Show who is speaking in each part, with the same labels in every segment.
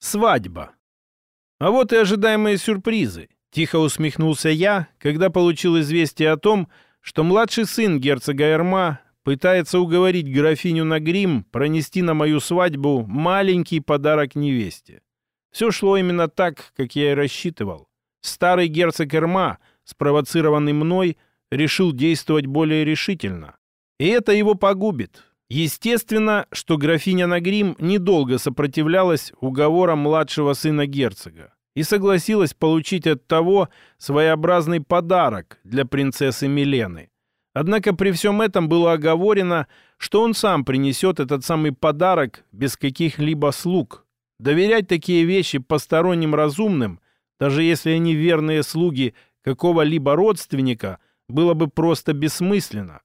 Speaker 1: Свадьба. А вот и ожидаемые сюрпризы. Тихо усмехнулся я, когда получил известие о том, что младший сын герцога Эрма пытается уговорить графиню на грим пронести на мою свадьбу маленький подарок невесте. Все шло именно так, как я и рассчитывал. Старый герцог Эрма, спровоцированный мной, решил действовать более решительно. И это его погубит. Естественно, что графиня Нагрим недолго сопротивлялась уговорам младшего сына герцога и согласилась получить от того своеобразный подарок для принцессы Милены. Однако при всем этом было оговорено, что он сам принесет этот самый подарок без каких-либо слуг. Доверять такие вещи посторонним разумным, даже если они верные слуги какого-либо родственника, было бы просто бессмысленно.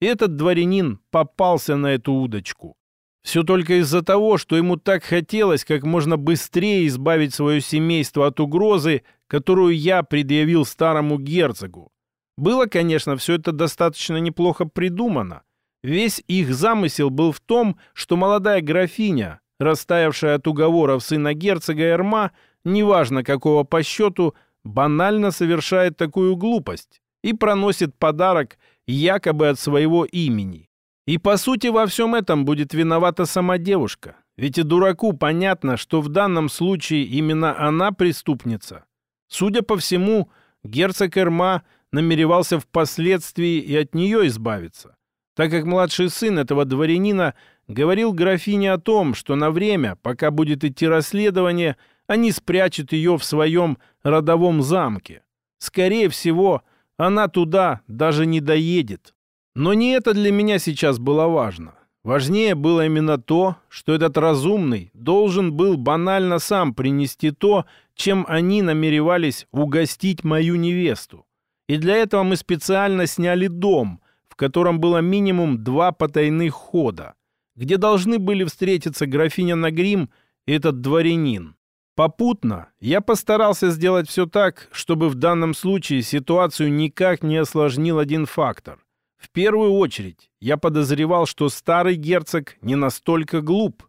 Speaker 1: Этот дворянин попался на эту удочку. Все только из-за того, что ему так хотелось как можно быстрее избавить свое семейство от угрозы, которую я предъявил старому герцогу. Было, конечно, все это достаточно неплохо придумано. Весь их замысел был в том, что молодая графиня, растаявшая от уговоров сына герцога Эрма, неважно какого по счету, банально совершает такую глупость и проносит подарок якобы от своего имени. И по сути во всем этом будет виновата сама девушка. Ведь и дураку понятно, что в данном случае именно она преступница. Судя по всему, герцог Эрма намеревался впоследствии и от нее избавиться, так как младший сын этого дворянина говорил графине о том, что на время, пока будет идти расследование, они спрячут ее в своем родовом замке. Скорее всего, она туда даже не доедет. Но не это для меня сейчас было важно. Важнее было именно то, что этот разумный должен был банально сам принести то, чем они намеревались угостить мою невесту. И для этого мы специально сняли дом, в котором было минимум два потайных хода, где должны были встретиться графиня Нагрим и этот дворянин. Попутно я постарался сделать все так, чтобы в данном случае ситуацию никак не осложнил один фактор. В первую очередь я подозревал, что старый герцог не настолько глуп.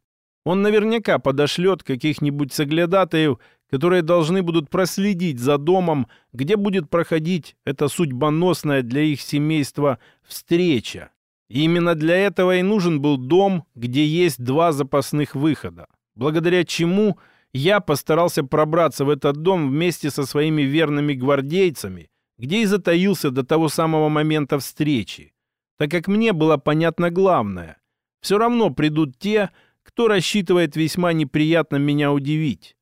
Speaker 1: Он наверняка подошлет каких-нибудь соглядатаев, которые должны будут проследить за домом, где будет проходить эта судьбоносная для их семейства встреча. И именно для этого и нужен был дом, где есть два запасных выхода, благодаря чему я постарался пробраться в этот дом вместе со своими верными гвардейцами, где и затаился до того самого момента встречи, так как мне было понятно главное. Все равно придут те, кто рассчитывает весьма неприятно меня удивить,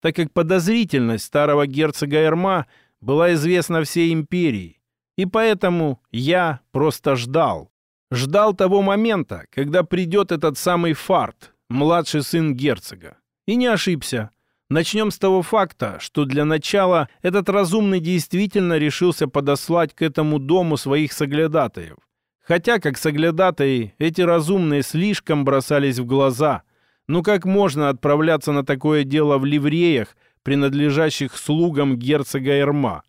Speaker 1: так как подозрительность старого герцога Эрма была известна всей империи, и поэтому я просто ждал. Ждал того момента, когда придет этот самый Фарт, младший сын герцога. И не ошибся. Начнем с того факта, что для начала этот разумный действительно решился подослать к этому дому своих соглядатаев. Хотя, как соглядатаи, эти разумные слишком бросались в глаза. Ну как можно отправляться на такое дело в ливреях, принадлежащих слугам герцога Эрма?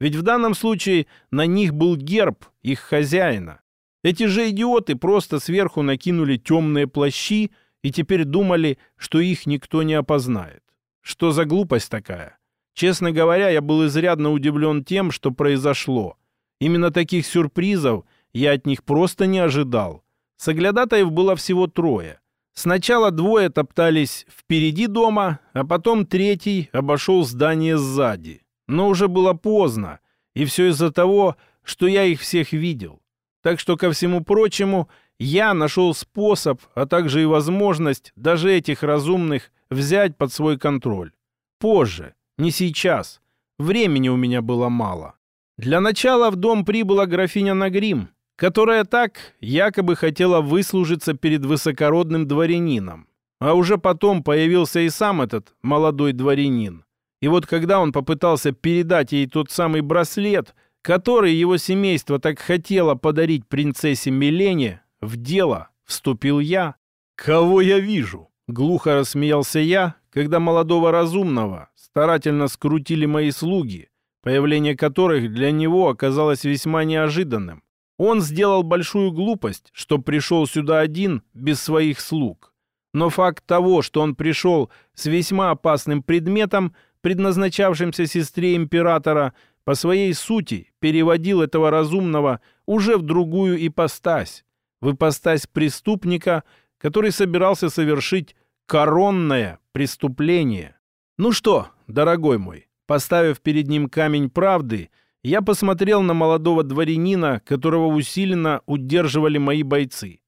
Speaker 1: Ведь в данном случае на них был герб их хозяина. Эти же идиоты просто сверху накинули темные плащи, и теперь думали, что их никто не опознает. Что за глупость такая? Честно говоря, я был изрядно удивлен тем, что произошло. Именно таких сюрпризов я от них просто не ожидал. Соглядатаев было всего трое. Сначала двое топтались впереди дома, а потом третий обошел здание сзади. Но уже было поздно, и все из-за того, что я их всех видел. Так что, ко всему прочему, я нашел способ, а также и возможность даже этих разумных взять под свой контроль. Позже, не сейчас. Времени у меня было мало. Для начала в дом прибыла графиня Нагрим, которая так якобы хотела выслужиться перед высокородным дворянином. А уже потом появился и сам этот молодой дворянин. И вот когда он попытался передать ей тот самый браслет, который его семейство так хотело подарить принцессе Милене, в дело вступил я. «Кого я вижу?» — глухо рассмеялся я, когда молодого разумного старательно скрутили мои слуги, появление которых для него оказалось весьма неожиданным. Он сделал большую глупость, что пришел сюда один без своих слуг. Но факт того, что он пришел с весьма опасным предметом, предназначавшимся сестре императора, по своей сути переводил этого разумного уже в другую ипостась, в ипостась преступника, который собирался совершить коронное преступление. Ну что, дорогой мой, поставив перед ним камень правды, я посмотрел на молодого дворянина, которого усиленно удерживали мои бойцы.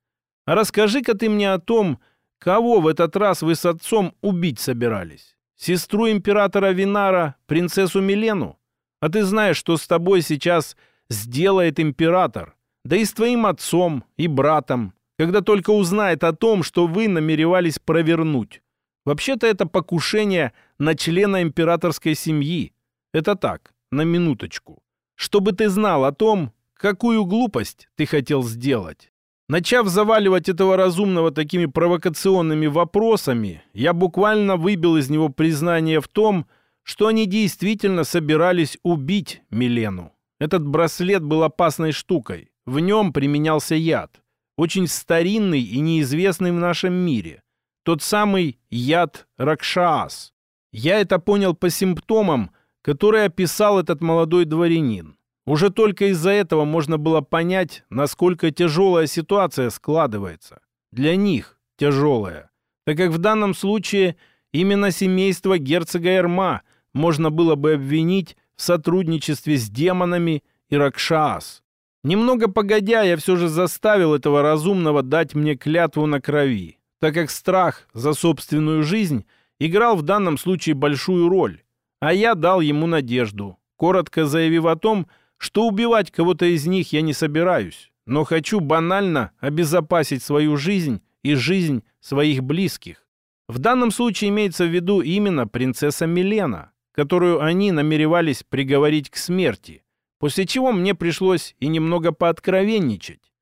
Speaker 1: А расскажи-ка ты мне о том, кого в этот раз вы с отцом убить собирались. Сестру императора Винара, принцессу Милену? А ты знаешь, что с тобой сейчас сделает император, да и с твоим отцом и братом, когда только узнает о том, что вы намеревались провернуть. Вообще-то это покушение на члена императорской семьи. Это так, на минуточку. Чтобы ты знал о том, какую глупость ты хотел сделать. Начав заваливать этого разумного такими провокационными вопросами, я буквально выбил из него признание в том, что они действительно собирались убить Милену. Этот браслет был опасной штукой. В нем применялся яд. Очень старинный и неизвестный в нашем мире. Тот самый яд Ракшас. Я это понял по симптомам, которые описал этот молодой дворянин. Уже только из-за этого можно было понять, насколько тяжелая ситуация складывается. Для них тяжелая. Так как в данном случае именно семейство герцога Эрма можно было бы обвинить в сотрудничестве с демонами и Ракшас. Немного погодя, я все же заставил этого разумного дать мне клятву на крови, так как страх за собственную жизнь играл в данном случае большую роль, а я дал ему надежду, коротко заявив о том, что убивать кого-то из них я не собираюсь, но хочу банально обезопасить свою жизнь и жизнь своих близких. В данном случае имеется в виду именно принцесса Милена, которую они намеревались приговорить к смерти, после чего мне пришлось и немного пооткровенничать.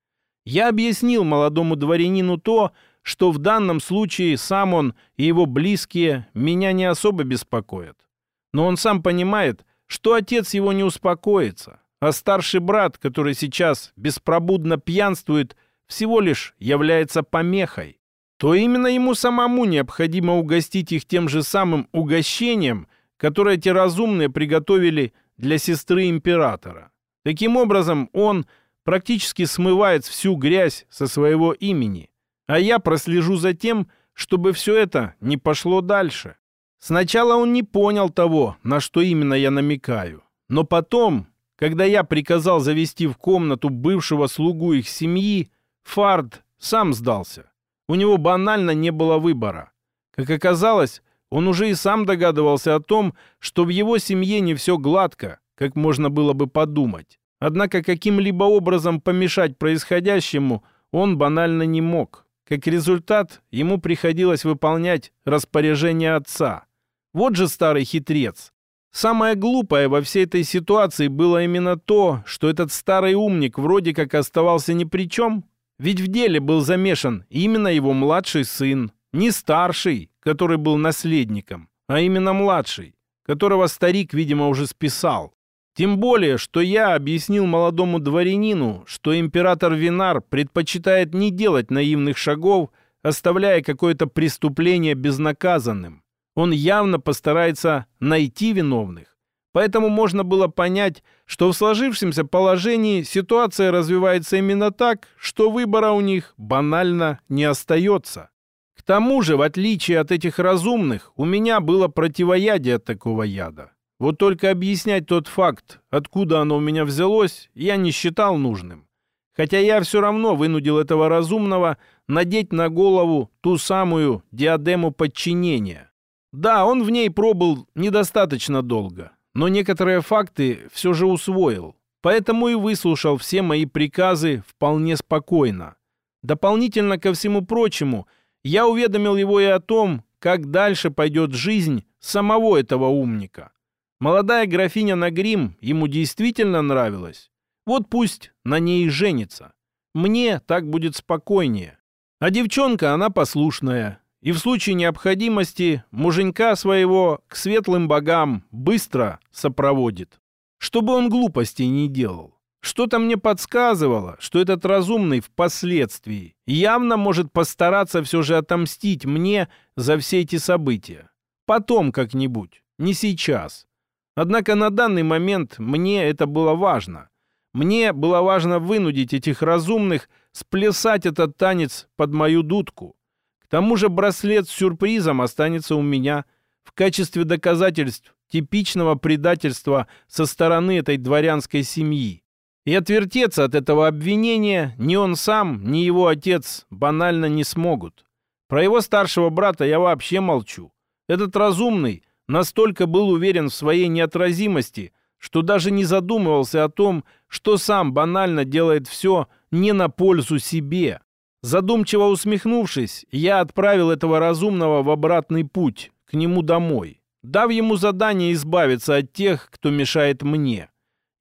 Speaker 1: Я объяснил молодому дворянину то, что в данном случае сам он и его близкие меня не особо беспокоят. Но он сам понимает, что отец его не успокоится, а старший брат, который сейчас беспробудно пьянствует, всего лишь является помехой, то именно ему самому необходимо угостить их тем же самым угощением, которое те разумные приготовили для сестры императора. Таким образом, он практически смывает всю грязь со своего имени, а я прослежу за тем, чтобы все это не пошло дальше. Сначала он не понял того, на что именно я намекаю. Но потом, когда я приказал завести в комнату бывшего слугу их семьи, Фард сам сдался. У него банально не было выбора. Как оказалось, он уже и сам догадывался о том, что в его семье не все гладко, как можно было бы подумать. Однако каким-либо образом помешать происходящему он банально не мог. Как результат, ему приходилось выполнять распоряжение отца. Вот же старый хитрец. Самое глупое во всей этой ситуации было именно то, что этот старый умник вроде как оставался ни при чем. Ведь в деле был замешан именно его младший сын. Не старший, который был наследником, а именно младший, которого старик, видимо, уже списал. Тем более, что я объяснил молодому дворянину, что император Винар предпочитает не делать наивных шагов, оставляя какое-то преступление безнаказанным. Он явно постарается найти виновных. Поэтому можно было понять, что в сложившемся положении ситуация развивается именно так, что выбора у них банально не остается. К тому же, в отличие от этих разумных, у меня было противоядие от такого яда. Вот только объяснять тот факт, откуда оно у меня взялось, я не считал нужным. Хотя я все равно вынудил этого разумного надеть на голову ту самую диадему подчинения. Да, он в ней пробыл недостаточно долго, но некоторые факты все же усвоил, поэтому и выслушал все мои приказы вполне спокойно. Дополнительно ко всему прочему, я уведомил его и о том, как дальше пойдет жизнь самого этого умника. Молодая графиня Нагрим ему действительно нравилась. Вот пусть на ней и женится. Мне так будет спокойнее. А девчонка, она послушная, и в случае необходимости муженька своего к светлым богам быстро сопроводит, чтобы он глупостей не делал. Что-то мне подсказывало, что этот разумный впоследствии явно может постараться все же отомстить мне за все эти события. Потом как-нибудь, не сейчас. Однако на данный момент мне это было важно. Мне было важно вынудить этих разумных сплясать этот танец под мою дудку. К тому же браслет с сюрпризом останется у меня в качестве доказательств типичного предательства со стороны этой дворянской семьи. И отвертеться от этого обвинения ни он сам, ни его отец банально не смогут. Про его старшего брата я вообще молчу. Этот разумный настолько был уверен в своей неотразимости, что даже не задумывался о том, что сам банально делает все не на пользу себе. Задумчиво усмехнувшись, я отправил этого разумного в обратный путь, к нему домой, дав ему задание избавиться от тех, кто мешает мне.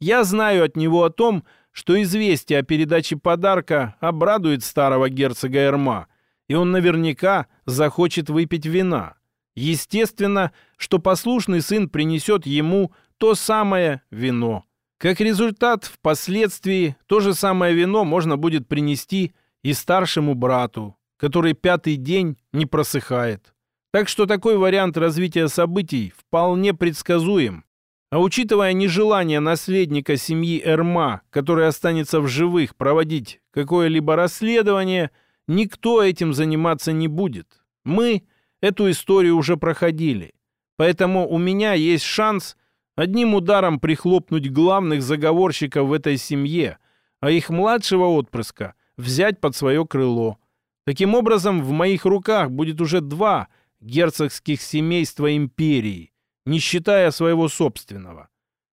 Speaker 1: Я знаю от него о том, что известие о передаче подарка обрадует старого герцога Эрма, и он наверняка захочет выпить вина. Естественно, что послушный сын принесет ему то самое вино. Как результат, впоследствии то же самое вино можно будет принести и старшему брату, который пятый день не просыхает. Так что такой вариант развития событий вполне предсказуем. А учитывая нежелание наследника семьи Эрма, который останется в живых, проводить какое-либо расследование, никто этим заниматься не будет. Мы эту историю уже проходили. Поэтому у меня есть шанс одним ударом прихлопнуть главных заговорщиков в этой семье, а их младшего отпрыска взять под свое крыло. Таким образом, в моих руках будет уже два герцогских семейства империи – не считая своего собственного.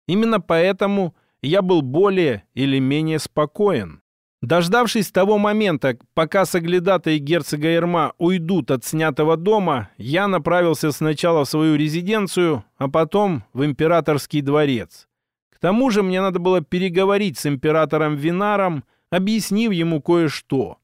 Speaker 1: Именно поэтому я был более или менее спокоен. Дождавшись того момента, пока соглядатые герцога Ерма уйдут от снятого дома, я направился сначала в свою резиденцию, а потом в императорский дворец. К тому же мне надо было переговорить с императором Винаром, объяснив ему кое-что.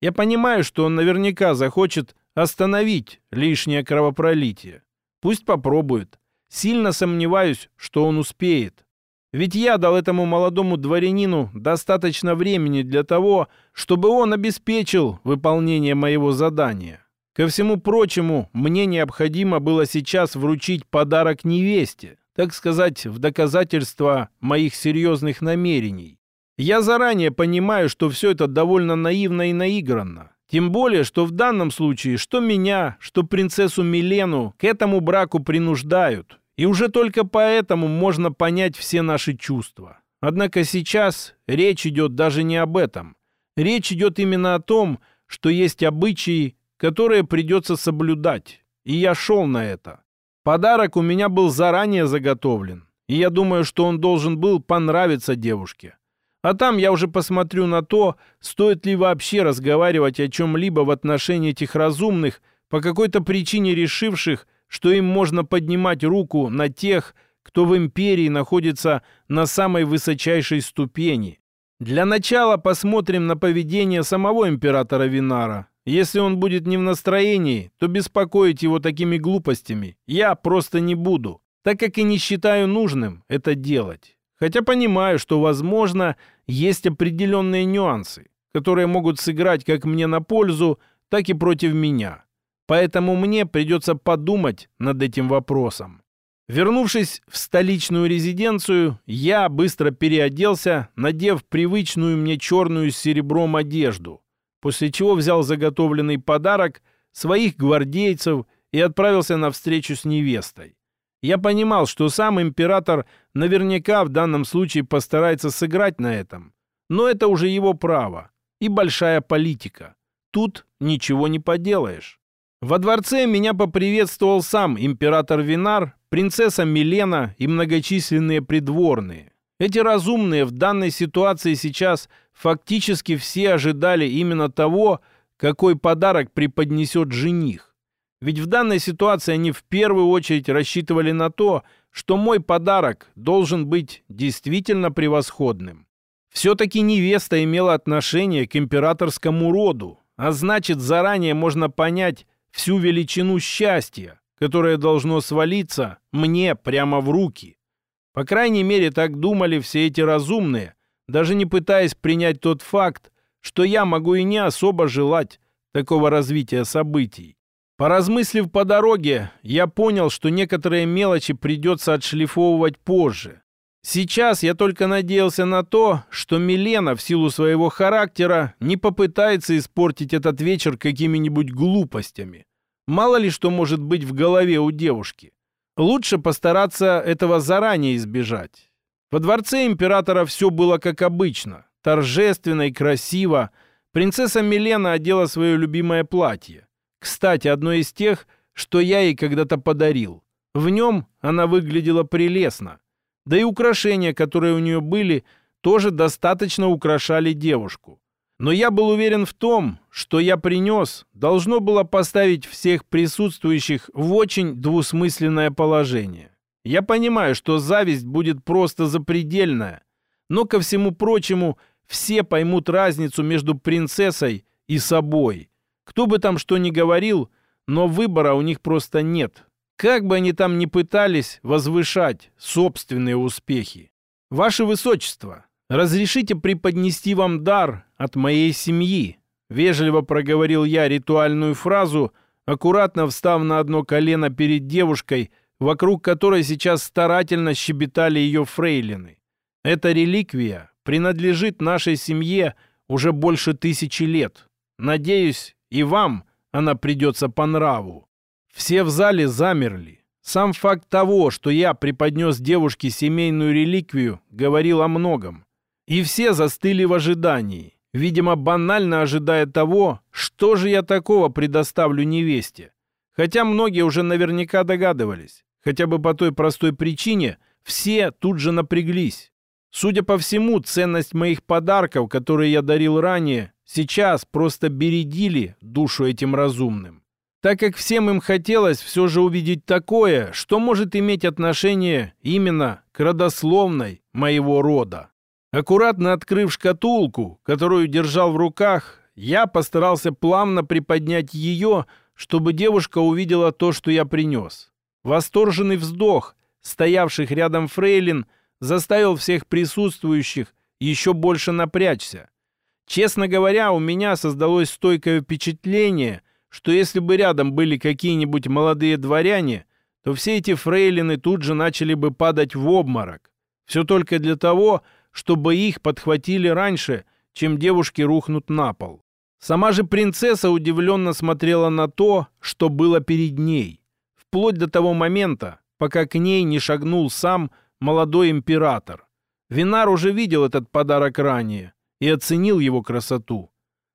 Speaker 1: Я понимаю, что он наверняка захочет остановить лишнее кровопролитие. Пусть попробует. Сильно сомневаюсь, что он успеет. Ведь я дал этому молодому дворянину достаточно времени для того, чтобы он обеспечил выполнение моего задания. Ко всему прочему, мне необходимо было сейчас вручить подарок невесте, так сказать, в доказательство моих серьезных намерений. Я заранее понимаю, что все это довольно наивно и наигранно. Тем более, что в данном случае что меня, что принцессу Милену к этому браку принуждают, и уже только поэтому можно понять все наши чувства. Однако сейчас речь идет даже не об этом. Речь идет именно о том, что есть обычаи, которые придется соблюдать. И я шел на это. Подарок у меня был заранее заготовлен. И я думаю, что он должен был понравиться девушке. А там я уже посмотрю на то, стоит ли вообще разговаривать о чем-либо в отношении этих разумных, по какой-то причине решивших, что им можно поднимать руку на тех, кто в империи находится на самой высочайшей ступени. Для начала посмотрим на поведение самого императора Винара. Если он будет не в настроении, то беспокоить его такими глупостями я просто не буду, так как и не считаю нужным это делать. Хотя понимаю, что, возможно, есть определенные нюансы, которые могут сыграть как мне на пользу, так и против меня. Поэтому мне придется подумать над этим вопросом. Вернувшись в столичную резиденцию, я быстро переоделся, надев привычную мне черную с серебром одежду, после чего взял заготовленный подарок своих гвардейцев и отправился на встречу с невестой. Я понимал, что сам император наверняка в данном случае постарается сыграть на этом, но это уже его право и большая политика. Тут ничего не поделаешь. Во дворце меня поприветствовал сам император Винар, принцесса Милена и многочисленные придворные. Эти разумные в данной ситуации сейчас фактически все ожидали именно того, какой подарок преподнесет жених. Ведь в данной ситуации они в первую очередь рассчитывали на то, что мой подарок должен быть действительно превосходным. Все-таки невеста имела отношение к императорскому роду, а значит заранее можно понять, всю величину счастья, которое должно свалиться мне прямо в руки. По крайней мере, так думали все эти разумные, даже не пытаясь принять тот факт, что я могу и не особо желать такого развития событий. Поразмыслив по дороге, я понял, что некоторые мелочи придется отшлифовывать позже. Сейчас я только надеялся на то, что Милена в силу своего характера не попытается испортить этот вечер какими-нибудь глупостями. Мало ли что может быть в голове у девушки. Лучше постараться этого заранее избежать. Во дворце императора все было как обычно. Торжественно и красиво. Принцесса Милена одела свое любимое платье. Кстати, одно из тех, что я ей когда-то подарил. В нем она выглядела прелестно. Да и украшения, которые у нее были, тоже достаточно украшали девушку. Но я был уверен в том, что я принес, должно было поставить всех присутствующих в очень двусмысленное положение. Я понимаю, что зависть будет просто запредельная, но ко всему прочему все поймут разницу между принцессой и собой. Кто бы там что ни говорил, но выбора у них просто нет. Как бы они там ни пытались возвышать собственные успехи. Ваше Высочество, разрешите преподнести вам дар от моей семьи. Вежливо проговорил я ритуальную фразу, аккуратно встав на одно колено перед девушкой, вокруг которой сейчас старательно щебетали ее фрейлины. Эта реликвия принадлежит нашей семье уже больше тысячи лет. Надеюсь, и вам она придется по нраву. Все в зале замерли. Сам факт того, что я преподнес девушке семейную реликвию, говорил о многом. И все застыли в ожидании, видимо, банально ожидая того, что же я такого предоставлю невесте. Хотя многие уже наверняка догадывались. Хотя бы по той простой причине все тут же напряглись. Судя по всему, ценность моих подарков, которые я дарил ранее, сейчас просто бередили душу этим разумным так как всем им хотелось все же увидеть такое, что может иметь отношение именно к родословной моего рода. Аккуратно открыв шкатулку, которую держал в руках, я постарался плавно приподнять ее, чтобы девушка увидела то, что я принес. Восторженный вздох, стоявших рядом фрейлин, заставил всех присутствующих еще больше напрячься. Честно говоря, у меня создалось стойкое впечатление – что если бы рядом были какие-нибудь молодые дворяне, то все эти фрейлины тут же начали бы падать в обморок. Все только для того, чтобы их подхватили раньше, чем девушки рухнут на пол. Сама же принцесса удивленно смотрела на то, что было перед ней, вплоть до того момента, пока к ней не шагнул сам молодой император. Винар уже видел этот подарок ранее и оценил его красоту.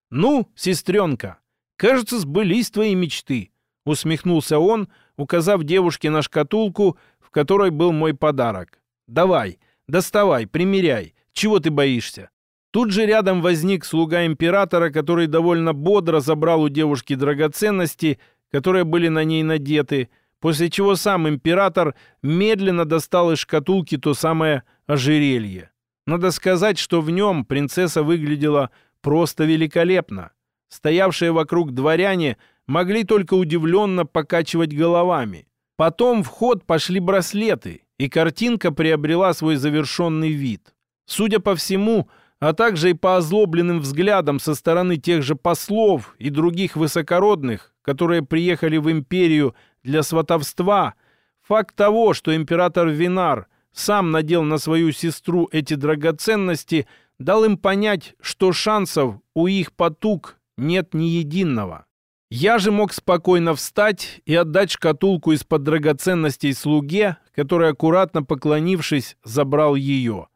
Speaker 1: «Ну, сестренка, Кажется, сбылись твои мечты», — усмехнулся он, указав девушке на шкатулку, в которой был мой подарок. «Давай, доставай, примеряй. Чего ты боишься?» Тут же рядом возник слуга императора, который довольно бодро забрал у девушки драгоценности, которые были на ней надеты, после чего сам император медленно достал из шкатулки то самое ожерелье. Надо сказать, что в нем принцесса выглядела просто великолепно. Стоявшие вокруг дворяне могли только удивленно покачивать головами. Потом в ход пошли браслеты, и картинка приобрела свой завершенный вид. Судя по всему, а также и по озлобленным взглядам со стороны тех же послов и других высокородных, которые приехали в империю для сватовства, факт того, что император Винар сам надел на свою сестру эти драгоценности, дал им понять, что шансов у их потуг нет ни единого. Я же мог спокойно встать и отдать шкатулку из-под драгоценностей слуге, который, аккуратно поклонившись, забрал ее.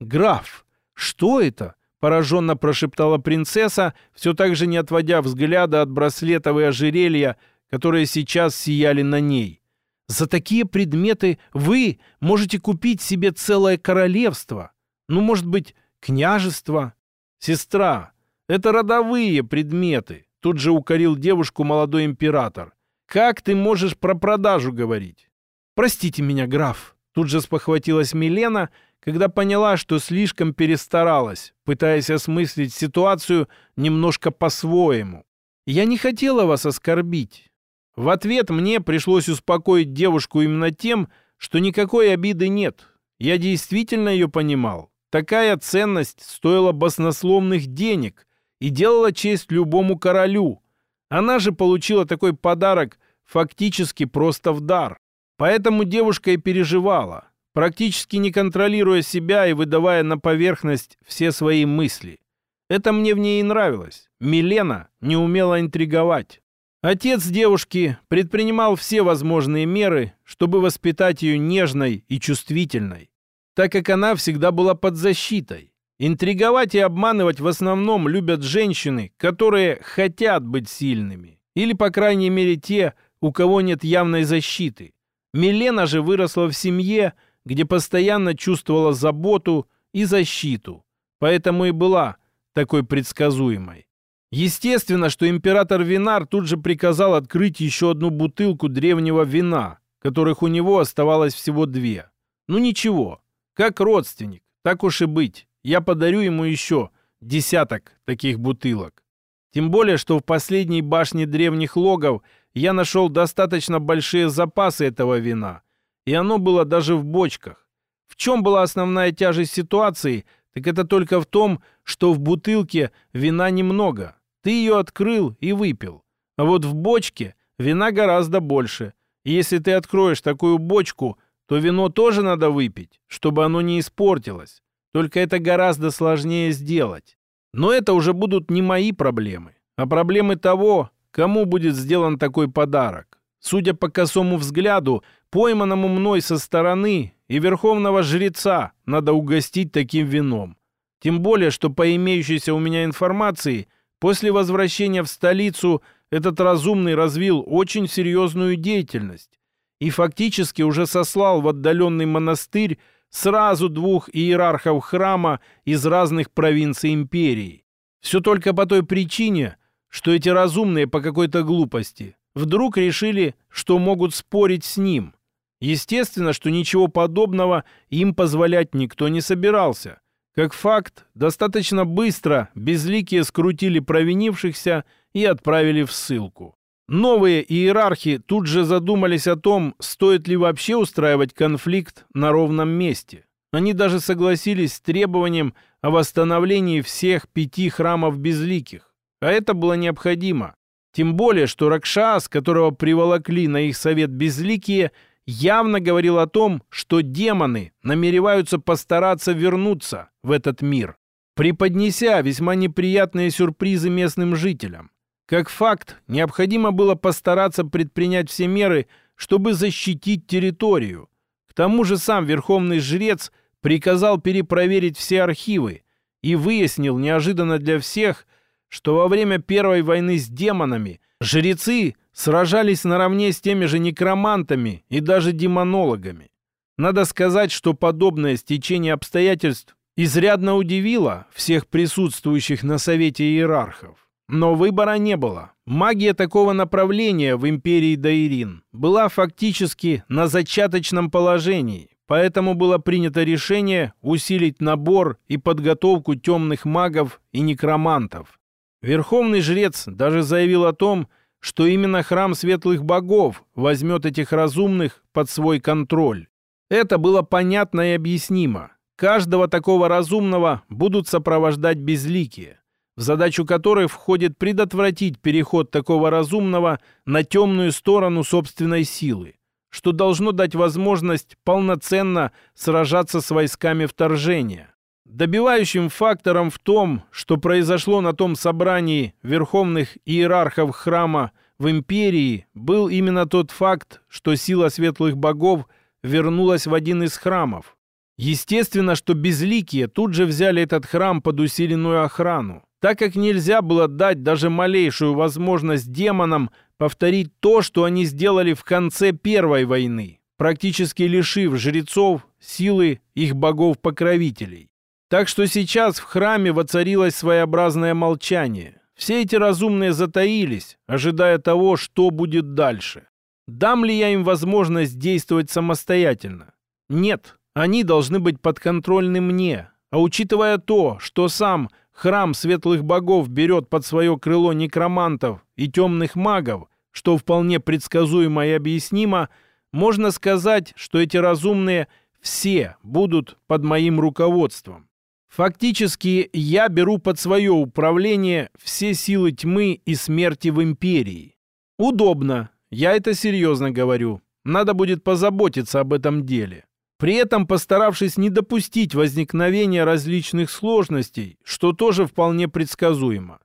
Speaker 1: «Граф, что это?» — пораженно прошептала принцесса, все так же не отводя взгляда от браслетов и ожерелья, которые сейчас сияли на ней. «За такие предметы вы можете купить себе целое королевство. Ну, может быть, княжество?» «Сестра, это родовые предметы. Тут же укорил девушку молодой император. Как ты можешь про продажу говорить? Простите меня, граф. Тут же спохватилась Милена, когда поняла, что слишком перестаралась, пытаясь осмыслить ситуацию немножко по-своему. Я не хотела вас оскорбить. В ответ мне пришлось успокоить девушку именно тем, что никакой обиды нет. Я действительно ее понимал. такая ценность стоила баснословных денег и делала честь любому королю. Она же получила такой подарок фактически просто в дар. Поэтому девушка и переживала, практически не контролируя себя и выдавая на поверхность все свои мысли. Это мне в ней и нравилось. Милена не умела интриговать. Отец девушки предпринимал все возможные меры, чтобы воспитать ее нежной и чувствительной, так как она всегда была под защитой. Интриговать и обманывать в основном любят женщины, которые хотят быть сильными, или, по крайней мере, те, у кого нет явной защиты. Милена же выросла в семье, где постоянно чувствовала заботу и защиту, поэтому и была такой предсказуемой. Естественно, что император Винар тут же приказал открыть еще одну бутылку древнего вина, которых у него оставалось всего две. Ну ничего, как родственник, так уж и быть, я подарю ему еще десяток таких бутылок. Тем более, что в последней башне древних логов я нашел достаточно большие запасы этого вина, и оно было даже в бочках. В чем была основная тяжесть ситуации, так это только в том, что в бутылке вина немного. Ты ее открыл и выпил. А вот в бочке вина гораздо больше. И если ты откроешь такую бочку, то вино тоже надо выпить, чтобы оно не испортилось. Только это гораздо сложнее сделать. Но это уже будут не мои проблемы, а проблемы того, кому будет сделан такой подарок. Судя по косому взгляду, пойманному мной со стороны, и верховного жреца надо угостить таким вином. Тем более, что по имеющейся у меня информации, после возвращения в столицу этот разумный развил очень серьезную деятельность и фактически уже сослал в отдаленный монастырь сразу двух иерархов храма из разных провинций империи. Все только по той причине, что эти разумные по какой-то глупости вдруг решили, что могут спорить с ним. Естественно, что ничего подобного им позволять никто не собирался. Как факт, достаточно быстро безликие скрутили провинившихся и отправили в ссылку. Новые иерархи тут же задумались о том, стоит ли вообще устраивать конфликт на ровном месте. Они даже согласились с требованием о восстановлении всех пяти храмов безликих. А это было необходимо. Тем более, что Ракшас, которого приволокли на их совет безликие, явно говорил о том, что демоны намереваются постараться вернуться в этот мир, преподнеся весьма неприятные сюрпризы местным жителям. Как факт, необходимо было постараться предпринять все меры, чтобы защитить территорию. К тому же сам верховный жрец приказал перепроверить все архивы и выяснил неожиданно для всех, что во время Первой войны с демонами жрецы сражались наравне с теми же некромантами и даже демонологами. Надо сказать, что подобное стечение обстоятельств изрядно удивило всех присутствующих на Совете Иерархов. Но выбора не было. Магия такого направления в империи Дайрин была фактически на зачаточном положении, поэтому было принято решение усилить набор и подготовку темных магов и некромантов. Верховный жрец даже заявил о том, что именно храм светлых богов возьмет этих разумных под свой контроль. Это было понятно и объяснимо. Каждого такого разумного будут сопровождать безликие в задачу которой входит предотвратить переход такого разумного на темную сторону собственной силы, что должно дать возможность полноценно сражаться с войсками вторжения. Добивающим фактором в том, что произошло на том собрании верховных иерархов храма в империи, был именно тот факт, что сила светлых богов вернулась в один из храмов. Естественно, что безликие тут же взяли этот храм под усиленную охрану так как нельзя было дать даже малейшую возможность демонам повторить то, что они сделали в конце Первой войны, практически лишив жрецов силы их богов-покровителей. Так что сейчас в храме воцарилось своеобразное молчание. Все эти разумные затаились, ожидая того, что будет дальше. Дам ли я им возможность действовать самостоятельно? Нет, они должны быть подконтрольны мне. А учитывая то, что сам храм светлых богов берет под свое крыло некромантов и темных магов, что вполне предсказуемо и объяснимо, можно сказать, что эти разумные все будут под моим руководством. Фактически я беру под свое управление все силы тьмы и смерти в империи. Удобно, я это серьезно говорю. Надо будет позаботиться об этом деле. При этом постаравшись не допустить возникновения различных сложностей, что тоже вполне предсказуемо.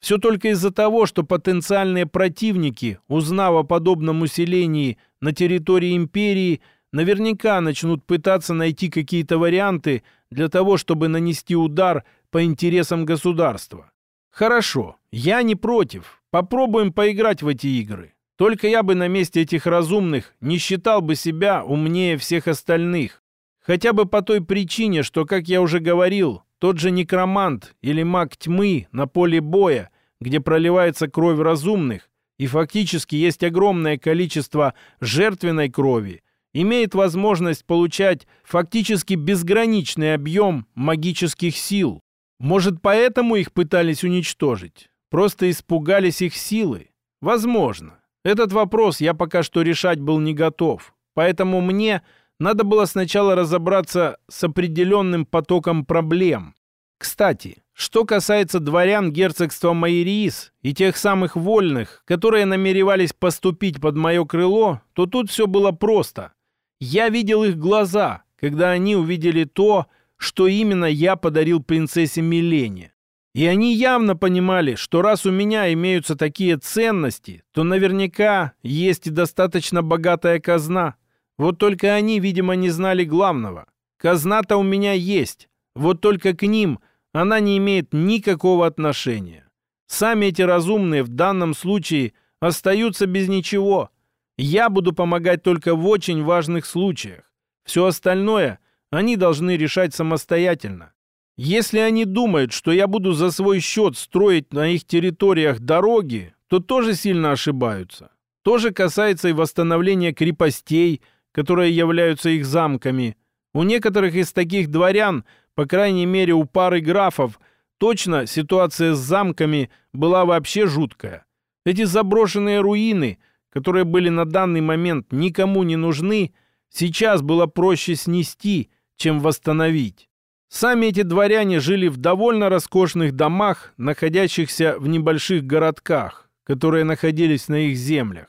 Speaker 1: Все только из-за того, что потенциальные противники, узнав о подобном усилении на территории империи, наверняка начнут пытаться найти какие-то варианты для того, чтобы нанести удар по интересам государства. Хорошо, я не против. Попробуем поиграть в эти игры. Только я бы на месте этих разумных не считал бы себя умнее всех остальных. Хотя бы по той причине, что, как я уже говорил, тот же некромант или маг тьмы на поле боя, где проливается кровь разумных, и фактически есть огромное количество жертвенной крови, имеет возможность получать фактически безграничный объем магических сил. Может, поэтому их пытались уничтожить? Просто испугались их силы? Возможно. Этот вопрос я пока что решать был не готов. Поэтому мне надо было сначала разобраться с определенным потоком проблем. Кстати, что касается дворян герцогства Майриис и тех самых вольных, которые намеревались поступить под мое крыло, то тут все было просто. Я видел их глаза, когда они увидели то, что именно я подарил принцессе Милене. И они явно понимали, что раз у меня имеются такие ценности, то наверняка есть и достаточно богатая казна. Вот только они, видимо, не знали главного. Казна-то у меня есть, вот только к ним она не имеет никакого отношения. Сами эти разумные в данном случае остаются без ничего – я буду помогать только в очень важных случаях. Все остальное они должны решать самостоятельно. Если они думают, что я буду за свой счет строить на их территориях дороги, то тоже сильно ошибаются. То же касается и восстановления крепостей, которые являются их замками. У некоторых из таких дворян, по крайней мере у пары графов, точно ситуация с замками была вообще жуткая. Эти заброшенные руины – которые были на данный момент никому не нужны, сейчас было проще снести, чем восстановить. Сами эти дворяне жили в довольно роскошных домах, находящихся в небольших городках, которые находились на их землях.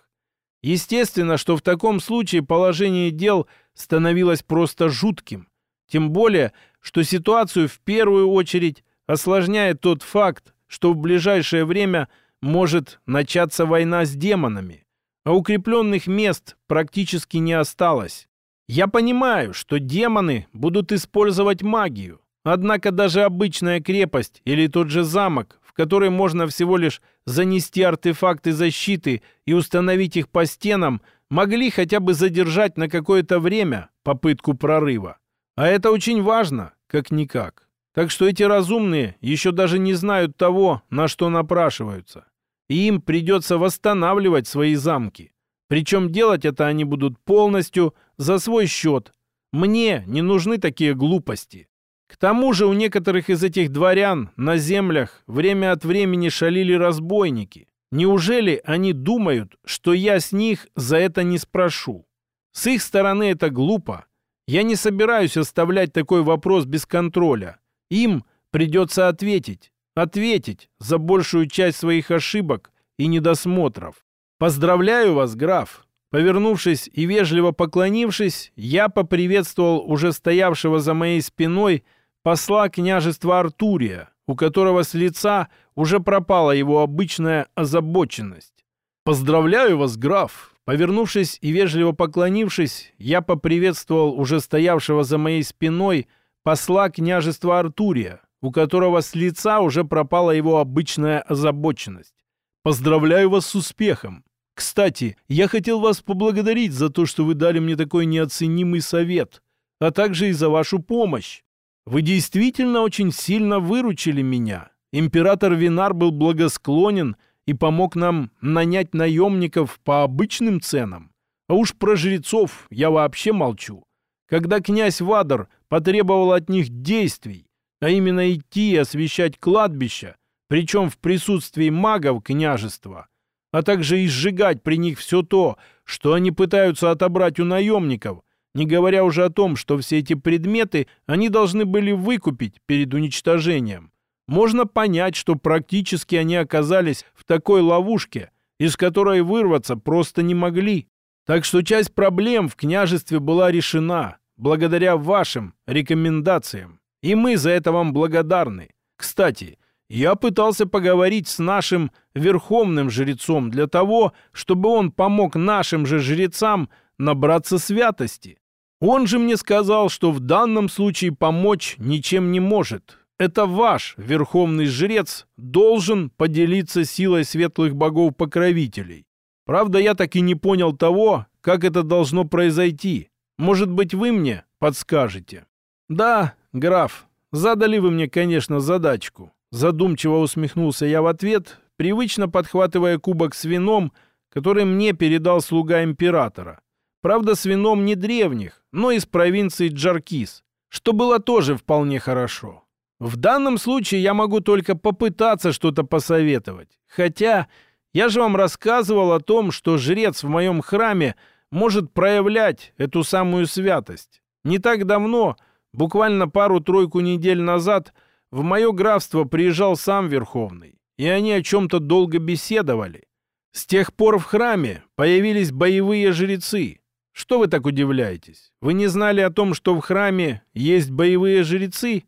Speaker 1: Естественно, что в таком случае положение дел становилось просто жутким. Тем более, что ситуацию в первую очередь осложняет тот факт, что в ближайшее время может начаться война с демонами а укрепленных мест практически не осталось. Я понимаю, что демоны будут использовать магию, однако даже обычная крепость или тот же замок, в который можно всего лишь занести артефакты защиты и установить их по стенам, могли хотя бы задержать на какое-то время попытку прорыва. А это очень важно, как-никак. Так что эти разумные еще даже не знают того, на что напрашиваются и им придется восстанавливать свои замки. Причем делать это они будут полностью за свой счет. Мне не нужны такие глупости. К тому же у некоторых из этих дворян на землях время от времени шалили разбойники. Неужели они думают, что я с них за это не спрошу? С их стороны это глупо. Я не собираюсь оставлять такой вопрос без контроля. Им придется ответить ответить за большую часть своих ошибок и недосмотров. Поздравляю вас, граф. Повернувшись и вежливо поклонившись, я поприветствовал уже стоявшего за моей спиной посла княжества Артурия, у которого с лица уже пропала его обычная озабоченность. «Поздравляю вас, граф!» Повернувшись и вежливо поклонившись, я поприветствовал уже стоявшего за моей спиной посла княжества Артурия, у которого с лица уже пропала его обычная озабоченность. «Поздравляю вас с успехом! Кстати, я хотел вас поблагодарить за то, что вы дали мне такой неоценимый совет, а также и за вашу помощь. Вы действительно очень сильно выручили меня. Император Винар был благосклонен и помог нам нанять наемников по обычным ценам. А уж про жрецов я вообще молчу. Когда князь Вадар потребовал от них действий, а именно идти и освещать кладбища, причем в присутствии магов княжества, а также и сжигать при них все то, что они пытаются отобрать у наемников, не говоря уже о том, что все эти предметы они должны были выкупить перед уничтожением. Можно понять, что практически они оказались в такой ловушке, из которой вырваться просто не могли. Так что часть проблем в княжестве была решена благодаря вашим рекомендациям. И мы за это вам благодарны. Кстати, я пытался поговорить с нашим верховным жрецом для того, чтобы он помог нашим же жрецам набраться святости. Он же мне сказал, что в данном случае помочь ничем не может. Это ваш верховный жрец должен поделиться силой светлых богов-покровителей. Правда, я так и не понял того, как это должно произойти. Может быть, вы мне подскажете? Да, граф, задали вы мне, конечно, задачку. Задумчиво усмехнулся я в ответ, привычно подхватывая кубок с вином, который мне передал слуга императора. Правда, с вином не древних, но из провинции Джаркис, что было тоже вполне хорошо. В данном случае я могу только попытаться что-то посоветовать. Хотя я же вам рассказывал о том, что жрец в моем храме может проявлять эту самую святость. Не так давно, буквально пару-тройку недель назад, в мое графство приезжал сам Верховный, и они о чем-то долго беседовали. С тех пор в храме появились боевые жрецы. Что вы так удивляетесь? Вы не знали о том, что в храме есть боевые жрецы?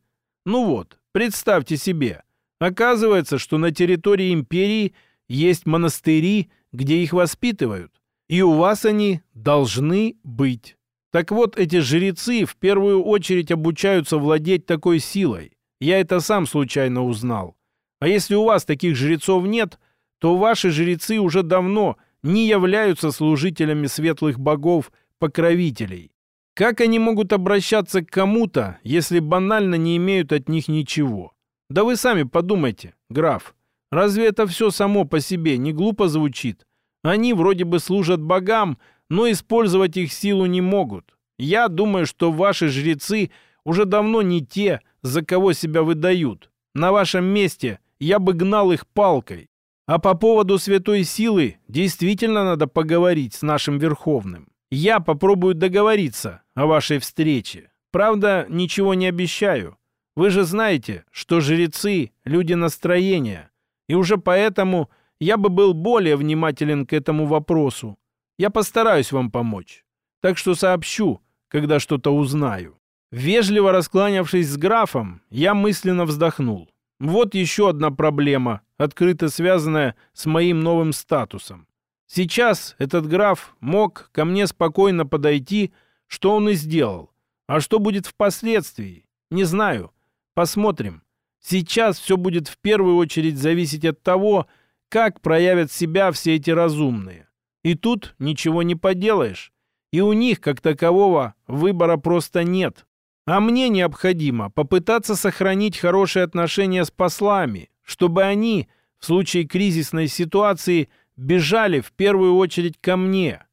Speaker 1: Ну вот, представьте себе. Оказывается, что на территории империи есть монастыри, где их воспитывают. И у вас они должны быть. Так вот, эти жрецы в первую очередь обучаются владеть такой силой. Я это сам случайно узнал. А если у вас таких жрецов нет, то ваши жрецы уже давно не являются служителями светлых богов-покровителей. Как они могут обращаться к кому-то, если банально не имеют от них ничего? Да вы сами подумайте, граф. Разве это все само по себе не глупо звучит? Они вроде бы служат богам, но использовать их силу не могут. Я думаю, что ваши жрецы уже давно не те, за кого себя выдают. На вашем месте я бы гнал их палкой. А по поводу святой силы действительно надо поговорить с нашим Верховным. Я попробую договориться о вашей встрече. Правда, ничего не обещаю. Вы же знаете, что жрецы — люди настроения. И уже поэтому я бы был более внимателен к этому вопросу. Я постараюсь вам помочь. Так что сообщу, когда что-то узнаю. Вежливо раскланявшись с графом, я мысленно вздохнул. Вот еще одна проблема, открыто связанная с моим новым статусом. Сейчас этот граф мог ко мне спокойно подойти, что он и сделал. А что будет впоследствии? Не знаю. Посмотрим. Сейчас все будет в первую очередь зависеть от того, как проявят себя все эти разумные. И тут ничего не поделаешь. И у них, как такового, выбора просто нет. А мне необходимо попытаться сохранить хорошие отношения с послами, чтобы они в случае кризисной ситуации бежали в первую очередь ко мне.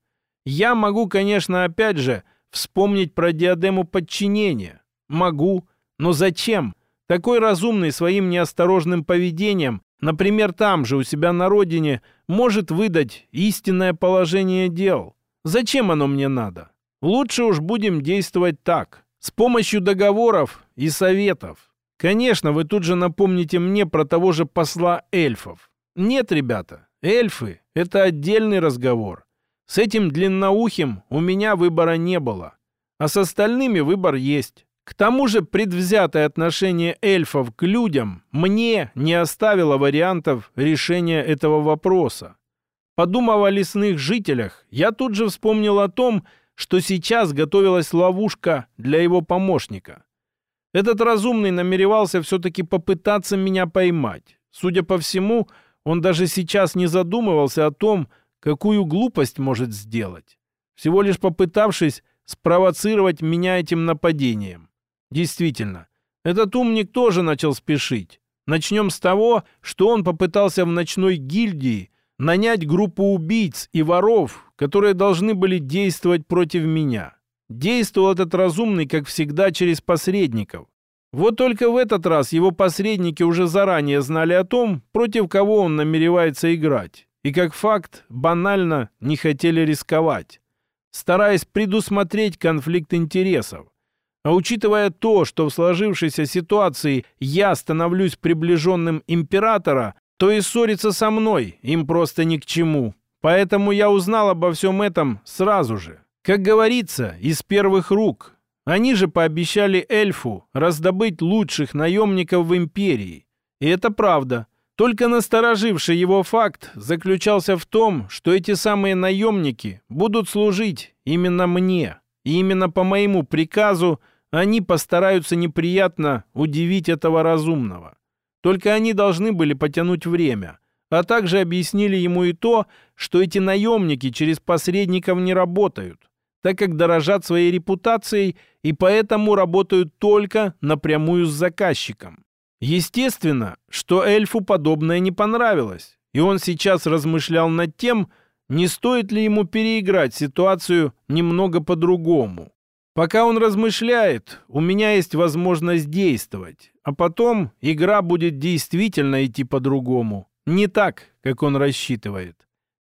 Speaker 1: Я могу, конечно, опять же, вспомнить про диадему подчинения. Могу, но зачем? Такой разумный своим неосторожным поведением, например, там же у себя на родине, может выдать истинное положение дел. Зачем оно мне надо? Лучше уж будем действовать так, с помощью договоров и советов. Конечно, вы тут же напомните мне про того же посла эльфов. Нет, ребята, Эльфы — это отдельный разговор. С этим длинноухим у меня выбора не было. А с остальными выбор есть. К тому же предвзятое отношение эльфов к людям мне не оставило вариантов решения этого вопроса. Подумав о лесных жителях, я тут же вспомнил о том, что сейчас готовилась ловушка для его помощника. Этот разумный намеревался все-таки попытаться меня поймать. Судя по всему, он даже сейчас не задумывался о том, какую глупость может сделать, всего лишь попытавшись спровоцировать меня этим нападением. Действительно, этот умник тоже начал спешить. Начнем с того, что он попытался в ночной гильдии нанять группу убийц и воров, которые должны были действовать против меня. Действовал этот разумный, как всегда, через посредников. Вот только в этот раз его посредники уже заранее знали о том, против кого он намеревается играть, и как факт банально не хотели рисковать. стараясь предусмотреть конфликт интересов. А учитывая то, что в сложившейся ситуации я становлюсь приближенным императора, то и ссориться со мной им просто ни к чему. Поэтому я узнал обо всем этом сразу же. Как говорится, из первых рук. Они же пообещали эльфу раздобыть лучших наемников в империи. И это правда. Только настороживший его факт заключался в том, что эти самые наемники будут служить именно мне. И именно по моему приказу они постараются неприятно удивить этого разумного. Только они должны были потянуть время, а также объяснили ему и то, что эти наемники через посредников не работают, так как дорожат своей репутацией и поэтому работают только напрямую с заказчиком. Естественно, что эльфу подобное не понравилось, и он сейчас размышлял над тем, не стоит ли ему переиграть ситуацию немного по-другому. Пока он размышляет, у меня есть возможность действовать, а потом игра будет действительно идти по-другому. Не так, как он рассчитывает.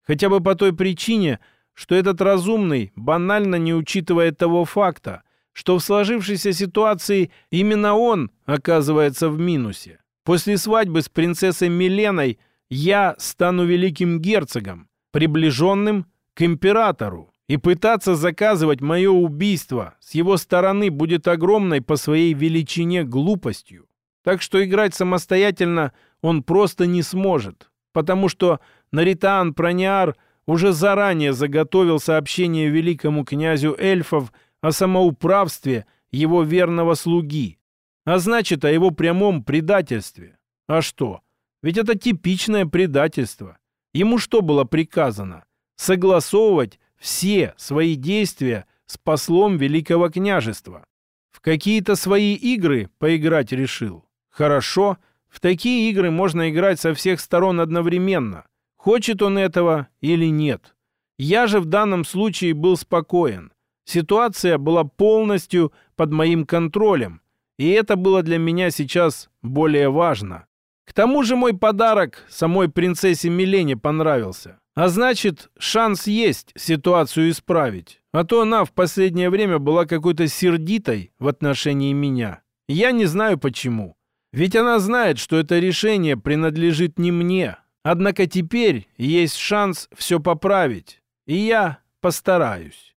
Speaker 1: Хотя бы по той причине, что этот разумный банально не учитывает того факта, что в сложившейся ситуации именно он оказывается в минусе. После свадьбы с принцессой Миленой я стану великим герцогом, приближенным к императору. И пытаться заказывать мое убийство с его стороны будет огромной по своей величине глупостью. Так что играть самостоятельно он просто не сможет, потому что Наритан Прониар уже заранее заготовил сообщение великому князю эльфов о самоуправстве его верного слуги, а значит, о его прямом предательстве. А что? Ведь это типичное предательство. Ему что было приказано? Согласовывать все свои действия с послом Великого княжества. В какие-то свои игры поиграть решил. Хорошо, в такие игры можно играть со всех сторон одновременно. Хочет он этого или нет. Я же в данном случае был спокоен. Ситуация была полностью под моим контролем, и это было для меня сейчас более важно. К тому же мой подарок самой принцессе Милене понравился. А значит, шанс есть ситуацию исправить. А то она в последнее время была какой-то сердитой в отношении меня. Я не знаю почему. Ведь она знает, что это решение принадлежит не мне. Однако теперь есть шанс все поправить. И я постараюсь.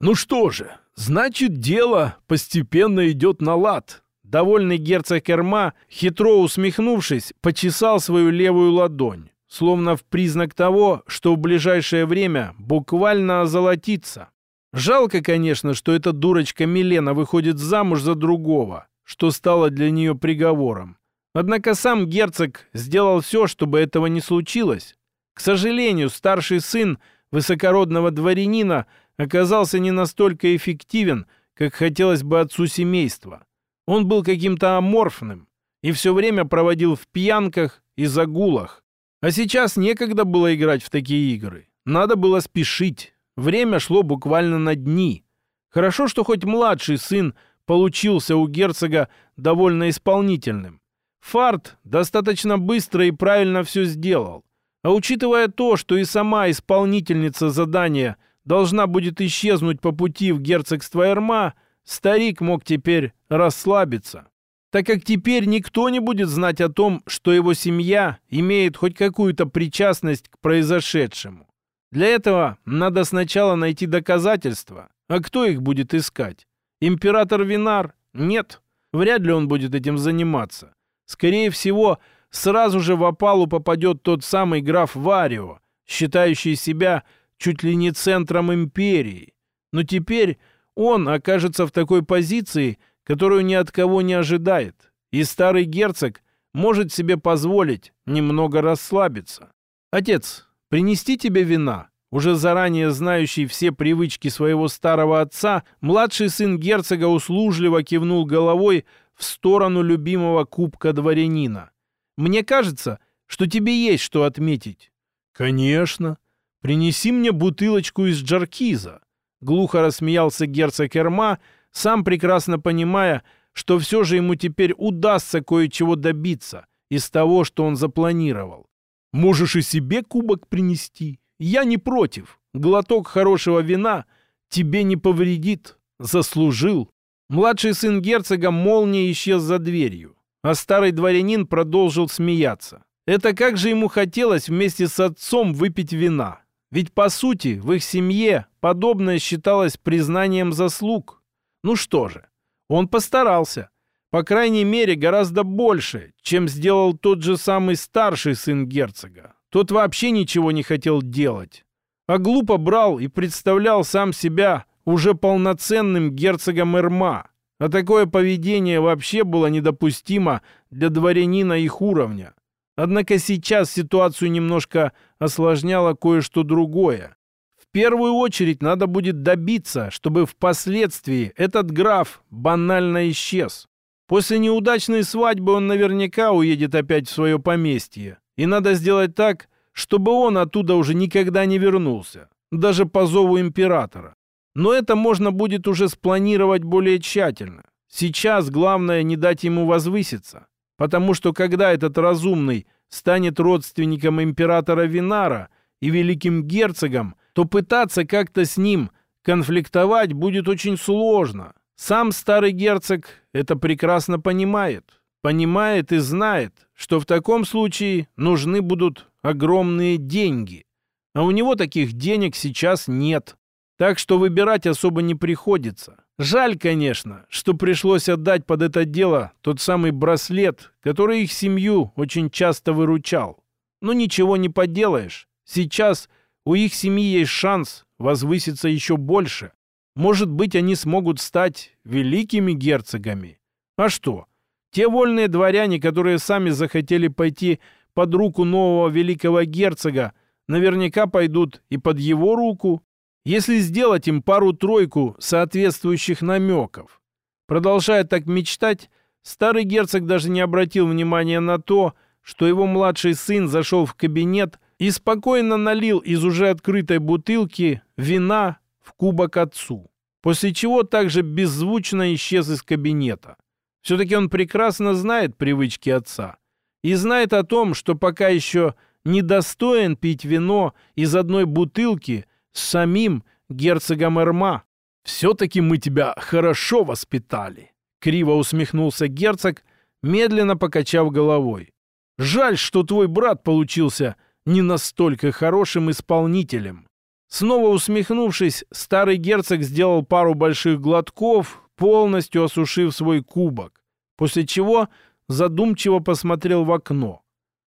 Speaker 2: Ну что же, значит, дело постепенно идет на лад.
Speaker 1: Довольный герцог Эрма, хитро усмехнувшись, почесал свою левую ладонь словно в признак того, что в ближайшее время буквально озолотится. Жалко, конечно, что эта дурочка Милена выходит замуж за другого, что стало для нее приговором. Однако сам герцог сделал все, чтобы этого не случилось. К сожалению, старший сын высокородного дворянина оказался не настолько эффективен, как хотелось бы отцу семейства. Он был каким-то аморфным и все время проводил в пьянках и загулах. А сейчас некогда было играть в такие игры. Надо было спешить. Время шло буквально на дни. Хорошо, что хоть младший сын получился у герцога довольно исполнительным. Фарт достаточно быстро и правильно все сделал. А учитывая то, что и сама исполнительница задания должна будет исчезнуть по пути в герцогство Эрма, старик мог теперь расслабиться так как теперь никто не будет знать о том, что его семья имеет хоть какую-то причастность к произошедшему. Для этого надо сначала найти доказательства. А кто их будет искать? Император Винар? Нет, вряд ли он будет этим заниматься. Скорее всего, сразу же в опалу попадет тот самый граф Варио, считающий себя чуть ли не центром империи. Но теперь он окажется в такой позиции – которую ни от кого не ожидает, и старый герцог может себе позволить немного расслабиться. «Отец, принести тебе вина?» Уже заранее знающий все привычки своего старого отца, младший сын герцога услужливо кивнул головой в сторону любимого кубка дворянина. «Мне кажется, что тебе есть что отметить».
Speaker 2: «Конечно. Принеси мне бутылочку из джаркиза», — глухо рассмеялся герцог Эрма, сам прекрасно понимая, что все же ему теперь удастся кое-чего добиться из того, что он запланировал. Можешь и себе кубок принести. Я не против. Глоток хорошего вина тебе не повредит. Заслужил. Младший сын герцога молнией исчез за дверью, а старый дворянин продолжил смеяться. Это как же ему хотелось вместе с отцом выпить вина. Ведь, по сути, в их семье подобное считалось признанием заслуг. Ну что же, он постарался. По крайней мере, гораздо больше, чем сделал тот же самый старший сын герцога. Тот вообще ничего не хотел делать. А глупо брал и представлял сам себя уже полноценным герцогом Эрма. А такое поведение вообще было недопустимо для дворянина их уровня. Однако сейчас ситуацию немножко осложняло кое-что другое. В первую очередь надо будет добиться, чтобы впоследствии этот граф банально исчез. После неудачной свадьбы он наверняка уедет опять в свое поместье. И надо сделать так, чтобы он оттуда уже никогда не вернулся. Даже по зову императора. Но это можно будет уже спланировать более тщательно. Сейчас главное не дать ему возвыситься. Потому что когда этот разумный станет родственником императора Винара и великим герцогом, то пытаться как-то с ним конфликтовать будет очень сложно. Сам старый герцог это прекрасно понимает. Понимает и знает, что в таком случае нужны будут огромные деньги. А у него таких денег сейчас нет. Так что выбирать особо не приходится. Жаль, конечно, что пришлось отдать под это дело тот самый браслет, который их семью очень часто выручал. Но ничего не поделаешь. Сейчас у их семьи есть шанс возвыситься еще больше. Может быть, они смогут стать великими герцогами. А что? Те вольные дворяне, которые сами захотели пойти под руку нового великого герцога, наверняка пойдут и под его руку, если сделать им пару-тройку соответствующих намеков. Продолжая так мечтать, старый герцог даже не обратил внимания на то, что его младший сын зашел в кабинет и спокойно налил из уже открытой бутылки вина в кубок отцу, после чего также беззвучно исчез из кабинета. Все-таки он прекрасно знает привычки отца и знает о том, что пока еще недостоин пить вино из одной бутылки с самим герцогом Эрма. «Все-таки мы тебя хорошо воспитали», — криво усмехнулся герцог, медленно покачав головой. «Жаль, что твой брат получился не настолько хорошим исполнителем». Снова усмехнувшись, старый герцог сделал пару больших глотков, полностью осушив свой кубок, после чего задумчиво посмотрел в окно.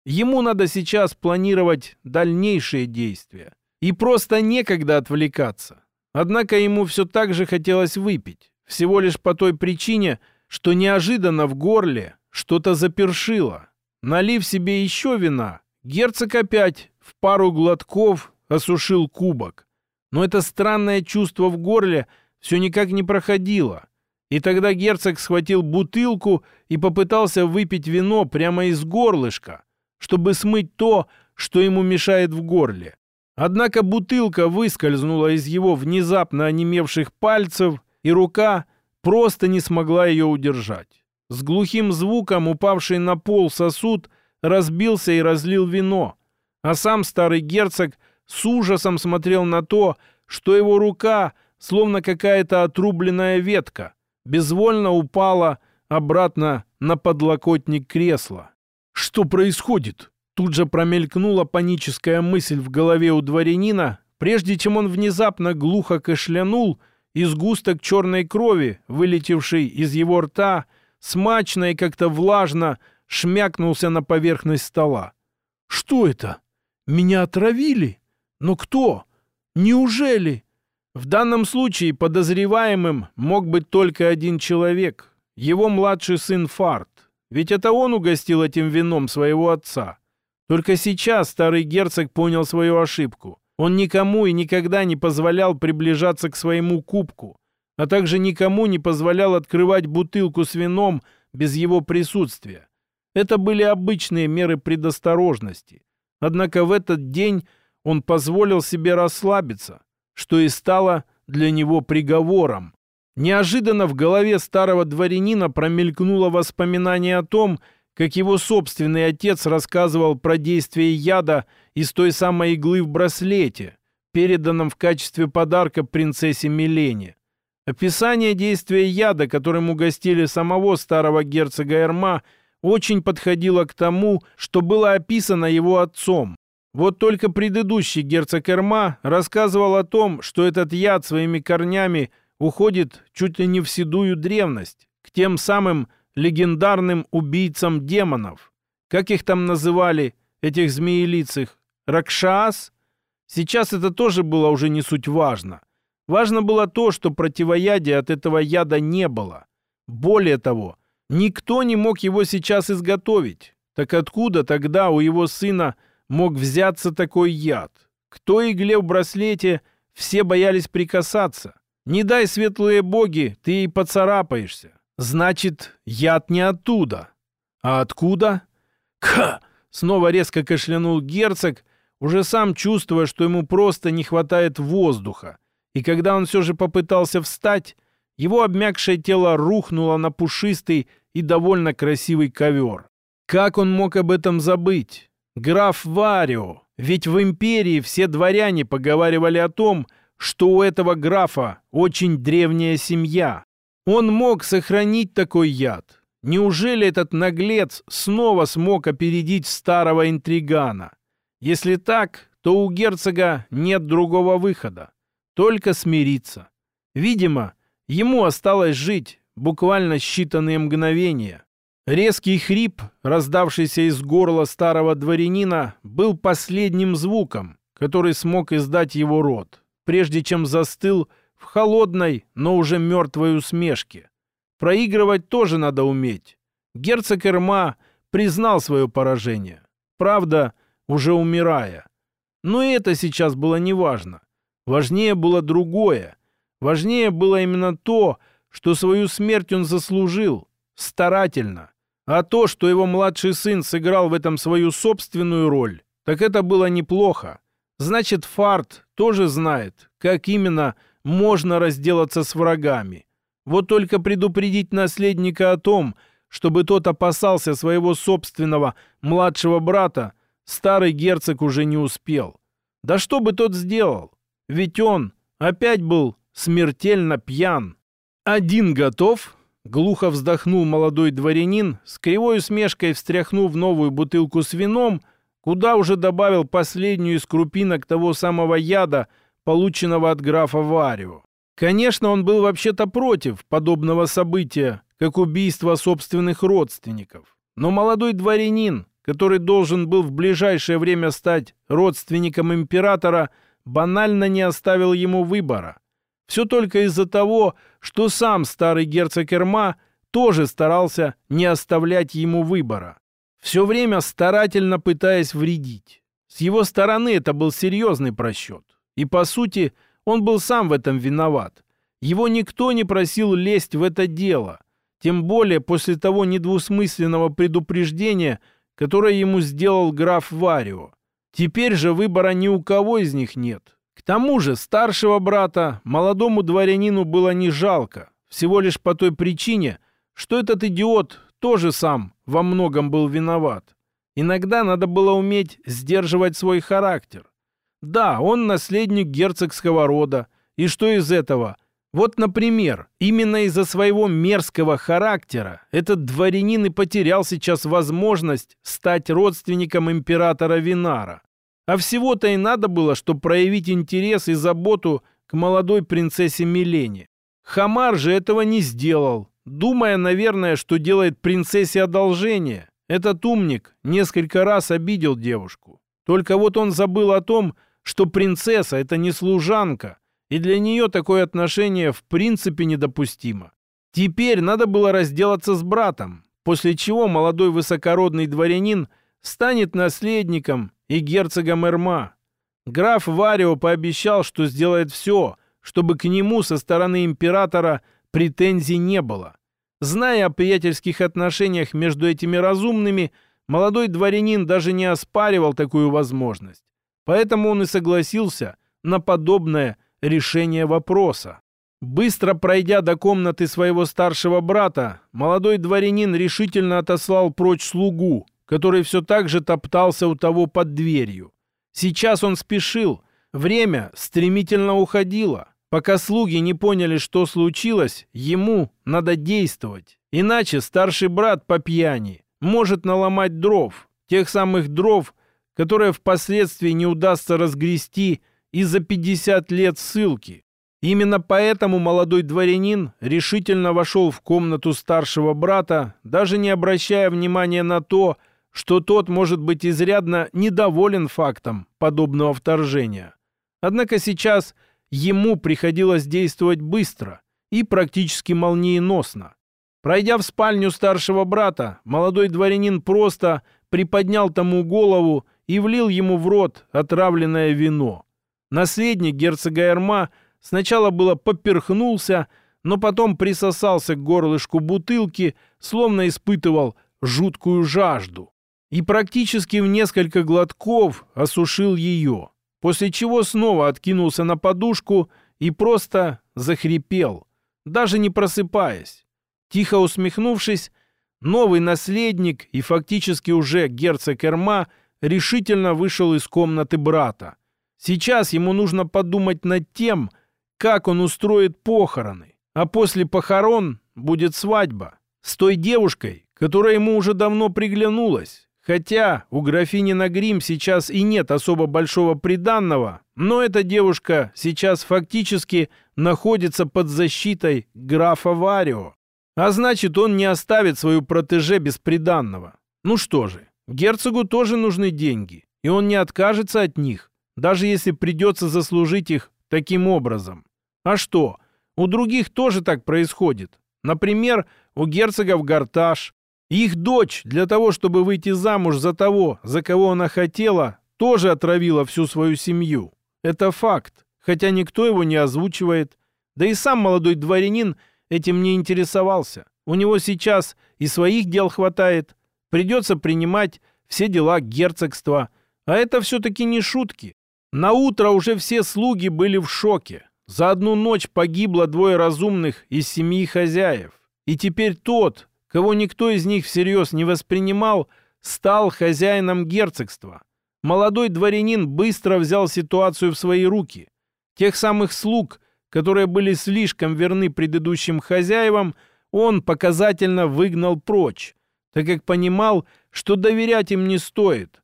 Speaker 2: Ему надо сейчас планировать дальнейшие действия. И просто некогда отвлекаться. Однако ему все так же хотелось выпить. Всего лишь по той причине, что неожиданно в горле что-то запершило. Налив себе еще вина, герцог опять в пару глотков осушил кубок. Но это странное чувство в горле все никак не проходило. И тогда герцог схватил бутылку и попытался выпить вино прямо из горлышка, чтобы смыть то, что ему мешает в горле. Однако бутылка выскользнула из его внезапно онемевших пальцев, и рука просто не смогла ее удержать. С глухим звуком упавший на пол сосуд разбился и разлил вино, а сам старый герцог с ужасом смотрел на то, что его рука, словно какая-то отрубленная ветка, безвольно упала обратно на подлокотник кресла. «Что происходит?» Тут же промелькнула паническая мысль в голове у дворянина, прежде чем он внезапно глухо кашлянул, и сгусток черной крови, вылетевший из его рта, смачно и как-то влажно шмякнулся на поверхность стола. «Что это? Меня отравили? Но кто? Неужели?» В данном случае подозреваемым мог быть только один человек, его младший сын Фарт. Ведь это он угостил этим вином своего отца. Только сейчас старый герцог понял свою ошибку. Он никому и никогда не позволял приближаться к своему кубку, а также никому не позволял открывать бутылку с вином без его присутствия. Это были обычные меры предосторожности. Однако в этот день он позволил себе расслабиться, что и стало для него приговором. Неожиданно в голове старого дворянина промелькнуло воспоминание о том, как его собственный отец рассказывал про действие яда из той самой иглы в браслете, переданном в качестве подарка принцессе Милене. Описание действия яда, которым угостили самого старого герцога Эрма, очень подходило к тому, что было описано его отцом. Вот только предыдущий герцог Эрма рассказывал о том, что этот яд своими корнями уходит чуть ли не в седую древность, к тем самым легендарным убийцам демонов. Как их там называли, этих змеелицых? Ракшас? Сейчас это тоже было уже не суть важно. Важно было то, что противоядия от этого яда не было. Более того, никто не мог его сейчас изготовить. Так откуда тогда у его сына мог взяться такой яд? Кто игле в браслете, все боялись прикасаться. Не дай светлые боги, ты и поцарапаешься. Значит, яд не оттуда. А откуда? Ха! Снова резко кашлянул герцог, уже сам чувствуя, что ему просто не хватает воздуха. И когда он все же попытался встать, его обмякшее тело рухнуло на пушистый и довольно красивый ковер. Как он мог об этом забыть? Граф Варио. Ведь в империи все дворяне поговаривали о том, что у этого графа очень древняя семья. Он мог сохранить такой яд. Неужели этот наглец снова смог опередить старого интригана? Если так, то у герцога нет другого выхода. Только смириться. Видимо, ему осталось жить буквально считанные мгновения. Резкий хрип, раздавшийся из горла старого дворянина, был последним звуком, который смог издать его рот, прежде чем застыл в холодной, но уже мертвой усмешке. Проигрывать тоже надо уметь. Герцог Эрма признал свое поражение. Правда, уже умирая. Но это сейчас было неважно. Важнее было другое. Важнее было именно то, что свою смерть он заслужил. Старательно. А то, что его младший сын сыграл в этом свою собственную роль, так это было неплохо. Значит, Фарт тоже знает, как именно можно разделаться с врагами. Вот только предупредить наследника о том, чтобы тот опасался своего собственного младшего брата, старый герцог уже не успел. Да что бы тот сделал? Ведь он опять был смертельно пьян. Один готов, глухо вздохнул молодой дворянин, с кривой усмешкой встряхнув новую бутылку с вином, куда уже добавил последнюю из крупинок того самого яда, полученного от графа Варио. Конечно, он был вообще-то против подобного события, как убийство собственных родственников. Но молодой дворянин, который должен был в ближайшее время стать родственником императора, банально не оставил ему выбора. Все только из-за того, что сам старый герцог Эрма тоже старался не оставлять ему выбора. Все время старательно пытаясь вредить. С его стороны это был серьезный просчет. И, по сути, он был сам в этом виноват. Его никто не просил лезть в это дело. Тем более после того недвусмысленного предупреждения, которое ему сделал граф Варио. Теперь же выбора ни у кого из них нет. К тому же старшего брата молодому дворянину было не жалко, всего лишь по той причине, что этот идиот тоже сам во многом был виноват. Иногда надо было уметь сдерживать свой характер. Да, он наследник герцогского рода, и что из этого? Вот, например, именно из-за своего мерзкого характера этот дворянин и потерял сейчас возможность стать родственником императора Винара. А всего-то и надо было, чтобы проявить интерес и заботу к молодой принцессе Милене. Хамар же этого не сделал, думая, наверное, что делает принцессе одолжение. Этот умник несколько раз обидел девушку. Только вот он забыл о том, что принцесса — это не служанка, и для нее такое отношение в принципе недопустимо. Теперь надо было разделаться с братом, после чего молодой высокородный дворянин станет наследником и герцогом Эрма. Граф Варио пообещал, что сделает все, чтобы к нему со стороны императора претензий не было. Зная о приятельских отношениях между этими разумными, молодой дворянин даже не оспаривал такую возможность. Поэтому он и согласился на подобное решение вопроса. Быстро пройдя до комнаты своего старшего брата, молодой дворянин решительно отослал прочь слугу, который все так же топтался у того под дверью. Сейчас он спешил, Время стремительно уходило. Пока слуги не поняли, что случилось, ему надо действовать. Иначе старший брат по пьяни может наломать дров, тех самых дров, которые впоследствии не удастся разгрести из-за 50 лет ссылки. Именно поэтому молодой дворянин решительно вошел в комнату старшего брата, даже не обращая внимания на то, что тот может быть изрядно недоволен фактом подобного вторжения. Однако сейчас ему приходилось действовать быстро и практически молниеносно. Пройдя в спальню старшего брата, молодой дворянин просто приподнял тому голову и влил ему в рот отравленное вино. Наследник герцога Эрма сначала было поперхнулся, но потом присосался к горлышку бутылки, словно испытывал жуткую жажду. И практически в несколько глотков осушил ее, после чего снова откинулся на подушку и просто захрипел, даже не просыпаясь. Тихо усмехнувшись, новый наследник и фактически уже герцог Эрма решительно вышел из комнаты брата. Сейчас ему нужно подумать над тем, как он устроит похороны. А после похорон будет свадьба с той девушкой, которая ему уже давно приглянулась. Хотя у графини Нагрим сейчас и нет особо большого приданного, но эта девушка сейчас фактически находится под защитой графа Варио. А значит, он не оставит свою протеже без приданного. Ну что же, герцогу тоже нужны деньги, и он не откажется от них даже если придется заслужить их таким образом. А что? У других тоже так происходит. Например, у герцогов Гарташ. Их дочь для того, чтобы выйти замуж за того, за кого она хотела, тоже отравила всю свою семью. Это факт, хотя никто его не озвучивает. Да и сам молодой дворянин этим не интересовался. У него сейчас и своих дел хватает. Придется принимать все дела герцогства. А это все-таки не шутки. На утро уже все слуги были в шоке. За одну ночь погибло двое разумных из семьи хозяев. И теперь тот, кого никто из них всерьез не воспринимал, стал хозяином герцогства. Молодой дворянин быстро взял ситуацию в свои руки. Тех самых слуг, которые были слишком верны предыдущим хозяевам, он показательно выгнал прочь, так как понимал, что доверять им не стоит.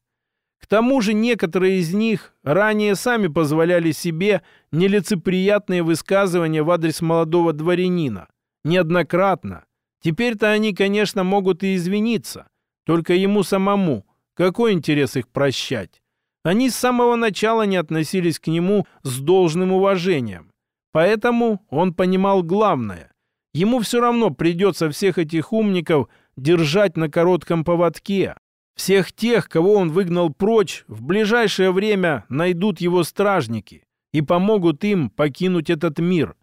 Speaker 2: К тому же некоторые из них ранее сами позволяли себе нелицеприятные высказывания в адрес молодого дворянина. Неоднократно. Теперь-то они, конечно, могут и извиниться. Только ему самому. Какой интерес их прощать? Они с самого начала не относились к нему с должным уважением. Поэтому он понимал главное. Ему все равно придется всех этих умников держать на коротком поводке, всех тех, кого он выгнал прочь, в ближайшее время найдут его стражники и помогут им покинуть этот мир.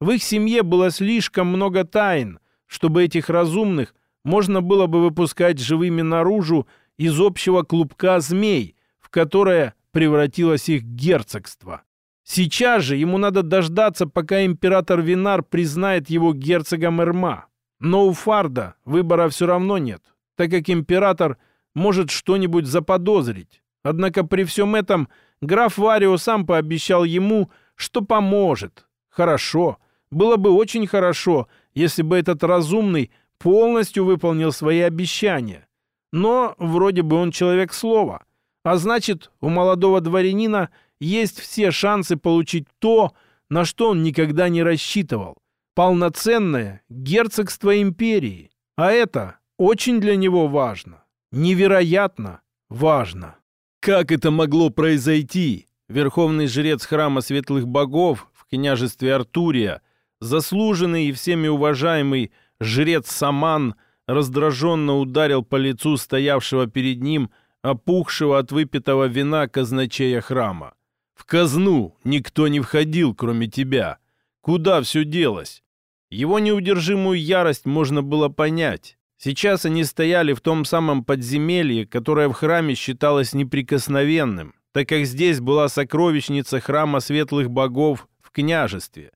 Speaker 2: В их семье было слишком много тайн, чтобы этих разумных можно было бы выпускать живыми наружу из общего клубка змей, в которое превратилось их герцогство. Сейчас же ему надо дождаться, пока император Винар признает его герцогом Эрма. Но у Фарда выбора все равно нет, так как император – может что-нибудь заподозрить. Однако при всем этом граф Варио сам пообещал ему, что поможет. Хорошо. Было бы очень хорошо, если бы этот разумный полностью выполнил свои обещания. Но вроде бы он человек слова. А значит, у молодого дворянина есть все шансы получить то, на что он никогда не рассчитывал. Полноценное герцогство империи. А это очень для него важно невероятно важно. Как это могло произойти? Верховный жрец храма светлых богов в княжестве Артурия, заслуженный и всеми уважаемый жрец Саман, раздраженно ударил по лицу стоявшего перед ним опухшего от выпитого вина казначея храма. «В казну никто не входил, кроме тебя. Куда все делось?» Его неудержимую ярость можно было понять. Сейчас они стояли в том самом подземелье, которое в храме считалось неприкосновенным, так как здесь была сокровищница храма светлых богов в княжестве.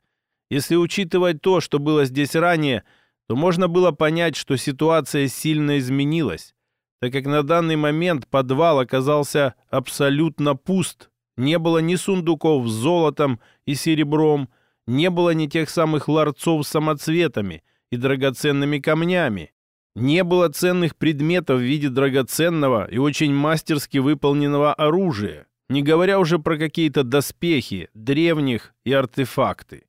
Speaker 2: Если учитывать то, что было здесь ранее, то можно было понять, что ситуация сильно изменилась, так как на данный момент подвал оказался абсолютно пуст.
Speaker 1: не было ни сундуков с золотом и серебром, не было ни тех самых ларцов с самоцветами и драгоценными камнями, не было ценных предметов в виде драгоценного и очень мастерски выполненного оружия, не говоря уже про какие-то доспехи, древних и артефакты.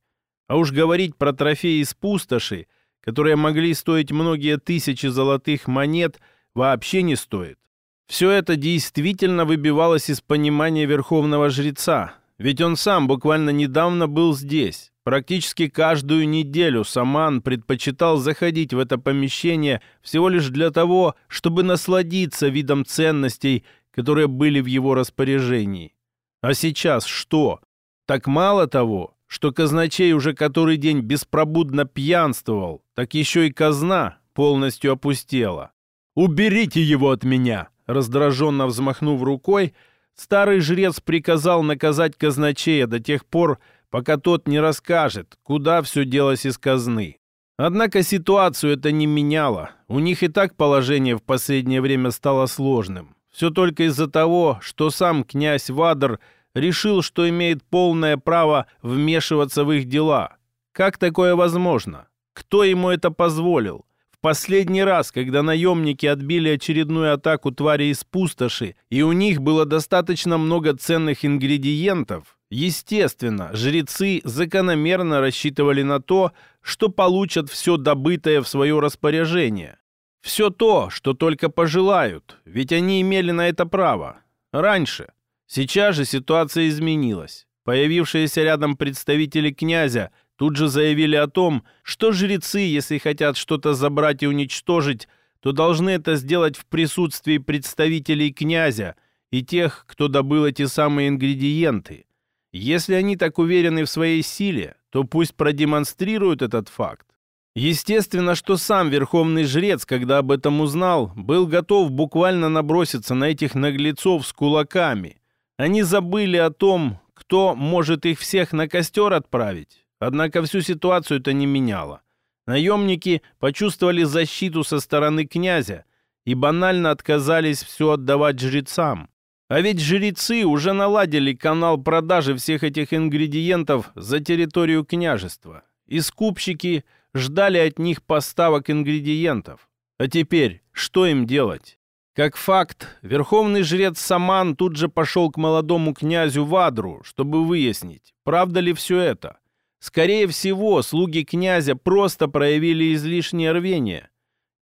Speaker 1: А уж говорить про трофеи из пустоши, которые могли стоить многие тысячи золотых монет, вообще не стоит. Все это действительно выбивалось из понимания верховного жреца, ведь он сам буквально недавно был здесь. Практически каждую неделю Саман предпочитал заходить в это помещение всего лишь для того, чтобы насладиться видом ценностей, которые были в его распоряжении. А сейчас что? Так мало того, что казначей уже который день беспробудно пьянствовал, так еще и казна полностью опустела. «Уберите его от меня!» Раздраженно взмахнув рукой, старый жрец приказал наказать казначея до тех пор, пока тот не расскажет, куда все делось из казны. Однако ситуацию это не меняло. У них и так положение в последнее время стало сложным. Все только из-за того, что сам князь Вадр решил, что имеет полное право вмешиваться в их дела. Как такое возможно? Кто ему это позволил? последний раз, когда наемники отбили очередную атаку твари из пустоши, и у них было достаточно много ценных ингредиентов, естественно, жрецы закономерно рассчитывали на то, что получат все добытое в свое распоряжение. Все то, что только пожелают, ведь они имели на это право. Раньше. Сейчас же ситуация изменилась. Появившиеся рядом представители князя – тут же заявили о том, что жрецы, если хотят что-то забрать и уничтожить, то должны это сделать в присутствии представителей князя и тех, кто добыл эти самые ингредиенты. Если они так уверены в своей силе, то пусть продемонстрируют этот факт. Естественно, что сам верховный жрец, когда об этом узнал, был готов буквально наброситься на этих наглецов с кулаками. Они забыли о том, кто может их всех на костер отправить. Однако всю ситуацию это не меняло. Наемники почувствовали защиту со стороны князя и банально отказались все отдавать жрецам. А ведь жрецы уже наладили канал продажи всех этих ингредиентов за территорию княжества. И скупщики ждали от них поставок ингредиентов. А теперь что им делать? Как факт, верховный жрец Саман тут же пошел к молодому князю Вадру, чтобы выяснить, правда ли все это. Скорее всего, слуги князя просто проявили излишнее рвение.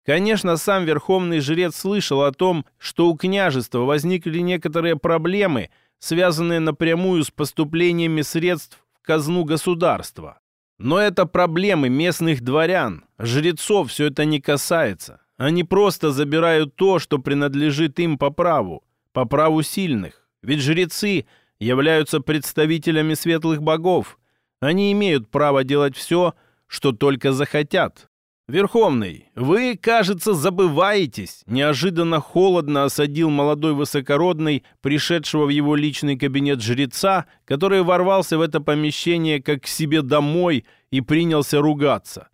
Speaker 1: Конечно, сам верховный жрец слышал о том, что у княжества возникли некоторые проблемы, связанные напрямую с поступлениями средств в казну государства. Но это проблемы местных дворян. Жрецов все это не касается. Они просто забирают то, что принадлежит им по праву, по праву сильных. Ведь жрецы являются представителями светлых богов, они имеют право делать все, что только захотят. Верховный, вы, кажется, забываетесь. Неожиданно холодно осадил молодой высокородный, пришедшего в его личный кабинет жреца, который ворвался в это помещение как к себе домой и принялся ругаться.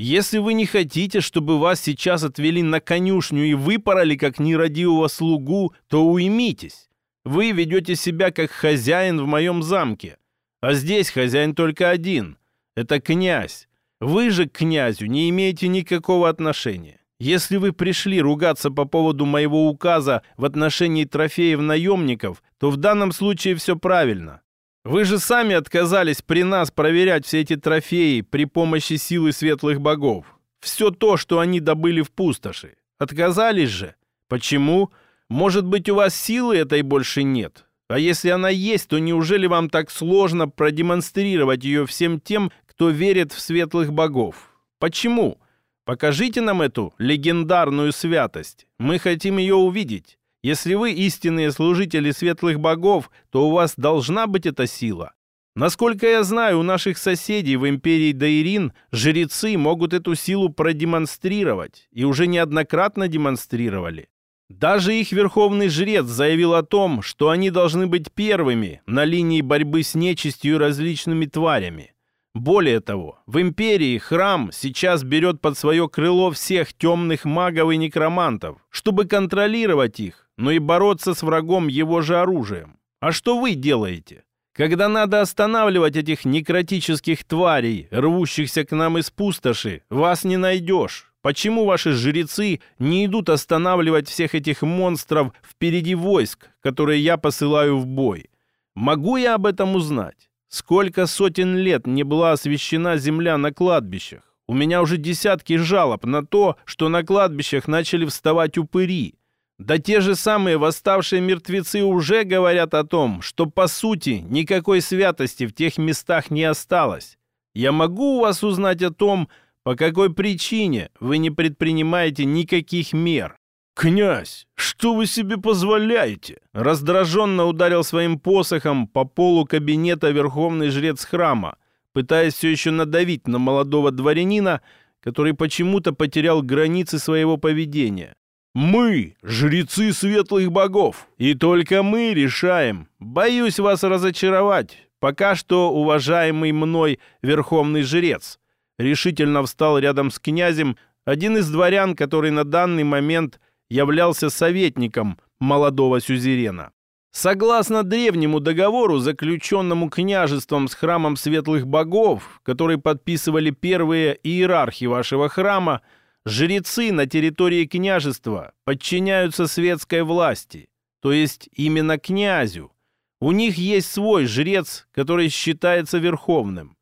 Speaker 1: Если вы не хотите, чтобы вас сейчас отвели на конюшню и выпороли как нерадивого слугу, то уймитесь. Вы ведете себя как хозяин в моем замке. А здесь хозяин только один. Это князь. Вы же к князю не имеете никакого отношения. Если вы пришли ругаться по поводу моего указа в отношении трофеев наемников, то в данном случае все правильно. Вы же сами отказались при нас проверять все эти трофеи при помощи силы светлых богов. Все то, что они добыли в пустоши. Отказались же. Почему? Может быть, у вас силы этой больше нет? А если она есть, то неужели вам так сложно продемонстрировать ее всем тем, кто верит в светлых богов? Почему? Покажите нам эту легендарную святость. Мы хотим ее увидеть. Если вы истинные служители светлых богов, то у вас должна быть эта сила. Насколько я знаю, у наших соседей в империи Даирин жрецы могут эту силу продемонстрировать и уже неоднократно демонстрировали. Даже их верховный жрец заявил о том, что они должны быть первыми на линии борьбы с нечистью и различными тварями. Более того, в империи храм сейчас берет под свое крыло всех темных магов и некромантов, чтобы контролировать их, но и бороться с врагом его же оружием. А что вы делаете? Когда надо останавливать этих некротических тварей, рвущихся к нам из пустоши, вас не найдешь. Почему ваши жрецы не идут останавливать всех этих монстров впереди войск, которые я посылаю в бой? Могу я об этом узнать? Сколько сотен лет не была освещена земля на кладбищах? У меня уже десятки жалоб на то, что на кладбищах начали вставать упыри. Да те же самые восставшие мертвецы уже говорят о том, что по сути никакой святости в тех местах не осталось. Я могу у вас узнать о том, по какой причине вы не предпринимаете никаких мер. «Князь, что вы себе позволяете?» Раздраженно ударил своим посохом по полу кабинета верховный жрец храма, пытаясь все еще надавить на молодого дворянина, который почему-то потерял границы своего поведения. Мы — жрецы светлых богов, и только мы решаем. Боюсь вас разочаровать. Пока что уважаемый мной верховный жрец. Решительно встал рядом с князем один из дворян, который на данный момент являлся советником молодого сюзерена. Согласно древнему договору, заключенному княжеством с храмом светлых богов, который подписывали первые иерархи вашего храма, Жрецы на территории княжества подчиняются светской власти, то есть именно князю. У них есть свой жрец, который считается верховным.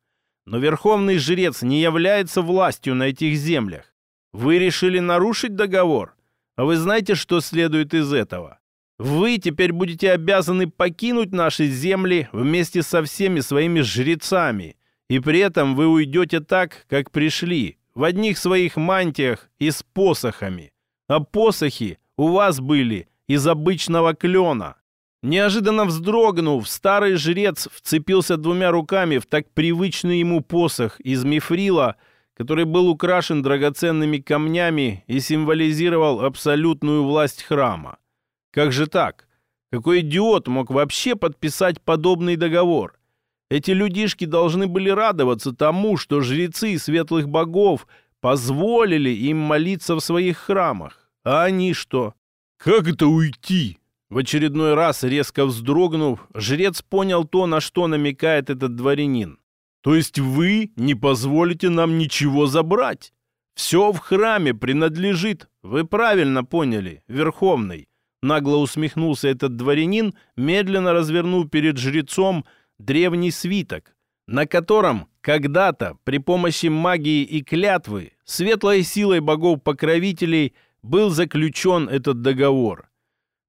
Speaker 1: Но верховный жрец не является властью на этих землях. Вы решили нарушить договор? А вы знаете, что следует из этого? Вы теперь будете обязаны покинуть наши земли вместе со всеми своими жрецами, и при этом вы уйдете так, как пришли, в одних своих мантиях и с посохами. А посохи у вас были из обычного клена. Неожиданно вздрогнув, старый жрец вцепился двумя руками в так привычный ему посох из мифрила, который был украшен драгоценными камнями и символизировал абсолютную власть храма. Как же так? Какой идиот мог вообще подписать подобный договор? Эти людишки должны были радоваться тому, что жрецы светлых богов позволили им молиться в своих храмах. А они что? Как это уйти? В очередной раз, резко вздрогнув, жрец понял то, на что намекает этот дворянин. То есть вы не позволите нам ничего забрать? Все в храме принадлежит. Вы правильно поняли, Верховный. Нагло усмехнулся этот дворянин, медленно развернув перед жрецом древний свиток, на котором когда-то при помощи магии и клятвы светлой силой богов-покровителей был заключен этот договор.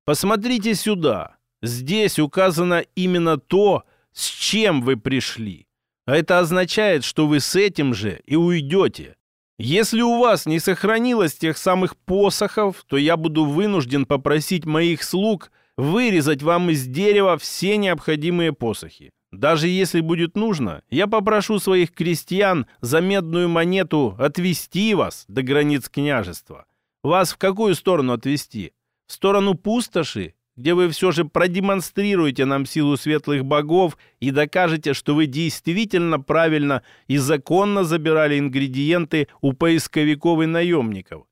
Speaker 1: Посмотрите сюда. Здесь указано именно то, с чем вы пришли. А это означает, что вы с этим же и уйдете. Если у вас не сохранилось тех самых посохов, то я буду вынужден попросить моих слуг вырезать вам из дерева все необходимые посохи. Даже если будет нужно, я попрошу своих крестьян за медную монету отвести вас до границ княжества. Вас в какую сторону отвести? В сторону пустоши, где вы все же продемонстрируете нам силу светлых богов и докажете, что вы действительно правильно и законно забирали ингредиенты у поисковиков и наемников.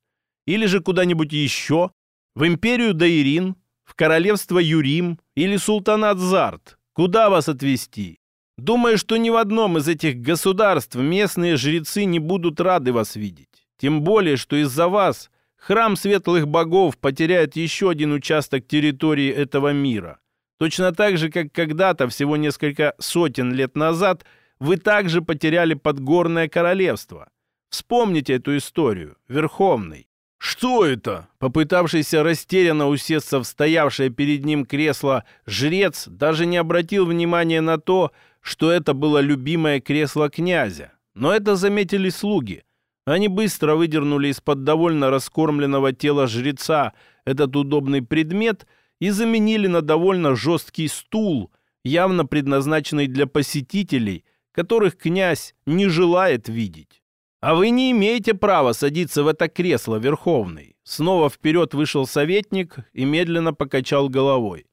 Speaker 1: Или же куда-нибудь еще, в империю Даирин, в королевство Юрим или султанат Зарт, Куда вас отвезти? Думаю, что ни в одном из этих государств местные жрецы не будут рады вас видеть. Тем более, что из-за вас храм светлых богов потеряет еще один участок территории этого мира. Точно так же, как когда-то, всего несколько сотен лет назад, вы также потеряли подгорное королевство. Вспомните эту историю, Верховный. «Что это?» Попытавшийся растерянно усесться в стоявшее перед ним кресло, жрец даже не обратил внимания на то, что это было любимое кресло князя. Но это заметили слуги. Они быстро выдернули из-под довольно раскормленного тела жреца этот удобный предмет и заменили на довольно жесткий стул, явно предназначенный для посетителей, которых князь не желает видеть. «А вы не имеете права садиться в это кресло, Верховный!» Снова вперед вышел советник и медленно покачал головой.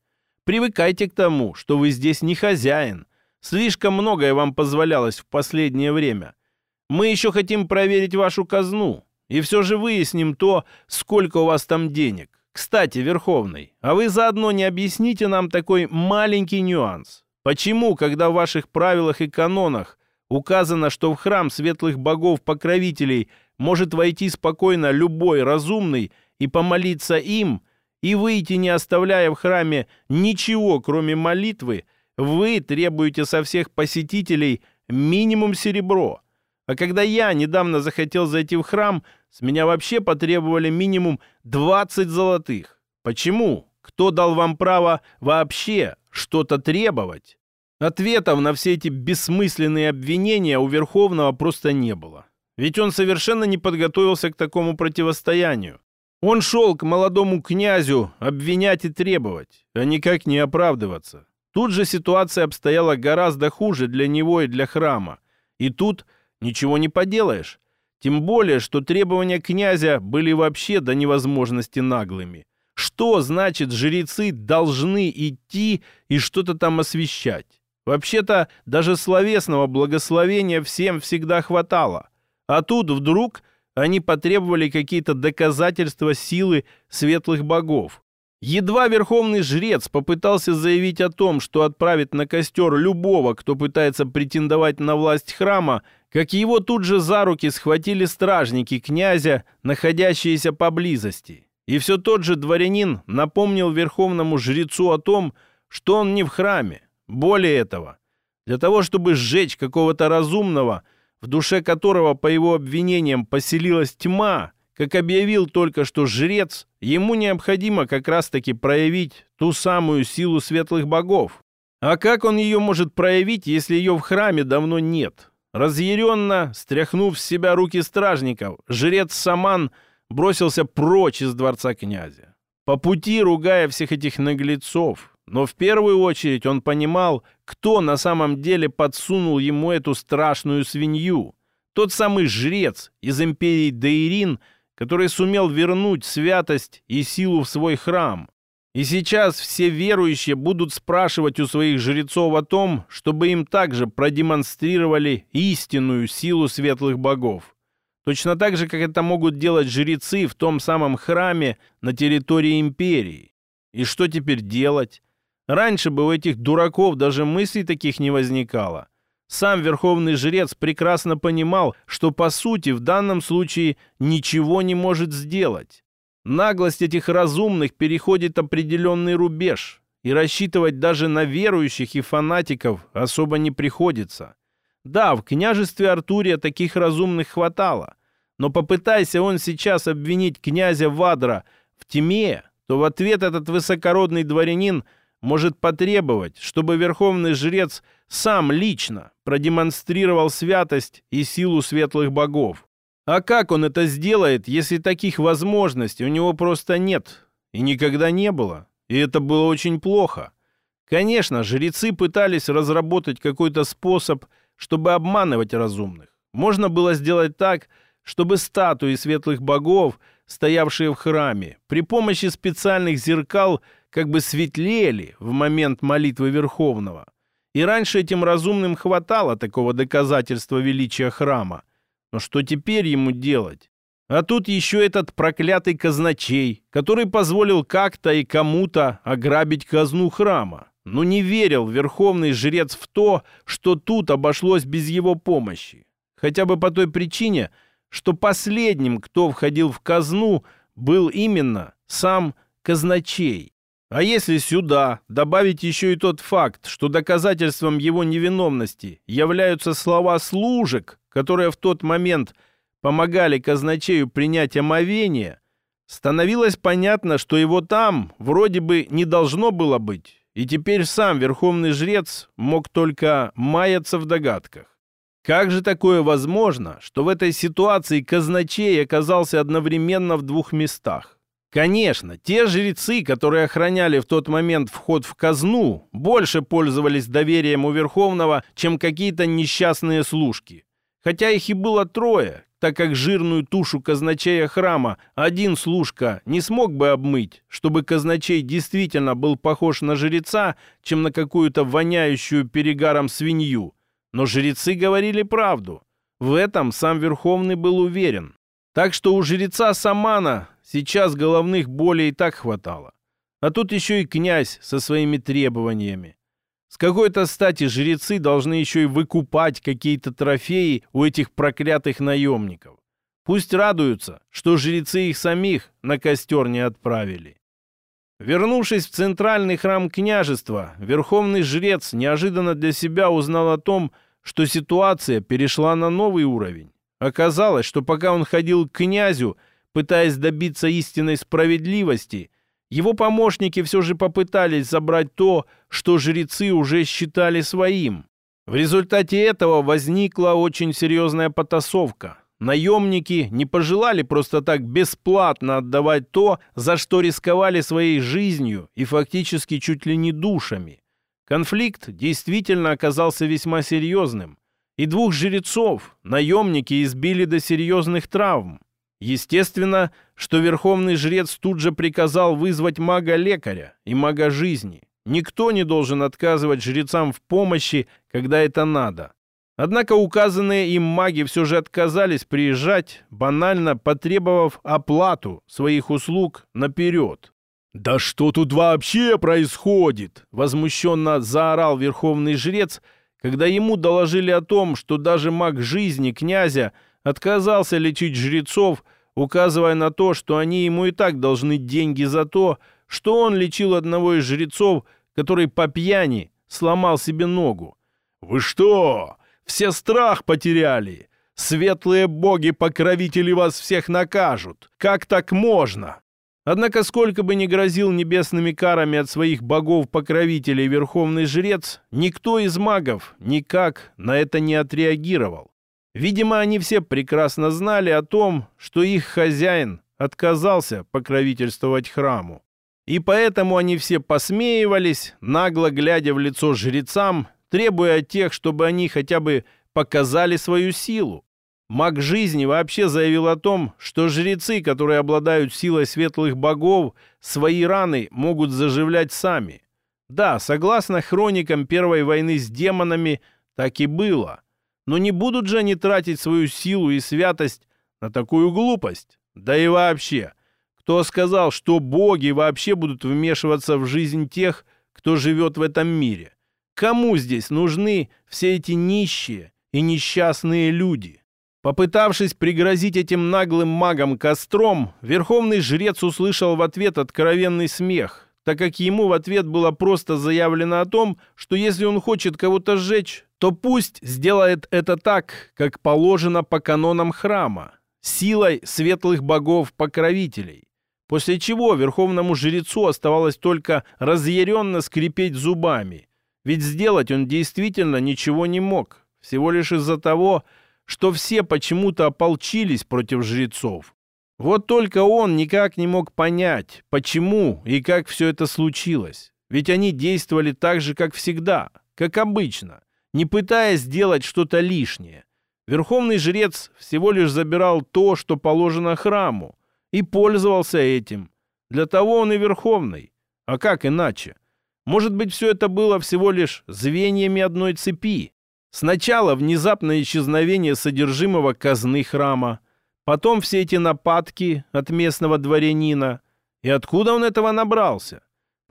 Speaker 1: «Привыкайте к тому, что вы здесь не хозяин. Слишком многое вам позволялось в последнее время. Мы еще хотим проверить вашу казну, и все же выясним то, сколько у вас там денег. Кстати, Верховный, а вы заодно не объясните нам такой маленький нюанс. Почему, когда в ваших правилах и канонах указано, что в храм светлых богов-покровителей может войти спокойно любой разумный и помолиться им, и выйти, не оставляя в храме ничего, кроме молитвы, вы требуете со всех посетителей минимум серебро. А когда я недавно захотел зайти в храм, с меня вообще потребовали минимум 20 золотых. Почему? Кто дал вам право вообще что-то требовать? Ответов на все эти бессмысленные обвинения у Верховного просто не было. Ведь он совершенно не подготовился к такому противостоянию. Он шел к молодому князю обвинять и требовать, а никак не оправдываться. Тут же ситуация обстояла гораздо хуже для него и для храма. И тут ничего не поделаешь. Тем более, что требования князя были вообще до невозможности наглыми. Что значит жрецы должны идти и что-то там освещать? Вообще-то даже словесного благословения всем всегда хватало. А тут вдруг они потребовали какие-то доказательства силы светлых богов. Едва верховный жрец попытался заявить о том, что отправит на костер любого, кто пытается претендовать на власть храма, как его тут же за руки схватили стражники князя, находящиеся поблизости. И все тот же дворянин напомнил верховному жрецу о том, что он не в храме. Более этого, для того, чтобы сжечь какого-то разумного, в душе которого, по его обвинениям, поселилась тьма, как объявил только что жрец, ему необходимо как раз-таки проявить ту самую силу светлых богов. А как он ее может проявить, если ее в храме давно нет? Разъяренно, стряхнув с себя руки стражников, жрец Саман бросился прочь из дворца князя. По пути ругая всех этих наглецов, но в первую очередь он понимал, кто на самом деле подсунул ему эту страшную свинью. Тот самый жрец из империи Дейрин, который сумел вернуть святость и силу в свой храм. И сейчас все верующие будут спрашивать у своих жрецов о том, чтобы им также продемонстрировали истинную силу светлых богов. Точно так же, как это могут делать жрецы в том самом храме на территории империи. И что теперь делать? Раньше бы у этих дураков даже мыслей таких не возникало. Сам верховный жрец прекрасно понимал, что по сути в данном случае ничего не может сделать. Наглость этих разумных переходит определенный рубеж, и рассчитывать даже на верующих и фанатиков особо не приходится. Да, в княжестве Артурия таких разумных хватало, но попытайся он сейчас обвинить князя Вадра в тьме, то в ответ этот высокородный дворянин – может потребовать, чтобы верховный жрец сам лично продемонстрировал святость и силу светлых богов. А как он это сделает, если таких возможностей у него просто нет и никогда не было? И это было очень плохо. Конечно, жрецы пытались разработать какой-то способ, чтобы обманывать разумных. Можно было сделать так, чтобы статуи светлых богов, стоявшие в храме, при помощи специальных зеркал – как бы светлели в момент молитвы Верховного. И раньше этим разумным хватало такого доказательства величия храма. Но что теперь ему делать? А тут еще этот проклятый казначей, который позволил как-то и кому-то ограбить казну храма. Но не верил верховный жрец в то, что тут обошлось без его помощи. Хотя бы по той причине, что последним, кто входил в казну, был именно сам казначей. А если сюда добавить еще и тот факт, что доказательством его невиновности являются слова служек, которые в тот момент помогали казначею принять омовение, становилось понятно, что его там вроде бы не должно было быть, и теперь сам верховный жрец мог только маяться в догадках. Как же такое возможно, что в этой ситуации казначей оказался одновременно в двух местах? Конечно, те жрецы, которые охраняли в тот момент вход в казну, больше пользовались доверием у Верховного, чем какие-то несчастные служки. Хотя их и было трое, так как жирную тушу казначея храма один служка не смог бы обмыть, чтобы казначей действительно был похож на жреца, чем на какую-то воняющую перегаром свинью. Но жрецы говорили правду. В этом сам Верховный был уверен. Так что у жреца Самана сейчас головных болей и так хватало. А тут еще и князь со своими требованиями. С какой-то стати жрецы должны еще и выкупать какие-то трофеи у этих проклятых наемников. Пусть радуются, что жрецы их самих на костер не отправили. Вернувшись в центральный храм княжества, верховный жрец неожиданно для себя узнал о том, что ситуация перешла на новый уровень. Оказалось, что пока он ходил к князю, пытаясь добиться истинной справедливости, его помощники все же попытались забрать то, что жрецы уже считали своим. В результате этого возникла очень серьезная потасовка. Наемники не пожелали просто так бесплатно отдавать то, за что рисковали своей жизнью и фактически чуть ли не душами. Конфликт действительно оказался весьма серьезным, и двух жрецов наемники избили до серьезных травм. Естественно, что верховный жрец тут же приказал вызвать мага-лекаря и мага жизни. Никто не должен отказывать жрецам в помощи, когда это надо. Однако указанные им маги все же отказались приезжать, банально потребовав оплату своих услуг наперед.
Speaker 2: «Да что тут вообще происходит?» — возмущенно заорал верховный жрец, когда ему доложили о том, что даже маг жизни князя отказался лечить жрецов, указывая на то, что они ему и так должны деньги за то, что он лечил одного из жрецов, который по пьяни сломал себе ногу. «Вы что, все страх потеряли. Светлые боги-покровители вас всех накажут. Как так можно?» Однако сколько бы ни грозил небесными карами от своих богов-покровителей верховный жрец, никто из магов никак на это не отреагировал. Видимо, они все прекрасно знали о том, что их хозяин отказался покровительствовать храму. И поэтому они все посмеивались, нагло глядя в лицо жрецам требуя от тех, чтобы они хотя бы показали свою силу. Маг жизни вообще заявил о том, что жрецы, которые обладают силой светлых богов, свои раны могут заживлять сами. Да, согласно хроникам Первой войны с демонами, так и было. Но не будут же они тратить свою силу и святость на такую глупость. Да и вообще, кто сказал, что боги вообще будут вмешиваться в жизнь тех, кто живет в этом мире? Кому здесь нужны все эти нищие и несчастные люди? Попытавшись пригрозить этим наглым магам костром, верховный жрец услышал в ответ откровенный смех, так как ему в ответ было просто заявлено о том, что если он хочет кого-то сжечь, то пусть сделает это так, как положено по канонам храма, силой светлых богов-покровителей. После чего верховному жрецу оставалось только разъяренно скрипеть зубами – ведь сделать он действительно ничего не мог, всего лишь из-за того, что все почему-то ополчились против жрецов. Вот только он никак не мог понять, почему и как все это случилось. Ведь они действовали так же, как всегда, как обычно, не пытаясь сделать что-то лишнее. Верховный жрец всего лишь забирал то, что положено храму, и пользовался этим. Для того он и верховный. А как иначе? Может быть, все это было всего лишь звеньями одной цепи. Сначала внезапное исчезновение содержимого казны храма, потом все эти нападки от местного дворянина. И откуда он этого набрался?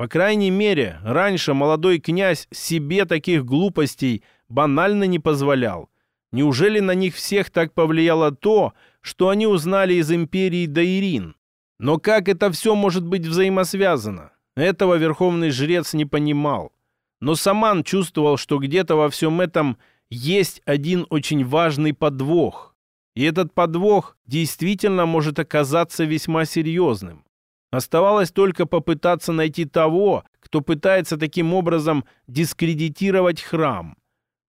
Speaker 2: По крайней мере, раньше молодой князь себе таких глупостей банально не позволял. Неужели на них всех так повлияло то, что они узнали из империи Даирин? Но как это все может быть взаимосвязано? Этого верховный жрец не понимал. Но Саман чувствовал, что где-то во всем этом есть один очень важный подвох. И этот подвох действительно может оказаться весьма серьезным. Оставалось только попытаться найти того, кто пытается таким образом дискредитировать храм.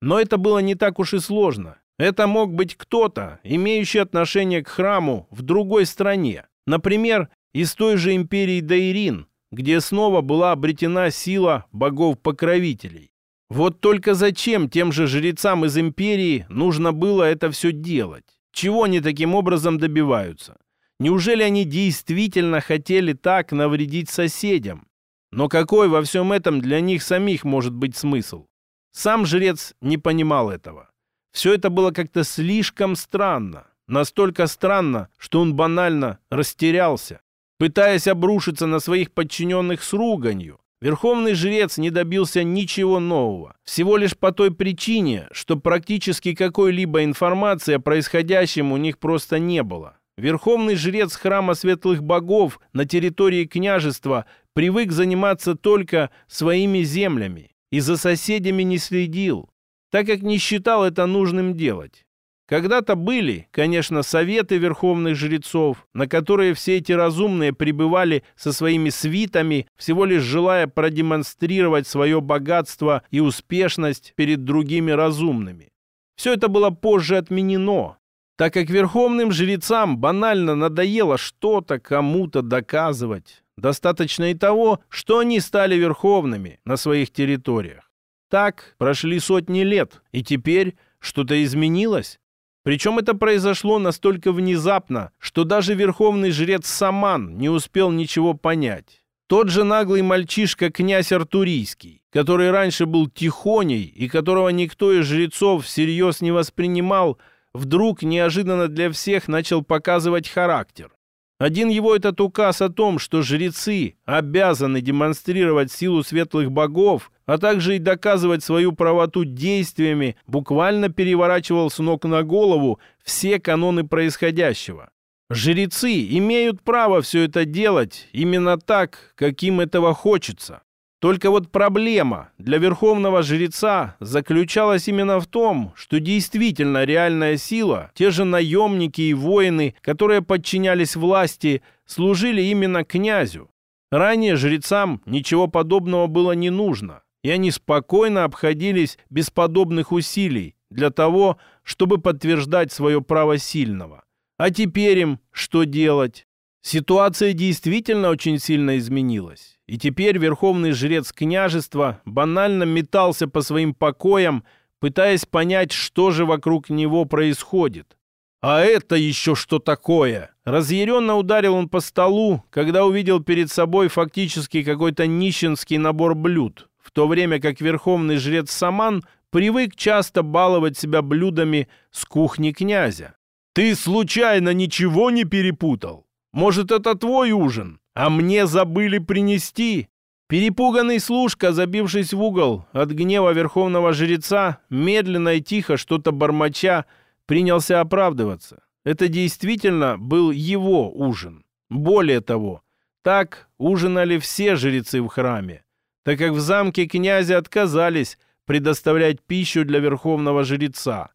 Speaker 2: Но это было не так уж и сложно. Это мог быть кто-то, имеющий отношение к храму в другой стране. Например, из той же империи Дайрин, где снова была обретена сила богов-покровителей. Вот только зачем тем же жрецам из империи нужно было это все делать? Чего они таким образом добиваются? Неужели они действительно хотели так навредить соседям? Но какой во всем этом для них самих может быть смысл? Сам жрец не понимал этого. Все это было как-то слишком странно. Настолько странно, что он банально растерялся.
Speaker 1: пытаясь обрушиться на своих подчиненных с руганью. Верховный жрец не добился ничего нового, всего лишь по той причине, что практически какой-либо информации о происходящем у них просто не было. Верховный жрец храма светлых богов на территории княжества привык заниматься только своими землями и за соседями не следил, так как не считал это нужным делать. Когда-то были, конечно, советы верховных жрецов, на которые все эти разумные пребывали со своими свитами, всего лишь желая продемонстрировать свое богатство и успешность перед другими разумными. Все это было позже отменено, так как верховным жрецам банально надоело что-то кому-то доказывать. Достаточно и того, что они стали верховными на своих территориях. Так прошли сотни лет, и теперь что-то изменилось. Причем это произошло настолько внезапно, что даже верховный жрец Саман не успел ничего понять. Тот же наглый мальчишка князь Артурийский, который раньше был тихоней и которого никто из жрецов всерьез не воспринимал, вдруг неожиданно для всех начал показывать характер. Один его этот указ о том, что жрецы обязаны демонстрировать силу светлых богов, а также и доказывать свою правоту действиями, буквально переворачивал с ног на голову все каноны происходящего. Жрецы имеют право все это делать именно так, каким этого хочется. Только вот проблема для верховного жреца заключалась именно в том, что действительно реальная сила, те же наемники и воины, которые подчинялись власти, служили именно князю. Ранее жрецам ничего подобного было не нужно, и они спокойно обходились без подобных усилий для того, чтобы подтверждать свое право сильного. А теперь им что делать? Ситуация действительно очень сильно изменилась. И теперь верховный жрец княжества банально метался по своим покоям, пытаясь понять, что же вокруг него происходит. «А это еще что такое?» Разъяренно ударил он по столу, когда увидел перед собой фактически какой-то нищенский набор блюд, в то время как верховный жрец Саман привык часто баловать себя блюдами с кухни князя. «Ты случайно ничего не перепутал? Может, это твой ужин, а мне забыли принести?» Перепуганный служка, забившись в угол от гнева верховного жреца, медленно и тихо, что-то бормоча, принялся оправдываться. Это действительно был его ужин. Более того, так ужинали все жрецы в храме, так как в замке князя отказались предоставлять пищу для верховного жреца.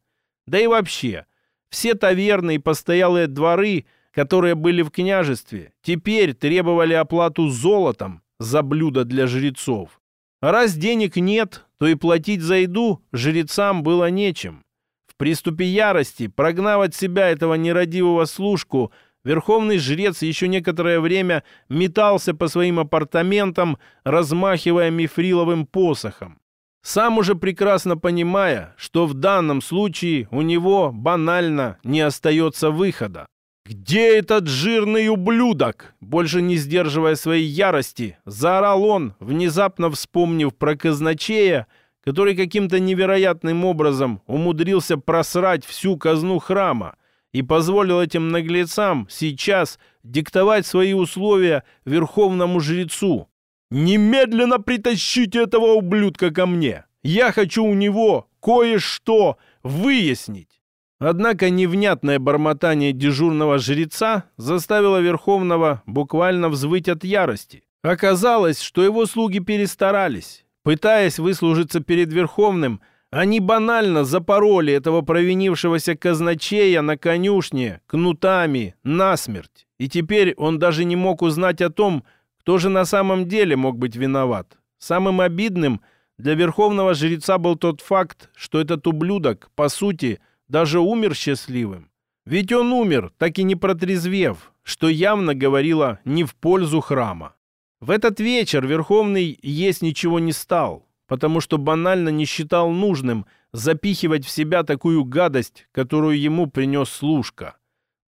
Speaker 1: Да и вообще, все таверны и постоялые дворы – которые были в княжестве, теперь требовали оплату золотом за блюдо для жрецов. А раз денег нет, то и платить за еду жрецам было нечем. В приступе ярости, прогнав от себя этого нерадивого служку, верховный жрец еще некоторое время метался по своим апартаментам, размахивая мифриловым посохом. Сам уже прекрасно понимая, что в данном случае у него банально не остается выхода. «Где этот жирный ублюдок?» Больше не сдерживая своей ярости, заорал он, внезапно вспомнив про казначея, который каким-то невероятным образом умудрился просрать всю казну храма и позволил этим наглецам сейчас диктовать свои условия верховному жрецу. «Немедленно притащите этого ублюдка ко мне! Я хочу у него кое-что выяснить!» Однако невнятное бормотание дежурного жреца заставило Верховного буквально взвыть от ярости. Оказалось, что его слуги перестарались. Пытаясь выслужиться перед Верховным, они банально запороли этого провинившегося казначея на конюшне кнутами насмерть. И теперь он даже не мог узнать о том, кто же на самом деле мог быть виноват. Самым обидным для верховного жреца был тот факт, что этот ублюдок, по сути, даже умер счастливым. Ведь он умер, так и не протрезвев, что явно говорило не в пользу храма. В этот вечер Верховный есть ничего не стал, потому что банально не считал нужным запихивать в себя такую гадость, которую ему принес служка.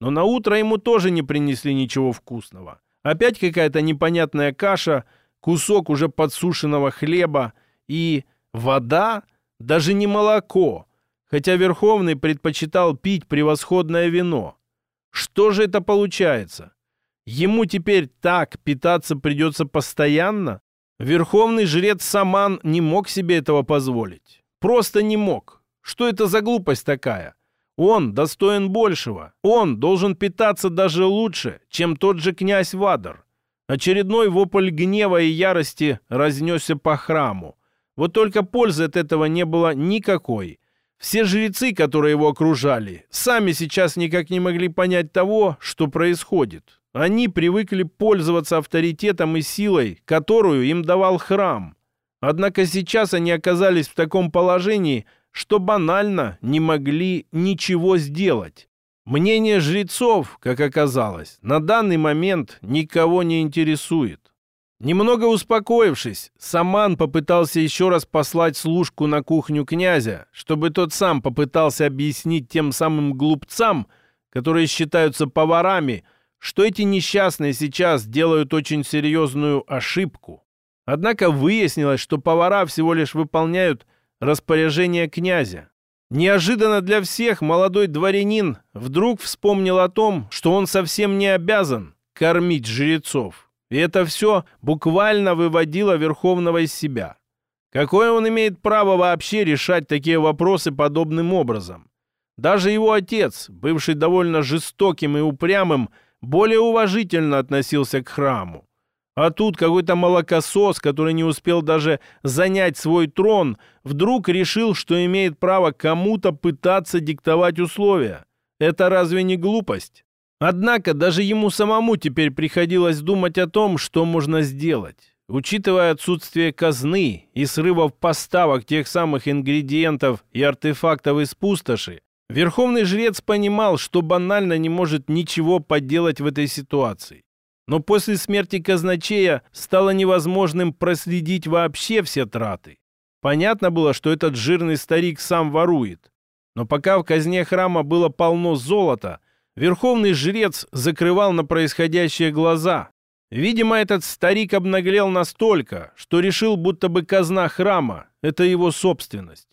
Speaker 1: Но на утро ему тоже не принесли ничего вкусного. Опять какая-то непонятная каша, кусок уже подсушенного хлеба и вода, даже не молоко, хотя Верховный предпочитал пить превосходное вино. Что же это получается? Ему теперь так питаться придется постоянно? Верховный жрец Саман не мог себе этого позволить. Просто не мог. Что это за глупость такая? Он достоин большего. Он должен питаться даже лучше, чем тот же князь Вадар. Очередной вопль гнева и ярости разнесся по храму. Вот только пользы от этого не было никакой. Все жрецы, которые его окружали, сами сейчас никак не могли понять того, что происходит. Они привыкли пользоваться авторитетом и силой, которую им давал храм. Однако сейчас они оказались в таком положении, что банально не могли ничего сделать. Мнение жрецов, как оказалось, на данный момент никого не интересует. Немного успокоившись, Саман попытался еще раз послать служку на кухню князя, чтобы тот сам попытался объяснить тем самым глупцам, которые считаются поварами, что эти несчастные сейчас делают очень серьезную ошибку. Однако выяснилось, что повара всего лишь выполняют распоряжение князя. Неожиданно для всех молодой дворянин вдруг вспомнил о том, что он совсем не обязан кормить жрецов. И это все буквально выводило Верховного из себя. Какое он имеет право вообще решать такие вопросы подобным образом? Даже его отец, бывший довольно жестоким и упрямым, более уважительно относился к храму. А тут какой-то молокосос, который не успел даже занять свой трон, вдруг решил, что имеет право кому-то пытаться диктовать условия. Это разве не глупость? Однако даже ему самому теперь приходилось думать о том, что можно сделать. Учитывая отсутствие казны и срывов поставок тех самых ингредиентов и артефактов из пустоши, Верховный жрец понимал, что банально не может ничего поделать в этой ситуации. Но после смерти казначея стало невозможным проследить вообще все траты. Понятно было, что этот жирный старик сам ворует. Но пока в казне храма было полно золота, верховный жрец закрывал на происходящее глаза. Видимо, этот старик обнаглел настолько, что решил, будто бы казна храма — это его собственность.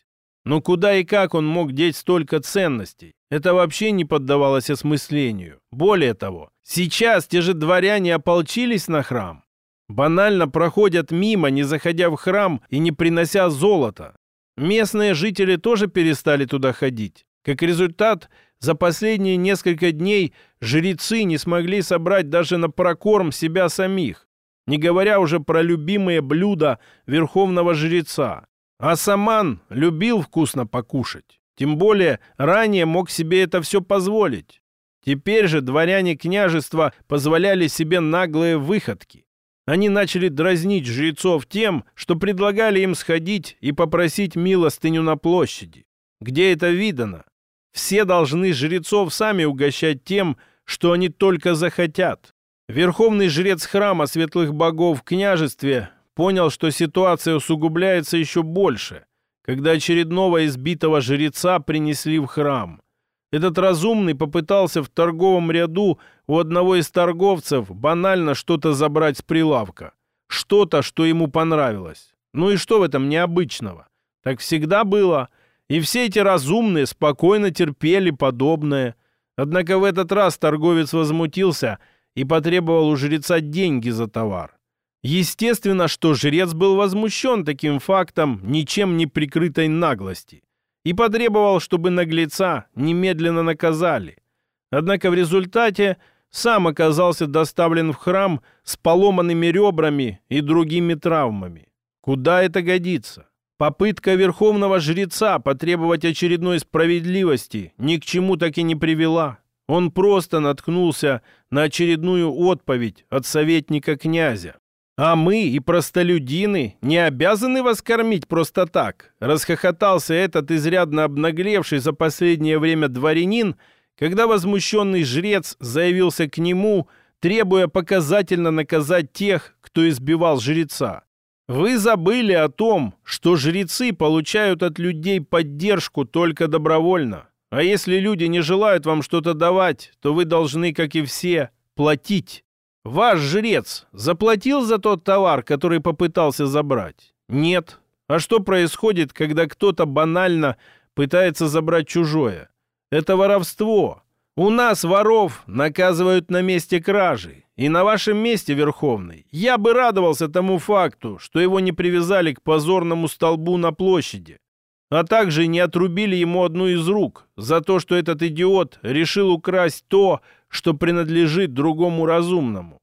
Speaker 1: Но куда и как он мог деть столько ценностей? Это вообще не поддавалось осмыслению. Более того, сейчас те же дворяне ополчились на храм. Банально проходят мимо, не заходя в храм и не принося золота. Местные жители тоже перестали туда ходить. Как результат, за последние несколько дней жрецы не смогли собрать даже на прокорм себя самих, не говоря уже про любимые блюда верховного жреца. А Саман любил вкусно покушать. Тем более ранее мог себе это все позволить. Теперь же дворяне княжества позволяли себе наглые выходки. Они начали дразнить жрецов тем, что предлагали им сходить и попросить милостыню на площади. Где это видано? Все должны жрецов сами угощать тем, что они только захотят. Верховный жрец храма светлых богов в княжестве понял, что ситуация усугубляется еще больше, когда очередного избитого жреца принесли в храм. Этот разумный попытался в торговом ряду у одного из торговцев банально что-то забрать с прилавка. Что-то, что ему понравилось. Ну и что в этом необычного? Так всегда было. И все эти разумные спокойно терпели подобное. Однако в этот раз торговец возмутился и потребовал у жреца деньги за товар. Естественно, что жрец был возмущен таким фактом ничем не прикрытой наглости и потребовал, чтобы наглеца немедленно наказали. Однако в результате сам оказался доставлен в храм с поломанными ребрами и другими травмами. Куда это годится? Попытка верховного жреца потребовать очередной справедливости ни к чему так и не привела. Он просто наткнулся на очередную отповедь от советника князя. «А мы и простолюдины не обязаны вас кормить просто так», расхохотался этот изрядно обнаглевший за последнее время дворянин, когда возмущенный жрец заявился к нему, требуя показательно наказать тех, кто избивал жреца. «Вы забыли о том, что жрецы получают от людей поддержку только добровольно. А если люди не желают вам что-то давать, то вы должны, как и все, платить». Ваш жрец заплатил за тот товар, который попытался забрать? Нет. А что происходит, когда кто-то банально пытается забрать чужое? Это воровство. У нас воров наказывают на месте кражи, и на вашем месте, Верховный, я бы радовался тому факту, что его не привязали к позорному столбу на площади, а также не отрубили ему одну из рук за то, что этот идиот решил украсть то, что принадлежит другому разумному.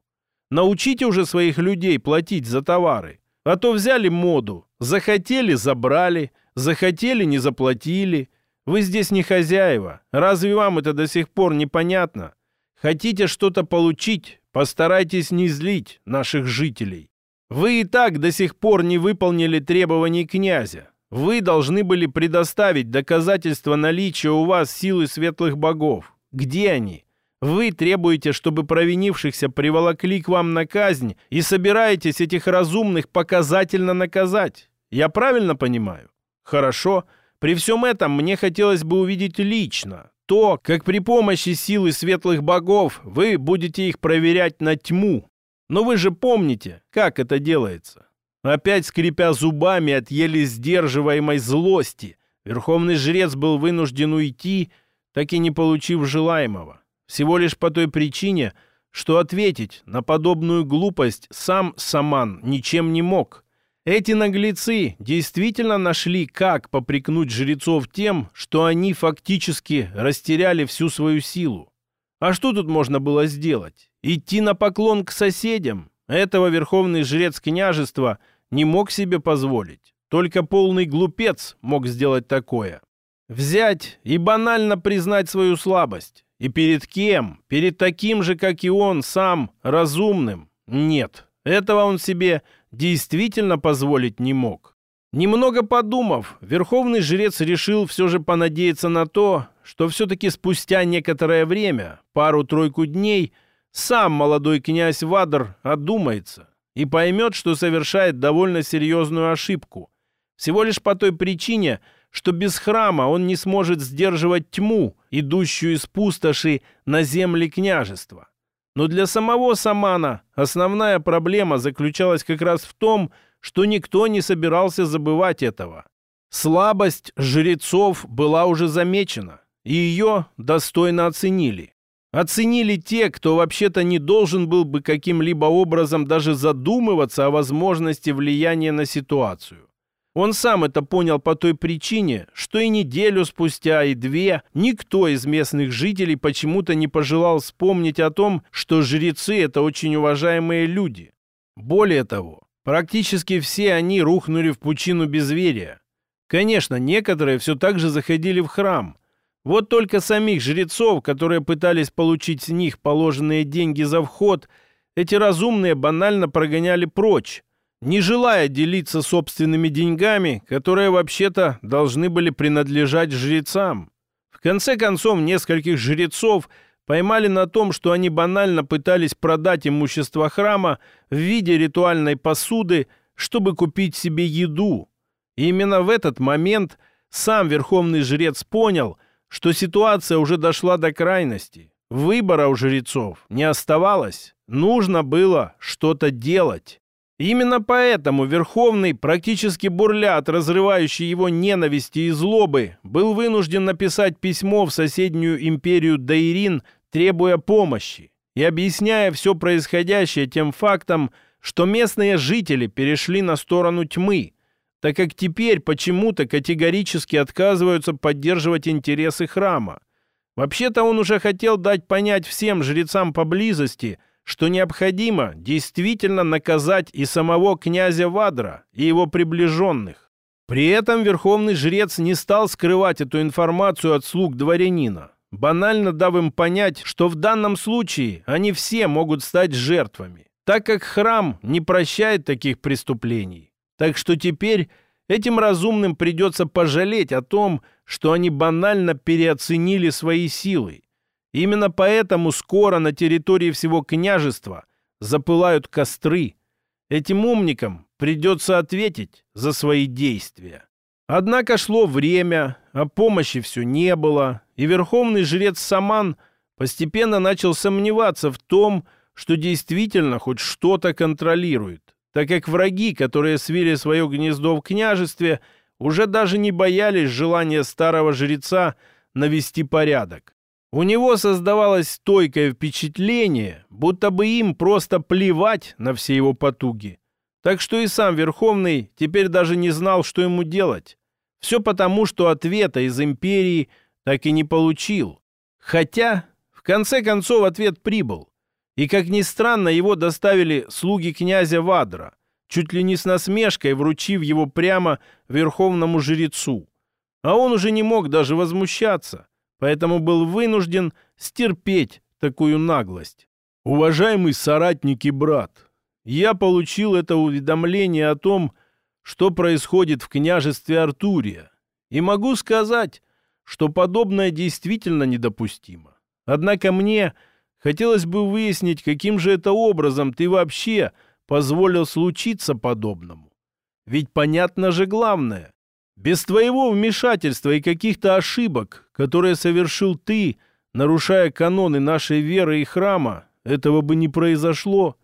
Speaker 1: Научите уже своих людей платить за товары, а то взяли моду, захотели – забрали, захотели – не заплатили. Вы здесь не хозяева, разве вам это до сих пор непонятно? Хотите что-то получить, Постарайтесь не злить наших жителей. Вы и так до сих пор не выполнили требований князя. Вы должны были предоставить доказательства наличия у вас силы светлых богов. Где они? Вы требуете, чтобы провинившихся приволокли к вам на казнь и собираетесь этих разумных показательно наказать. Я правильно понимаю? Хорошо. При всем этом мне хотелось бы увидеть лично, то, как при помощи силы светлых богов вы будете их проверять на тьму. Но вы же помните, как это делается. Опять скрипя зубами от еле сдерживаемой злости, верховный жрец был вынужден уйти, так и не получив желаемого. Всего лишь по той причине, что ответить на подобную глупость сам Саман ничем не мог. Эти наглецы действительно нашли, как попрекнуть жрецов тем, что они фактически растеряли всю свою силу. А что тут можно было сделать? Идти на поклон к соседям? Этого верховный жрец княжества не мог себе позволить. Только полный глупец мог сделать такое. Взять и банально признать свою слабость. И перед кем? Перед таким же, как и он сам, разумным? Нет, этого он себе действительно позволить не мог. Немного подумав, верховный жрец решил все же понадеяться на то, что все-таки спустя некоторое время, пару-тройку дней, сам молодой князь Вадр одумается и поймет, что совершает довольно серьезную ошибку. Всего лишь по той причине, что без храма он не сможет сдерживать тьму, идущую из пустоши на земли княжества. Но для самого Самана основная проблема заключалась как раз в том, что никто не собирался забывать этого. Слабость жрецов была уже замечена, и ее достойно оценили. Оценили те, кто вообще-то не должен был бы каким-либо образом даже задумываться о возможности влияния на ситуацию. Он сам это понял по той причине, что и неделю спустя, и две никто из местных жителей почему-то не пожелал вспомнить о том, что жрецы — это очень уважаемые люди. Более того, практически все они рухнули в пучину безверия. Конечно, некоторые все так же заходили в храм. Вот только самих жрецов, которые пытались получить с них положенные деньги за вход, эти разумные банально прогоняли прочь, не желая делиться собственными деньгами, которые вообще-то должны были принадлежать жрецам. В конце концов, нескольких жрецов поймали на том, что они банально пытались продать имущество храма в виде ритуальной посуды, чтобы купить себе еду. И именно в этот момент сам верховный жрец понял, что ситуация уже дошла до крайности. Выбора у жрецов не оставалось. Нужно было что-то делать. Именно поэтому Верховный, практически бурля от его ненависти и злобы, был вынужден написать письмо в соседнюю империю Дайрин, требуя помощи и объясняя все происходящее тем фактом, что местные жители перешли на сторону тьмы, так как теперь почему-то категорически отказываются поддерживать интересы храма. Вообще-то он уже хотел дать понять всем жрецам поблизости – что необходимо действительно наказать и самого князя Вадра, и его приближенных. При этом верховный жрец не стал скрывать эту информацию от слуг дворянина, банально дав им понять, что в данном случае они все могут стать жертвами, так как храм не прощает таких преступлений. Так что теперь этим разумным придется пожалеть о том, что они банально переоценили свои силы Именно поэтому скоро на территории всего княжества запылают костры. Этим умникам придется ответить за свои действия. Однако шло время, а помощи все не было, и верховный жрец Саман постепенно начал сомневаться в том, что действительно хоть что-то контролирует, так как враги, которые свили свое гнездо в княжестве, уже даже не боялись желания старого жреца навести порядок. У него создавалось стойкое впечатление, будто бы им просто плевать на все его потуги. Так что и сам Верховный теперь даже не знал, что ему делать. Все потому, что ответа из империи так и не получил. Хотя, в конце концов, ответ прибыл. И, как ни странно, его доставили слуги князя Вадра, чуть ли не с насмешкой вручив его прямо верховному жрецу. А он уже не мог даже возмущаться, поэтому был вынужден стерпеть такую наглость. «Уважаемый соратник и брат, я получил это уведомление о том, что происходит в княжестве Артурия, и могу сказать, что подобное действительно недопустимо. Однако мне хотелось бы выяснить, каким же это образом ты вообще позволил случиться подобному. Ведь понятно же главное. Без твоего вмешательства и каких-то ошибок, которые совершил ты, нарушая каноны нашей веры и храма, этого бы не произошло.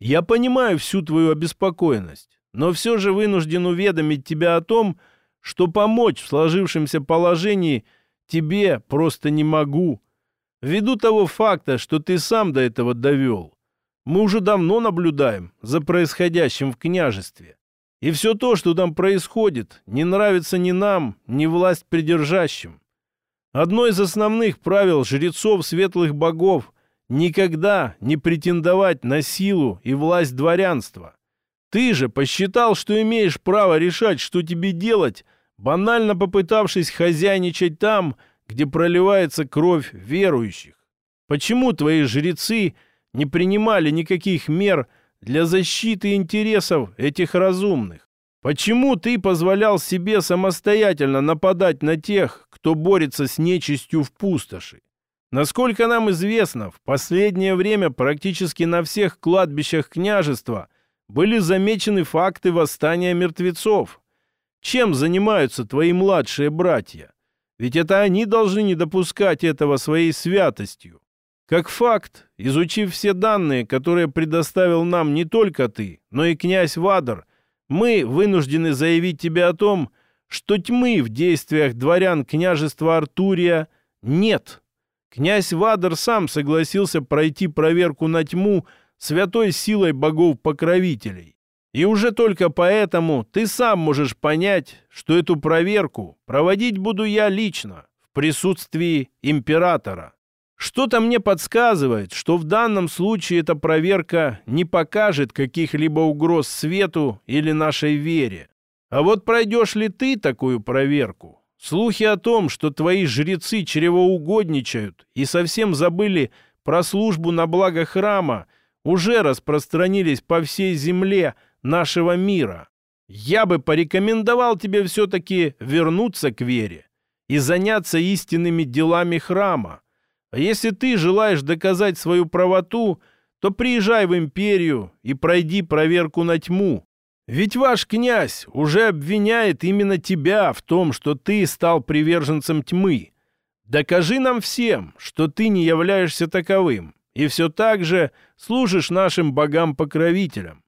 Speaker 1: Я понимаю всю твою обеспокоенность, но все же вынужден уведомить тебя о том, что помочь в сложившемся положении тебе просто не могу. Ввиду того факта, что ты сам до этого довел. Мы уже давно наблюдаем за происходящим в княжестве. И все то, что там происходит, не нравится ни нам, ни власть придержащим. Одно из основных правил жрецов светлых богов никогда не претендовать на силу и власть дворянства. Ты же посчитал, что имеешь право решать, что тебе делать, банально попытавшись хозяйничать там, где проливается кровь верующих. Почему твои жрецы не принимали никаких мер для защиты интересов этих разумных? Почему ты позволял себе самостоятельно нападать на тех, кто борется с нечистью в пустоши? Насколько нам известно, в последнее время практически на всех кладбищах княжества были замечены факты восстания мертвецов. Чем занимаются твои младшие братья? Ведь это они должны не допускать этого своей святостью. Как факт, изучив все данные, которые предоставил нам не только ты, но и князь Вадр, мы вынуждены заявить тебе о том, что тьмы в действиях дворян княжества Артурия нет. Князь Вадер сам согласился пройти проверку на тьму святой силой богов-покровителей. И уже только поэтому ты сам можешь понять, что эту проверку проводить буду я лично, в присутствии императора. Что-то мне подсказывает, что в данном случае эта проверка не покажет каких-либо угроз свету или нашей вере. А вот пройдешь ли ты такую проверку, Слухи о том, что твои жрецы чревоугодничают и совсем забыли про службу на благо храма, уже распространились по всей земле нашего мира. Я бы порекомендовал тебе все-таки вернуться к вере и заняться истинными делами храма. А если ты желаешь доказать свою правоту, то приезжай в империю и пройди проверку на тьму. Ведь ваш князь уже обвиняет именно тебя в том, что ты стал приверженцем тьмы. Докажи нам всем, что ты не являешься таковым, и все так же служишь нашим богам-покровителям.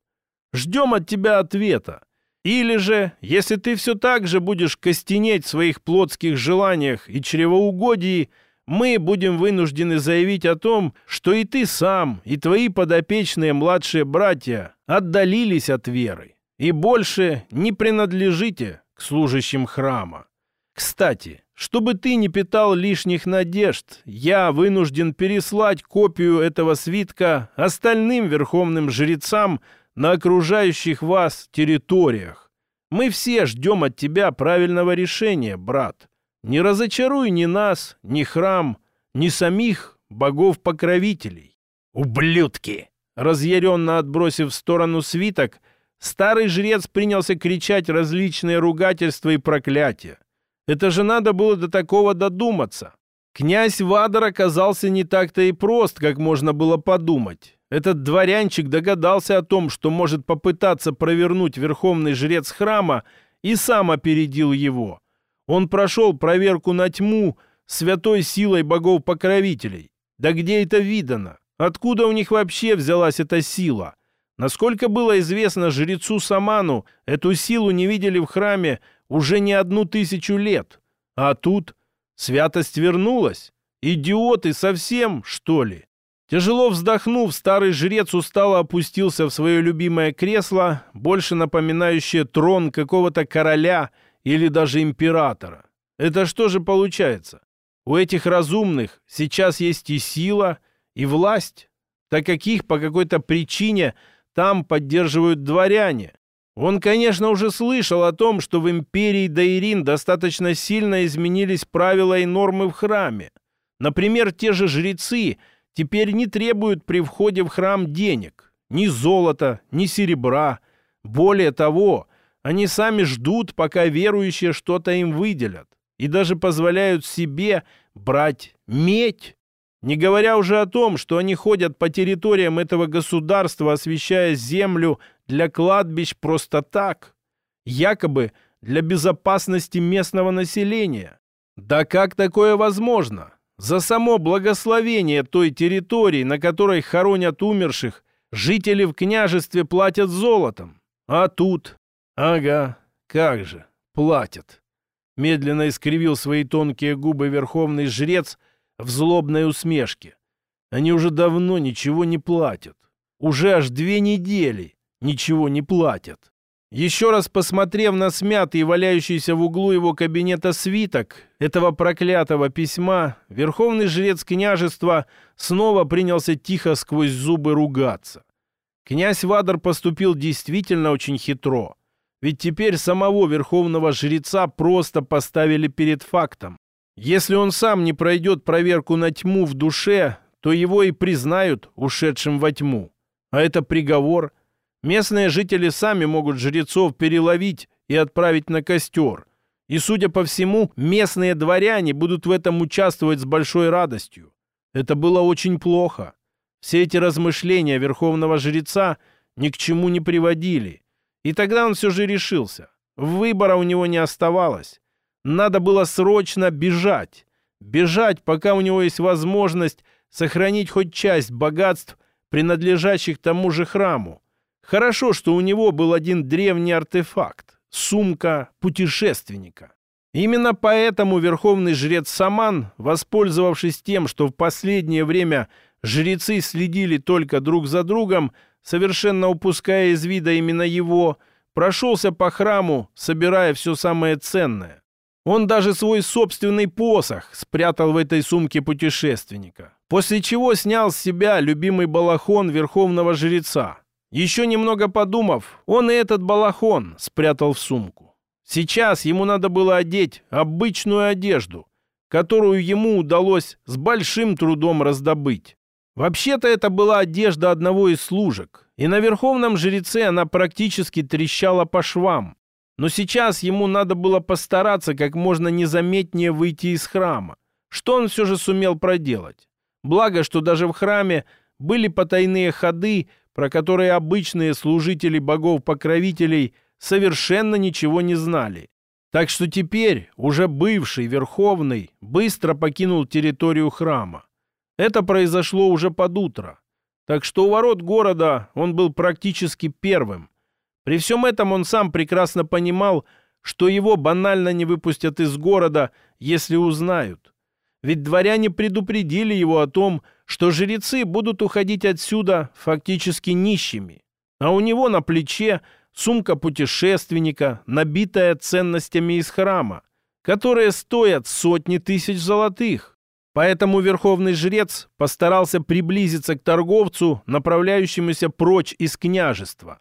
Speaker 1: Ждем от тебя ответа. Или же, если ты все так же будешь костенеть в своих плотских желаниях и чревоугодии, мы будем вынуждены заявить о том, что и ты сам, и твои подопечные младшие братья отдалились от веры и больше не принадлежите к служащим храма. Кстати, чтобы ты не питал лишних надежд, я вынужден переслать копию этого свитка остальным верховным жрецам на окружающих вас территориях. Мы все ждем от тебя правильного решения, брат. Не разочаруй ни нас, ни храм, ни самих богов-покровителей. Ублюдки! Разъяренно отбросив в сторону свиток, Старый жрец принялся кричать различные ругательства и проклятия. Это же надо было до такого додуматься. Князь Вадор оказался не так-то и прост, как можно было подумать. Этот дворянчик догадался о том, что может попытаться провернуть верховный жрец храма, и сам опередил его. Он прошел проверку на тьму святой силой богов-покровителей. Да где это видано? Откуда у них вообще взялась эта сила? Насколько было известно жрецу Саману, эту силу не видели в храме уже не одну тысячу лет. А тут святость вернулась, Идиоты совсем, что ли? Тяжело вздохнув, старый жрец устало опустился в свое любимое кресло, больше напоминающее трон какого-то короля или даже императора. Это что же получается? У этих разумных сейчас есть и сила, и власть, так как их по какой-то причине там поддерживают дворяне. Он, конечно, уже слышал о том, что в империи Дайрин достаточно сильно изменились правила и нормы в храме. Например, те же жрецы – теперь не требуют при входе в храм денег, ни золота, ни серебра. Более того, они сами ждут, пока верующие что-то им выделят, и даже позволяют себе брать медь. Не говоря уже о том, что они ходят по территориям этого государства, освещая землю для кладбищ просто так, якобы для безопасности местного населения. Да как такое возможно? За само благословение той территории, на которой хоронят умерших, жители в княжестве платят золотом. А тут... Ага, как же, платят. Медленно искривил свои тонкие губы верховный жрец в злобной усмешке. Они уже давно ничего не платят. Уже аж две недели ничего не платят. Еще раз посмотрев на смятый валяющийся в углу его кабинета свиток этого проклятого письма, верховный жрец княжества снова принялся тихо сквозь зубы ругаться. Князь Вадар поступил действительно очень хитро, ведь теперь самого верховного жреца просто поставили перед фактом. Если он сам не пройдет проверку на тьму в душе, то его и признают ушедшим во тьму. А это приговор – Местные жители сами могут жрецов переловить и отправить на костер. И, судя по всему, местные дворяне будут в этом участвовать с большой радостью. Это было очень плохо. Все эти размышления верховного жреца ни к чему не приводили. И тогда он все же решился. Выбора у него не оставалось. Надо было срочно бежать. Бежать, пока у него есть возможность сохранить хоть часть богатств, принадлежащих тому же храму. Хорошо, что у него был один древний артефакт — сумка путешественника. Именно поэтому верховный жрец Саман, воспользовавшись тем, что в последнее время жрецы следили только друг за другом, совершенно упуская из вида именно его, прошелся по храму, собирая все самое ценное. Он даже свой собственный посох спрятал в этой сумке путешественника, после чего снял с себя любимый балахон верховного жреца, еще немного подумав, он и этот балахон спрятал в сумку. Сейчас ему надо было одеть обычную одежду, которую ему удалось с большим трудом раздобыть. Вообще-то это была одежда одного из служек, и на верховном жреце она практически трещала по швам. Но сейчас ему надо было постараться как можно незаметнее выйти из храма, что он все же сумел проделать. Благо, что даже в храме были потайные ходы, про которые обычные служители богов-покровителей совершенно ничего не знали. Так что теперь уже бывший Верховный быстро покинул территорию храма. Это произошло уже под утро. Так что у ворот города он был практически первым. При всем этом он сам прекрасно понимал, что его банально не выпустят из города, если узнают. Ведь дворяне предупредили его о том, что жрецы будут уходить отсюда фактически нищими. А у него на плече сумка путешественника, набитая ценностями из храма, которые стоят сотни тысяч золотых. Поэтому верховный жрец постарался приблизиться к торговцу, направляющемуся прочь из княжества.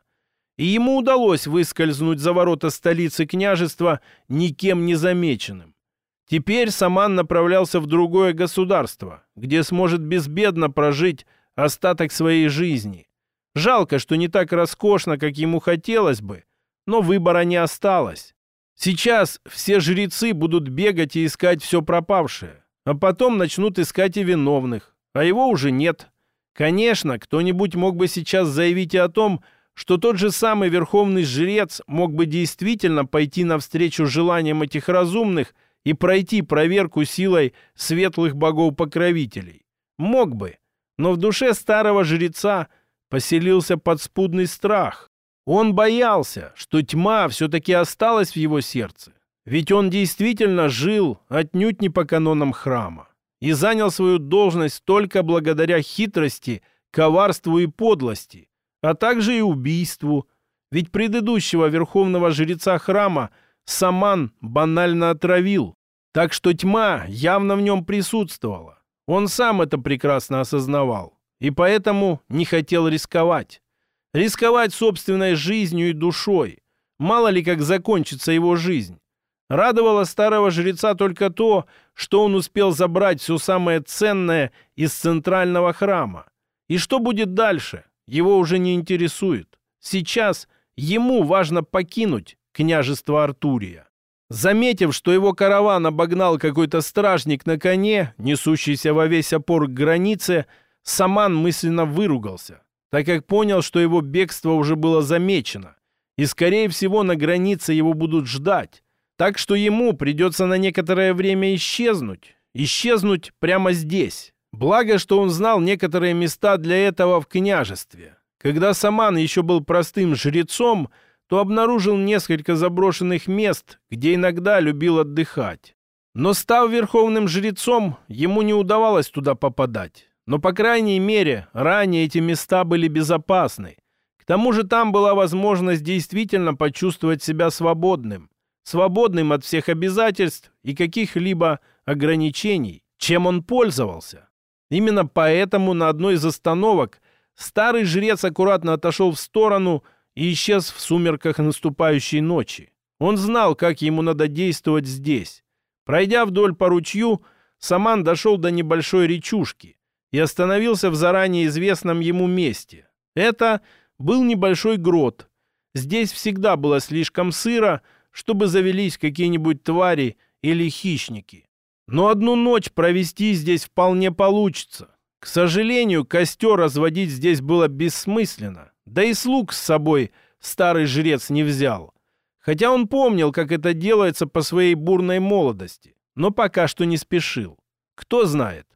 Speaker 1: И ему удалось выскользнуть за ворота столицы княжества никем не замеченным. Теперь Саман направлялся в другое государство, где сможет безбедно прожить остаток своей жизни. Жалко, что не так роскошно, как ему хотелось бы, но выбора не осталось. Сейчас все жрецы будут бегать и искать все пропавшее, а потом начнут искать и виновных, а его уже нет. Конечно, кто-нибудь мог бы сейчас заявить и о том, что тот же самый верховный жрец мог бы действительно пойти навстречу желаниям этих разумных и пройти проверку силой светлых богов-покровителей. Мог бы, но в душе старого жреца поселился подспудный страх. Он боялся, что тьма все-таки осталась в его сердце. Ведь он действительно жил отнюдь не по канонам храма. и занял свою должность только благодаря хитрости, коварству и подлости, а также и убийству. Ведь предыдущего верховного жреца храма Саман банально отравил. Так что тьма явно в нем присутствовала. Он сам это прекрасно осознавал и поэтому не хотел рисковать. Рисковать собственной жизнью и душой. Мало ли как закончится его жизнь. Радовало старого жреца только то, что он успел забрать все самое ценное из центрального храма. И что будет дальше, его уже не интересует. Сейчас ему важно покинуть княжество Артурия. Заметив, что его караван обогнал какой-то стражник на коне, несущийся во весь опор к границе, Саман мысленно выругался, так как понял, что его бегство уже было замечено, и, скорее всего, на границе его будут ждать, так что ему придется на некоторое время исчезнуть, исчезнуть прямо здесь. Благо, что он знал некоторые места для этого в княжестве. Когда Саман еще был простым жрецом, то обнаружил несколько заброшенных мест, где иногда любил отдыхать. Но став верховным жрецом, ему не удавалось туда попадать. Но, по крайней мере, ранее эти места были безопасны. К тому же там была возможность действительно почувствовать себя свободным. Свободным от всех обязательств и каких-либо ограничений, чем он пользовался. Именно поэтому на одной из остановок старый жрец аккуратно отошел в сторону и исчез в сумерках наступающей ночи. Он знал, как ему надо действовать здесь. Пройдя вдоль по ручью, Саман дошел до небольшой речушки и остановился в заранее известном ему месте. Это был небольшой грот. Здесь всегда было слишком сыро, чтобы завелись какие-нибудь твари или хищники. Но одну ночь провести здесь вполне получится. К сожалению, костер разводить здесь было бессмысленно. Да и слуг с собой старый жрец не взял. Хотя он помнил, как это делается по своей бурной молодости, но пока что не спешил. Кто знает,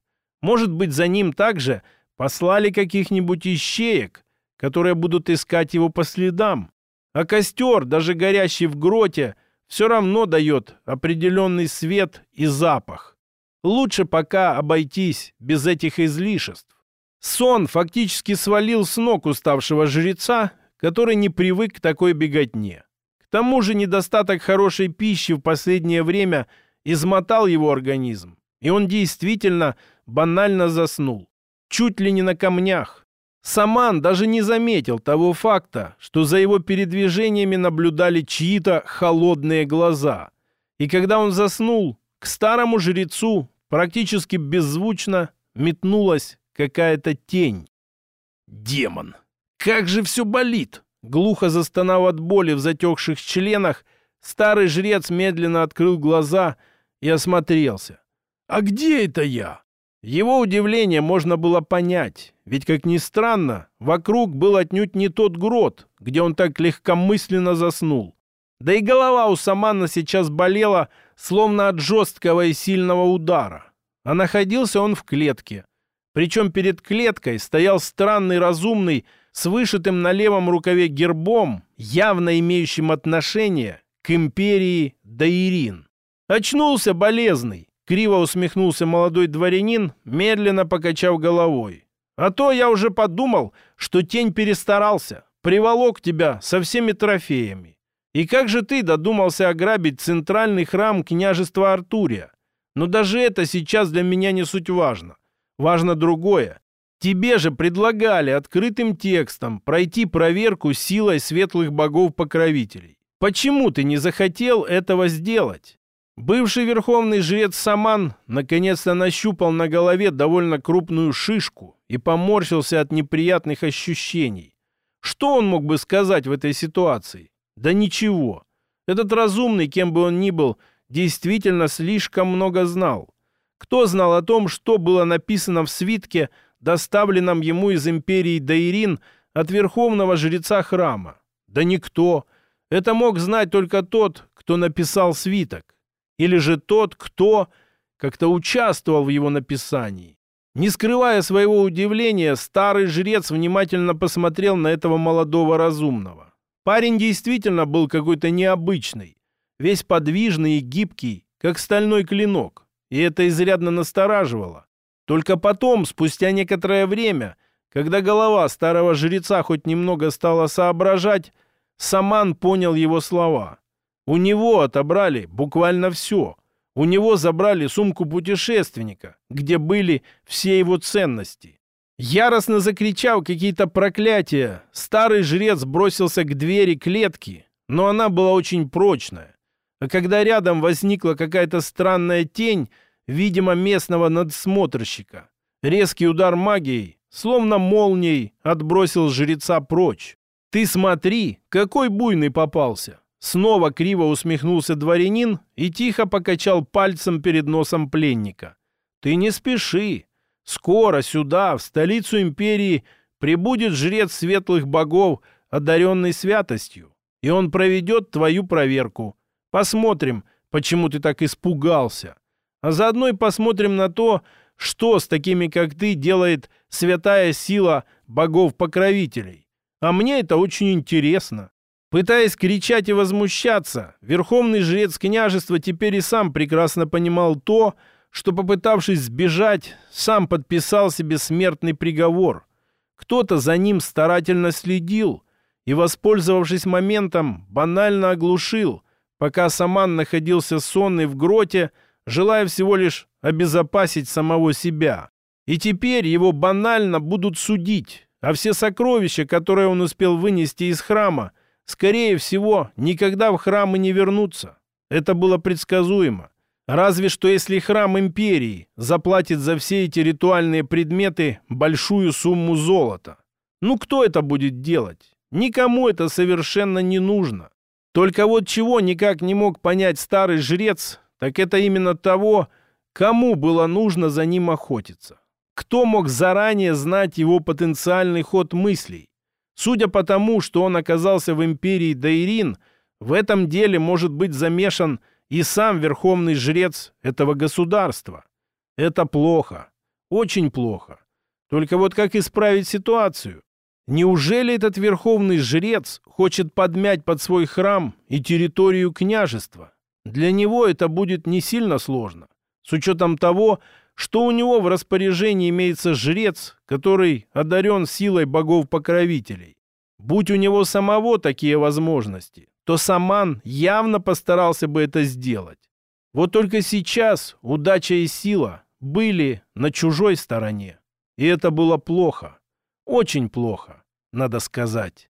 Speaker 1: может быть, за ним также послали каких-нибудь ищеек, которые будут искать его по следам. А костер, даже горящий в гроте, все равно дает определенный свет и запах. Лучше пока обойтись без этих излишеств. Сон фактически свалил с ног уставшего жреца, который не привык к такой беготне. К тому же недостаток хорошей пищи в последнее время измотал его организм, и он действительно банально заснул. Чуть ли не на камнях. Саман даже не заметил того факта, что за его передвижениями наблюдали чьи-то холодные глаза. И когда он заснул, к старому жрецу практически беззвучно метнулась какая-то тень. Демон! Как же все болит! Глухо застонав от боли в затекших членах, старый жрец медленно открыл глаза и осмотрелся. «А где это я?» Его удивление можно было понять, ведь, как ни странно, вокруг был отнюдь не тот грот, где он так легкомысленно заснул. Да и голова у Самана сейчас болела, словно от жесткого и сильного удара. А находился он в клетке. Причем перед клеткой стоял странный разумный с вышитым на левом рукаве гербом, явно имеющим отношение к империи Даирин. Очнулся болезный, Криво усмехнулся молодой дворянин, медленно покачав головой. «А то я уже подумал, что тень перестарался, приволок тебя со всеми трофеями. И как же ты додумался ограбить центральный храм княжества Артурия? Но даже это сейчас для меня не суть важно. Важно другое. Тебе же предлагали открытым текстом пройти проверку силой светлых богов-покровителей. Почему ты не захотел этого сделать? Бывший верховный жрец Саман наконец-то нащупал на голове довольно крупную шишку и поморщился от неприятных ощущений. Что он мог бы сказать в этой ситуации? Да ничего. Этот разумный, кем бы он ни был, действительно слишком много знал. Кто знал о том, что было написано в свитке, доставленном ему из империи Даирин от верховного жреца храма? Да никто. Это мог знать только тот, кто написал свиток или же тот, кто как-то участвовал в его написании. Не скрывая своего удивления, старый жрец внимательно посмотрел на этого молодого разумного. Парень действительно был какой-то необычный, весь подвижный и гибкий, как стальной клинок. и это изрядно настораживало. Только потом, спустя некоторое время, когда голова старого жреца хоть немного стала соображать, Саман понял его слова. У него отобрали буквально все. У него забрали сумку путешественника, где были все его ценности. Яростно закричав какие-то проклятия, старый жрец бросился к двери клетки, но она была очень прочная. А когда рядом возникла какая-то странная тень, видимо, местного надсмотрщика, резкий удар магией, словно молнией, отбросил жреца прочь. «Ты смотри, какой буйный попался!» Снова криво усмехнулся дворянин и тихо покачал пальцем перед носом пленника. «Ты не спеши. Скоро сюда, в столицу империи, прибудет жрец светлых богов, одаренный святостью, и он проведет твою проверку. Посмотрим, почему ты так испугался. А заодно и посмотрим на то, что с такими, как ты, делает святая сила богов-покровителей. А мне это очень интересно. Пытаясь кричать и возмущаться, верховный жрец княжества теперь и сам прекрасно понимал то, что, попытавшись сбежать, сам подписал себе смертный приговор. Кто-то за ним старательно следил и, воспользовавшись моментом, банально оглушил, пока Саман находился сонный в гроте, желая всего лишь обезопасить самого себя. И теперь его банально будут судить, а все сокровища, которые он успел вынести из храма, скорее всего, никогда в храм и не вернутся. Это было предсказуемо. Разве что если храм империи заплатит за все эти ритуальные предметы большую сумму золота. Ну кто это будет делать? Никому это совершенно не нужно. Только вот чего никак не мог понять старый жрец, так это именно того, кому было нужно за ним охотиться. Кто мог заранее знать его потенциальный ход мыслей? Судя по тому, что он оказался в империи Дайрин, в этом деле может быть замешан и сам верховный жрец этого государства. Это плохо. Очень плохо. Только вот как исправить ситуацию? Неужели этот верховный жрец хочет подмять под свой храм и территорию княжества? Для него это будет не сильно сложно, с учетом того, что у него в распоряжении имеется жрец, который одарен силой богов-покровителей. Будь у него самого такие возможности, то Саман явно постарался бы это сделать. Вот только сейчас удача и сила были на чужой стороне. И это было плохо. Очень плохо, надо сказать.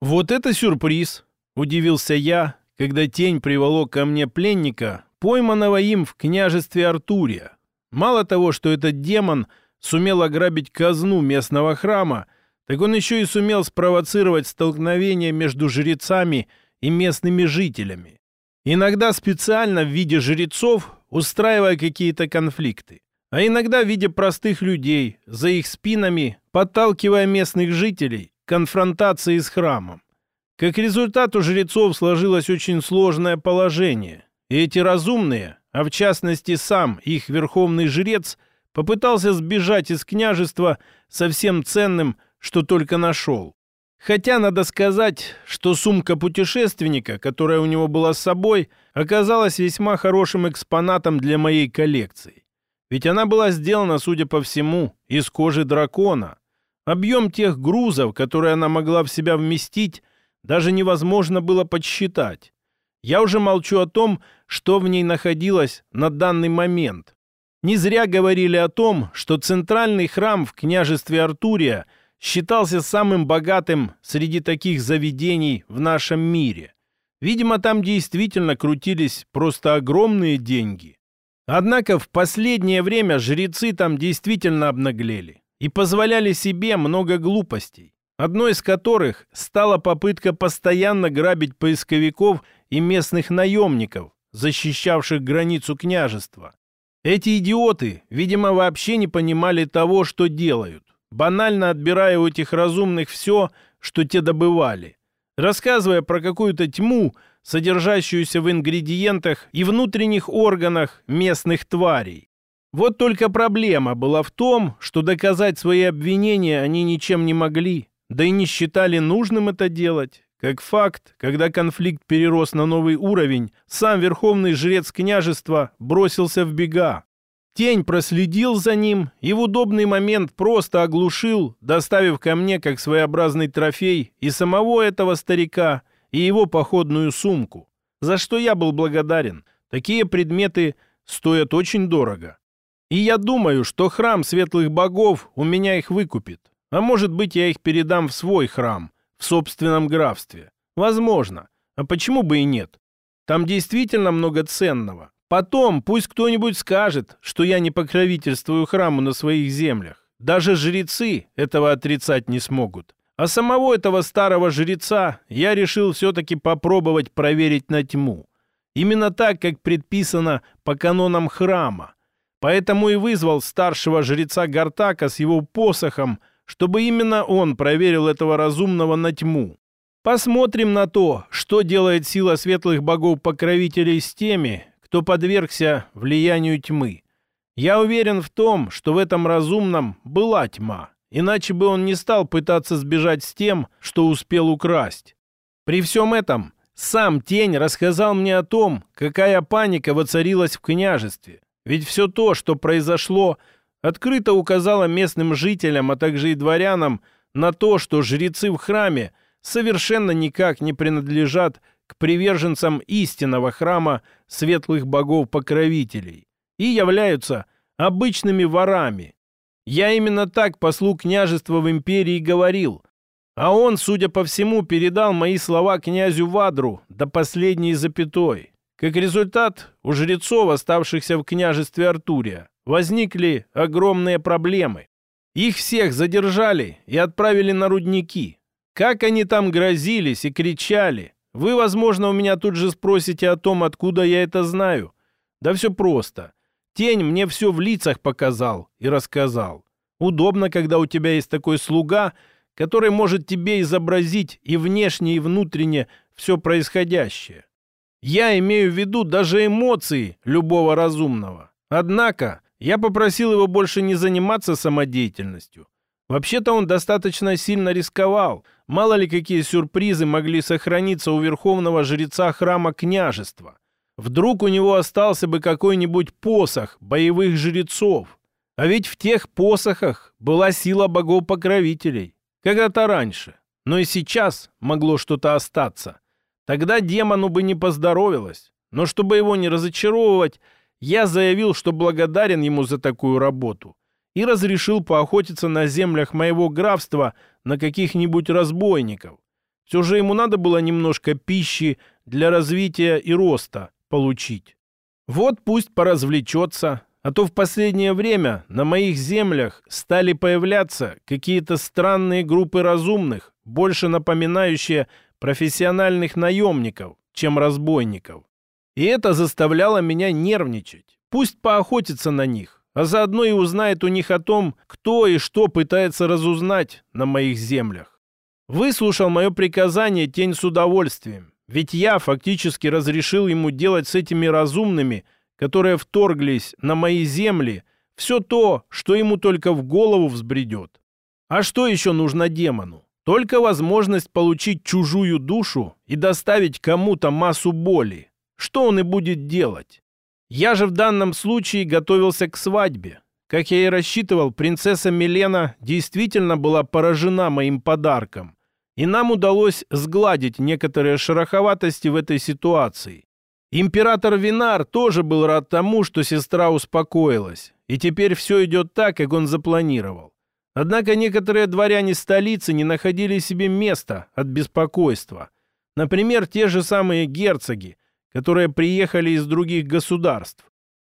Speaker 1: «Вот это сюрприз!» — удивился я, когда тень приволок ко мне пленника, пойманного им в княжестве Артурия. Мало того, что этот демон сумел ограбить казну местного храма, так он еще и сумел спровоцировать столкновение между жрецами и местными жителями. Иногда специально в виде жрецов, устраивая какие-то конфликты, а иногда в виде простых людей, за их спинами, подталкивая местных жителей к конфронтации с храмом. Как результат у жрецов сложилось очень сложное положение, и эти разумные, а в частности сам их верховный жрец, попытался сбежать из княжества со всем ценным, что только нашел. Хотя надо сказать, что сумка путешественника, которая у него была с собой, оказалась весьма хорошим экспонатом для моей коллекции. Ведь она была сделана, судя по всему, из кожи дракона. Объем тех грузов, которые она могла в себя вместить, даже невозможно было подсчитать. Я уже молчу о том, что в ней находилось на данный момент. Не зря говорили о том, что центральный храм в княжестве Артурия считался самым богатым среди таких заведений в нашем мире. Видимо, там действительно крутились просто огромные деньги. Однако в последнее время жрецы там действительно обнаглели и позволяли себе много глупостей, одной из которых стала попытка постоянно грабить поисковиков и местных наемников, защищавших границу княжества. Эти идиоты, видимо, вообще не понимали того, что делают, банально отбирая у этих разумных все, что те добывали, рассказывая про какую-то тьму, содержащуюся в ингредиентах и внутренних органах местных тварей. Вот только проблема была в том, что доказать свои обвинения они ничем не могли, да и не считали нужным это делать, Как факт, когда конфликт перерос на новый уровень, сам верховный жрец княжества бросился в бега. Тень проследил за ним и в удобный момент просто оглушил, доставив ко мне как своеобразный трофей и самого этого старика, и его походную сумку, за что я был благодарен. Такие предметы стоят очень дорого. И я думаю, что храм светлых богов у меня их выкупит. А может быть, я их передам в свой храм, в собственном графстве. Возможно. А почему бы и нет? Там действительно много ценного. Потом пусть кто-нибудь скажет, что я не покровительствую храму на своих землях. Даже жрецы этого отрицать не смогут. А самого этого старого жреца я решил все-таки попробовать проверить на тьму. Именно так, как предписано по канонам храма. Поэтому и вызвал старшего жреца Гартака с его посохом, чтобы именно он проверил этого разумного на тьму. Посмотрим на то, что делает сила светлых богов-покровителей с теми, кто подвергся влиянию тьмы. Я уверен в том, что в этом разумном была тьма, иначе бы он не стал пытаться сбежать с тем, что успел украсть. При всем этом сам Тень рассказал мне о том, какая паника воцарилась в княжестве. Ведь все то, что произошло, открыто указало местным жителям, а также и дворянам, на то, что жрецы в храме совершенно никак не принадлежат к приверженцам истинного храма светлых богов-покровителей и являются обычными ворами. Я именно так послу княжества в империи говорил, а он, судя по всему, передал мои слова князю Вадру до последней запятой. Как результат, у жрецов, оставшихся в княжестве Артурия, возникли огромные проблемы. Их всех задержали и отправили на рудники. Как они там грозились и кричали, вы, возможно, у меня тут же спросите о том, откуда я это знаю. Да все просто. Тень мне все в лицах показал и рассказал. Удобно, когда у тебя есть такой слуга, который может тебе изобразить и внешне, и внутренне все происходящее. Я имею в виду даже эмоции любого разумного. Однако я попросил его больше не заниматься самодеятельностью. Вообще-то он достаточно сильно рисковал – Мало ли какие сюрпризы могли сохраниться у верховного жреца храма княжества. Вдруг у него остался бы какой-нибудь посох боевых жрецов. А ведь в тех посохах была сила богов-покровителей. Когда-то раньше. Но и сейчас могло что-то остаться. Тогда демону бы не поздоровилось. Но чтобы его не разочаровывать, я заявил, что благодарен ему за такую работу и разрешил поохотиться на землях моего графства на каких-нибудь разбойников. Все же ему надо было немножко пищи для развития и роста получить. Вот пусть поразвлечется, а то в последнее время на моих землях стали появляться какие-то странные группы разумных, больше напоминающие профессиональных наемников, чем разбойников. И это заставляло меня нервничать. Пусть поохотится на них, а заодно и узнает у них о том, кто и что пытается разузнать на моих землях. Выслушал мое приказание тень с удовольствием, ведь я фактически разрешил ему делать с этими разумными, которые вторглись на мои земли, все то, что ему только в голову взбредет. А что еще нужно демону? Только возможность получить чужую душу и доставить кому-то массу боли. Что он и будет делать? Я же в данном случае готовился к свадьбе. Как я и рассчитывал, принцесса Милена действительно была поражена моим подарком. И нам удалось сгладить некоторые шероховатости в этой ситуации. Император Винар тоже был рад тому, что сестра успокоилась. И теперь все идет так, как он запланировал. Однако некоторые дворяне столицы не находили себе места от беспокойства. Например, те же самые герцоги, которые приехали из других государств.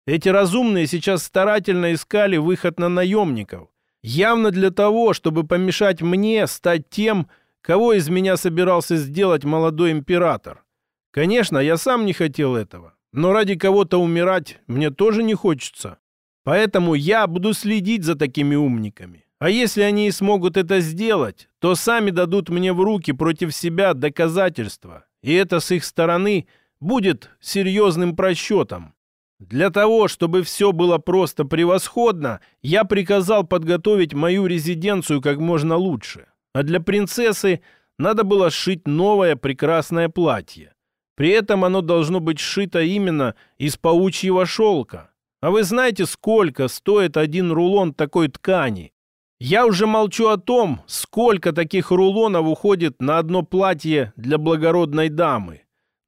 Speaker 1: Эти разумные сейчас старательно искали выход на наемников. Явно для того, чтобы помешать мне стать тем, кого из меня собирался сделать молодой император. Конечно, я сам не хотел этого, но ради кого-то умирать мне тоже не хочется. Поэтому я буду следить за такими умниками. А если они и смогут это сделать, то сами дадут мне в руки против себя доказательства. И это с их стороны – будет серьезным просчетом. Для того, чтобы все было просто превосходно, я приказал подготовить мою резиденцию как можно лучше. А для принцессы надо было сшить новое прекрасное платье. При этом оно должно быть сшито именно из паучьего шелка. А вы знаете, сколько стоит один рулон такой ткани? Я уже молчу о том, сколько таких рулонов уходит на одно платье для благородной дамы.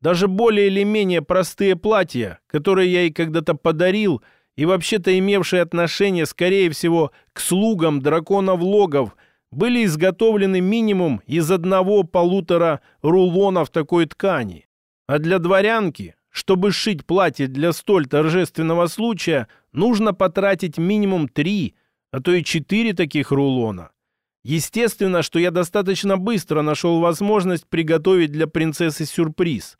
Speaker 1: Даже более или менее простые платья, которые я ей когда-то подарил, и вообще-то имевшие отношение, скорее всего, к слугам драконов-логов, были изготовлены минимум из одного-полутора рулонов такой ткани. А для дворянки, чтобы сшить платье для столь торжественного случая, нужно потратить минимум три, а то и четыре таких рулона. Естественно, что я достаточно быстро нашел возможность приготовить для принцессы сюрприз.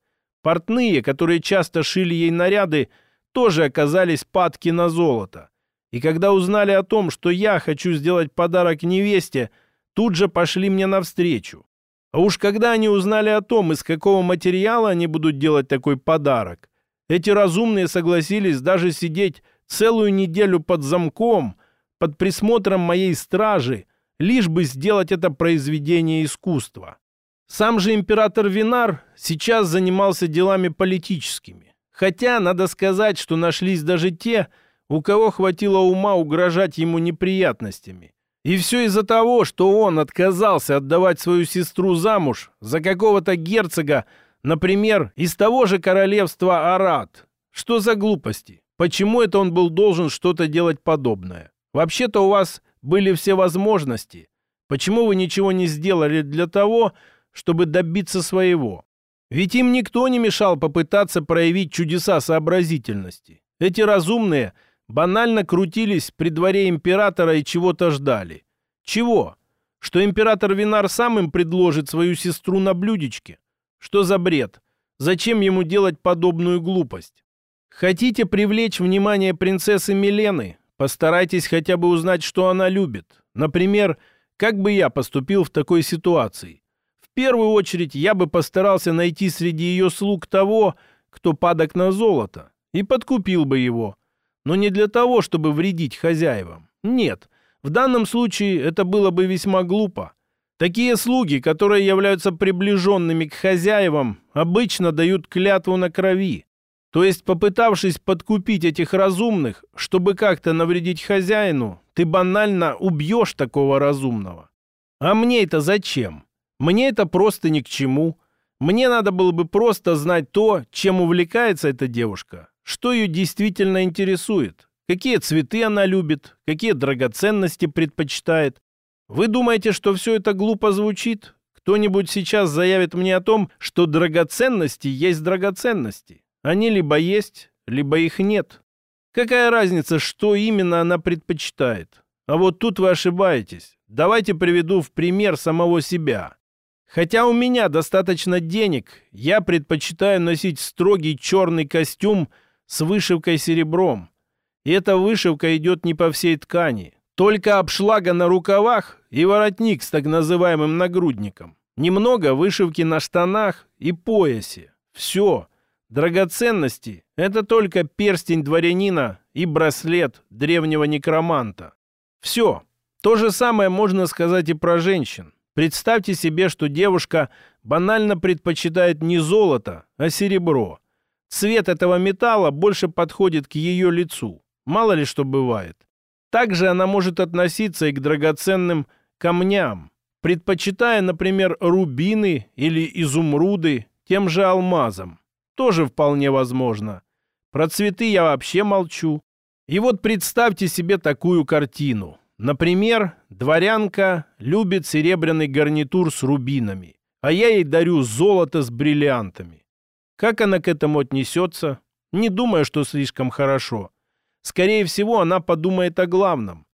Speaker 1: Портные, которые часто шили ей наряды, тоже оказались падки на золото. И когда узнали о том, что я хочу сделать подарок невесте, тут же пошли мне навстречу. А уж когда они узнали о том, из какого материала они будут делать такой подарок, эти разумные согласились даже сидеть целую неделю под замком, под присмотром моей стражи, лишь бы сделать это произведение искусства. Сам же император Винар сейчас занимался делами политическими. Хотя, надо сказать, что нашлись даже те, у кого хватило ума угрожать ему неприятностями. И все из-за того, что он отказался отдавать свою сестру замуж за какого-то герцога, например, из того же королевства Арат. Что за глупости? Почему это он был должен что-то делать подобное? Вообще-то у вас были все возможности. Почему вы ничего не сделали для того, чтобы добиться своего? Ведь им никто не мешал попытаться проявить чудеса сообразительности. Эти разумные банально крутились при дворе императора и чего-то ждали. Чего? Что император Винар сам им предложит свою сестру на блюдечке? Что за бред? Зачем ему делать подобную глупость? Хотите привлечь внимание принцессы Милены? Постарайтесь хотя бы узнать, что она любит. Например, как бы я поступил в такой ситуации? Первую очередь я бы постарался найти среди ее слуг того, кто падок на золото, и подкупил бы его. Но не для того, чтобы вредить хозяевам. Нет, в данном случае это было бы весьма глупо. Такие слуги, которые являются приближенными к хозяевам, обычно дают клятву на крови. То есть, попытавшись подкупить этих разумных, чтобы как-то навредить хозяину, ты банально убьешь такого разумного. А мне это зачем? Мне это просто ни к чему. Мне надо было бы просто знать то, чем увлекается эта девушка, что ее действительно интересует, какие цветы она любит, какие драгоценности предпочитает. Вы думаете, что все это глупо звучит? Кто-нибудь сейчас заявит мне о том, что драгоценности есть драгоценности. Они либо есть, либо их нет. Какая разница, что именно она предпочитает? А вот тут вы ошибаетесь. Давайте приведу в пример самого себя. Хотя у меня достаточно денег, я предпочитаю носить строгий черный костюм с вышивкой серебром. И эта вышивка идет не по всей ткани. Только обшлага на рукавах и воротник с так называемым нагрудником. Немного вышивки на штанах и поясе. Все. Драгоценности — это только перстень дворянина и браслет древнего некроманта. Все. То же самое можно сказать и про женщин. Представьте себе, что девушка банально предпочитает не золото, а серебро. Цвет этого металла больше подходит к ее лицу. Мало ли что бывает. Также она может относиться и к драгоценным камням, предпочитая, например, рубины или изумруды тем же алмазом. Тоже вполне возможно. Про цветы я вообще молчу. И вот представьте себе такую картину. Например, дворянка любит серебряный гарнитур с рубинами, а я ей дарю золото с бриллиантами. Как она к этому отнесется? Не думаю, что слишком хорошо. Скорее всего, она подумает о главном.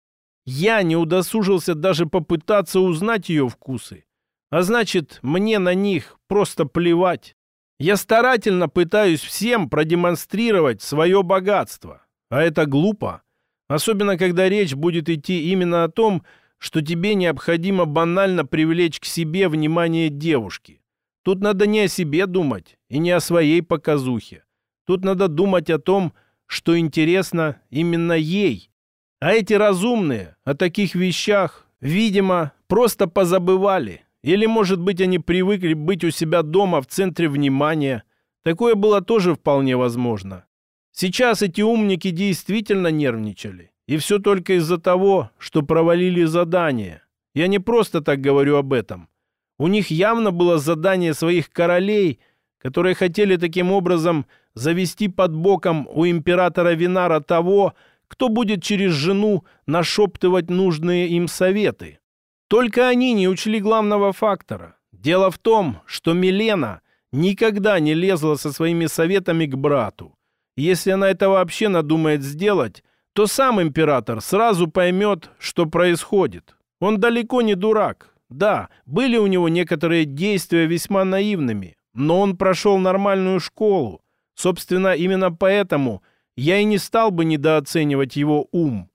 Speaker 1: Я не удосужился даже попытаться узнать ее вкусы. А значит, мне на них просто плевать. Я старательно пытаюсь всем продемонстрировать свое богатство. А это глупо. Особенно, когда речь будет идти именно о том, что тебе необходимо банально привлечь к себе внимание девушки. Тут надо не о себе думать и не о своей показухе. Тут надо думать о том, что интересно именно ей. А эти разумные о таких вещах, видимо, просто позабывали Или, может быть, они привыкли быть у себя дома в центре внимания. Такое было тоже вполне возможно. Сейчас эти умники действительно нервничали. И все только из-за того, что провалили задание. Я не просто так говорю об этом. У них явно было задание своих королей, которые хотели таким образом завести под боком у императора Винара того, кто будет через жену нашептывать нужные им советы. Только они не учли главного фактора. Дело в том, что Милена никогда не лезла со своими советами к брату. Если она это вообще надумает сделать, то сам император сразу поймет, что происходит. Он далеко не дурак. Да, были у него некоторые действия весьма наивными, но он прошел нормальную школу. Собственно, именно поэтому я и не стал бы недооценивать его ум.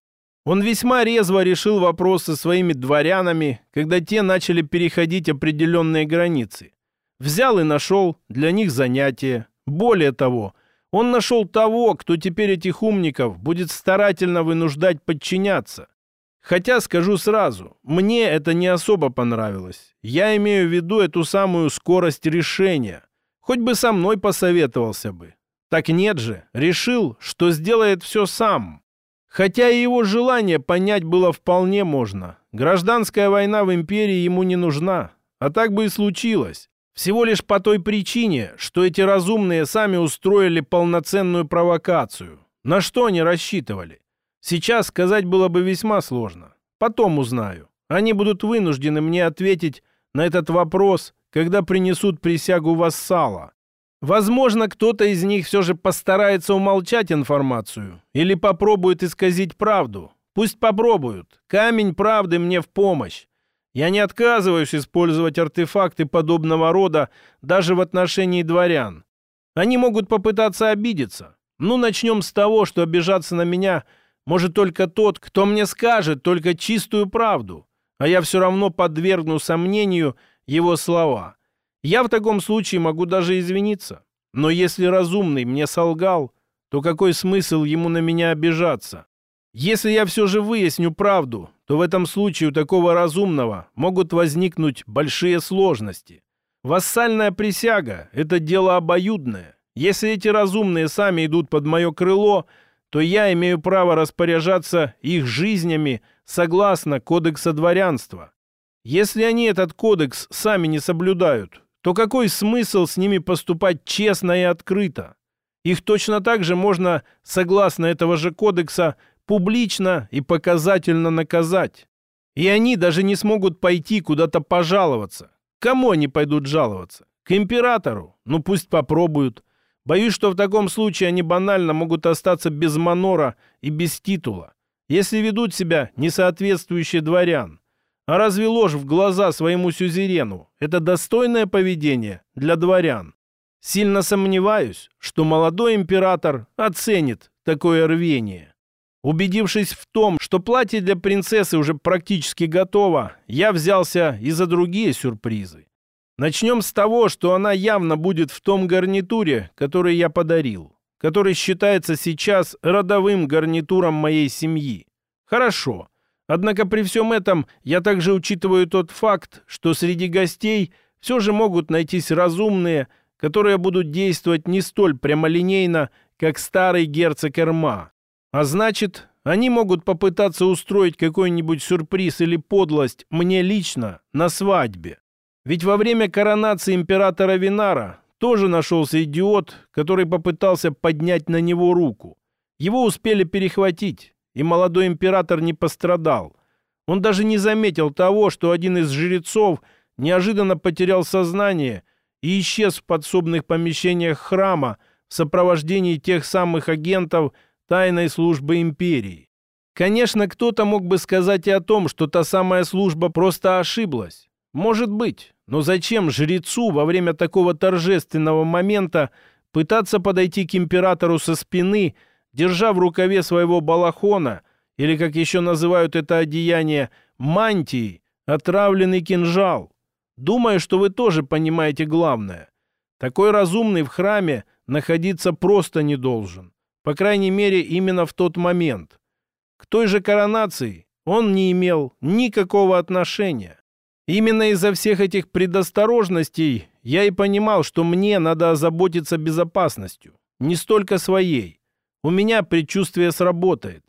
Speaker 1: Он весьма резво решил вопрос со своими дворянами, когда те начали переходить определенные границы. Взял и нашел для них занятие. Более того, он нашел того, кто теперь этих умников будет старательно вынуждать подчиняться. Хотя, скажу сразу, мне это не особо понравилось. Я имею в виду эту самую скорость решения. Хоть бы со мной посоветовался бы. Так нет же, решил, что сделает все сам. Хотя и его желание понять было вполне можно. Гражданская война в империи ему не нужна. А так бы и случилось. Всего лишь по той причине, что эти разумные сами устроили полноценную провокацию. На что они рассчитывали? Сейчас сказать было бы весьма сложно. Потом узнаю. Они будут вынуждены мне ответить на этот вопрос, когда принесут присягу вассала. Возможно, кто-то из них все же постарается умолчать информацию или попробует исказить правду. Пусть попробуют. Камень правды мне в помощь. Я не отказываюсь использовать артефакты подобного рода даже в отношении дворян. Они могут попытаться обидеться. Ну, начнем с того, что обижаться на меня может только тот, кто мне скажет только чистую правду, а я все равно подвергну сомнению его слова. Я в таком случае могу даже извиниться. Но если разумный мне солгал, то какой смысл ему на меня обижаться? Если я все же выясню правду, то в этом случае у такого разумного могут возникнуть большие сложности. Вассальная присяга – это дело обоюдное. Если эти разумные сами идут под мое крыло, то я имею право распоряжаться их жизнями согласно кодекса дворянства. Если они этот кодекс сами не соблюдают, то какой смысл с ними поступать честно и открыто? Их точно так же можно, согласно этого же кодекса, публично и показательно наказать. И они даже не смогут пойти куда-то пожаловаться. Кому они пойдут жаловаться? К императору? Ну пусть попробуют. Боюсь, что в таком случае они банально могут остаться без манора и без титула, если ведут себя несоответствующие дворян. А разве ложь в глаза своему сюзерену – это достойное поведение для дворян? Сильно сомневаюсь, что молодой император оценит такое рвение. Убедившись в том, что платье для принцессы уже практически готово, я взялся и за другие сюрпризы. Начнем с того, что она явно будет в том гарнитуре, который я подарил, который считается сейчас родовым гарнитуром моей семьи. Хорошо. Однако при всем этом я также учитываю тот факт, что среди гостей все же могут найтись разумные, которые будут действовать не столь прямолинейно, как старый герцог Эрма. А значит, они могут попытаться устроить какой-нибудь сюрприз или подлость мне лично на свадьбе. Ведь во время коронации императора Винара тоже нашелся идиот, который попытался поднять на него руку. Его успели перехватить и молодой император не пострадал. Он даже не заметил того, что один из жрецов неожиданно потерял сознание и исчез в подсобных помещениях храма в сопровождении тех самых агентов тайной службы империи. Конечно, кто-то мог бы сказать и о том, что та самая служба просто ошиблась. Может быть, но зачем жрецу во время такого торжественного момента пытаться подойти к императору со спины держа в рукаве своего балахона, или, как еще называют это одеяние, мантии, отравленный кинжал. Думаю, что вы тоже понимаете главное. Такой разумный в храме находиться просто не должен. По крайней мере, именно в тот момент. К той же коронации он не имел никакого отношения. Именно из-за всех этих предосторожностей я и понимал, что мне надо озаботиться безопасностью. Не столько своей. У меня предчувствие сработает.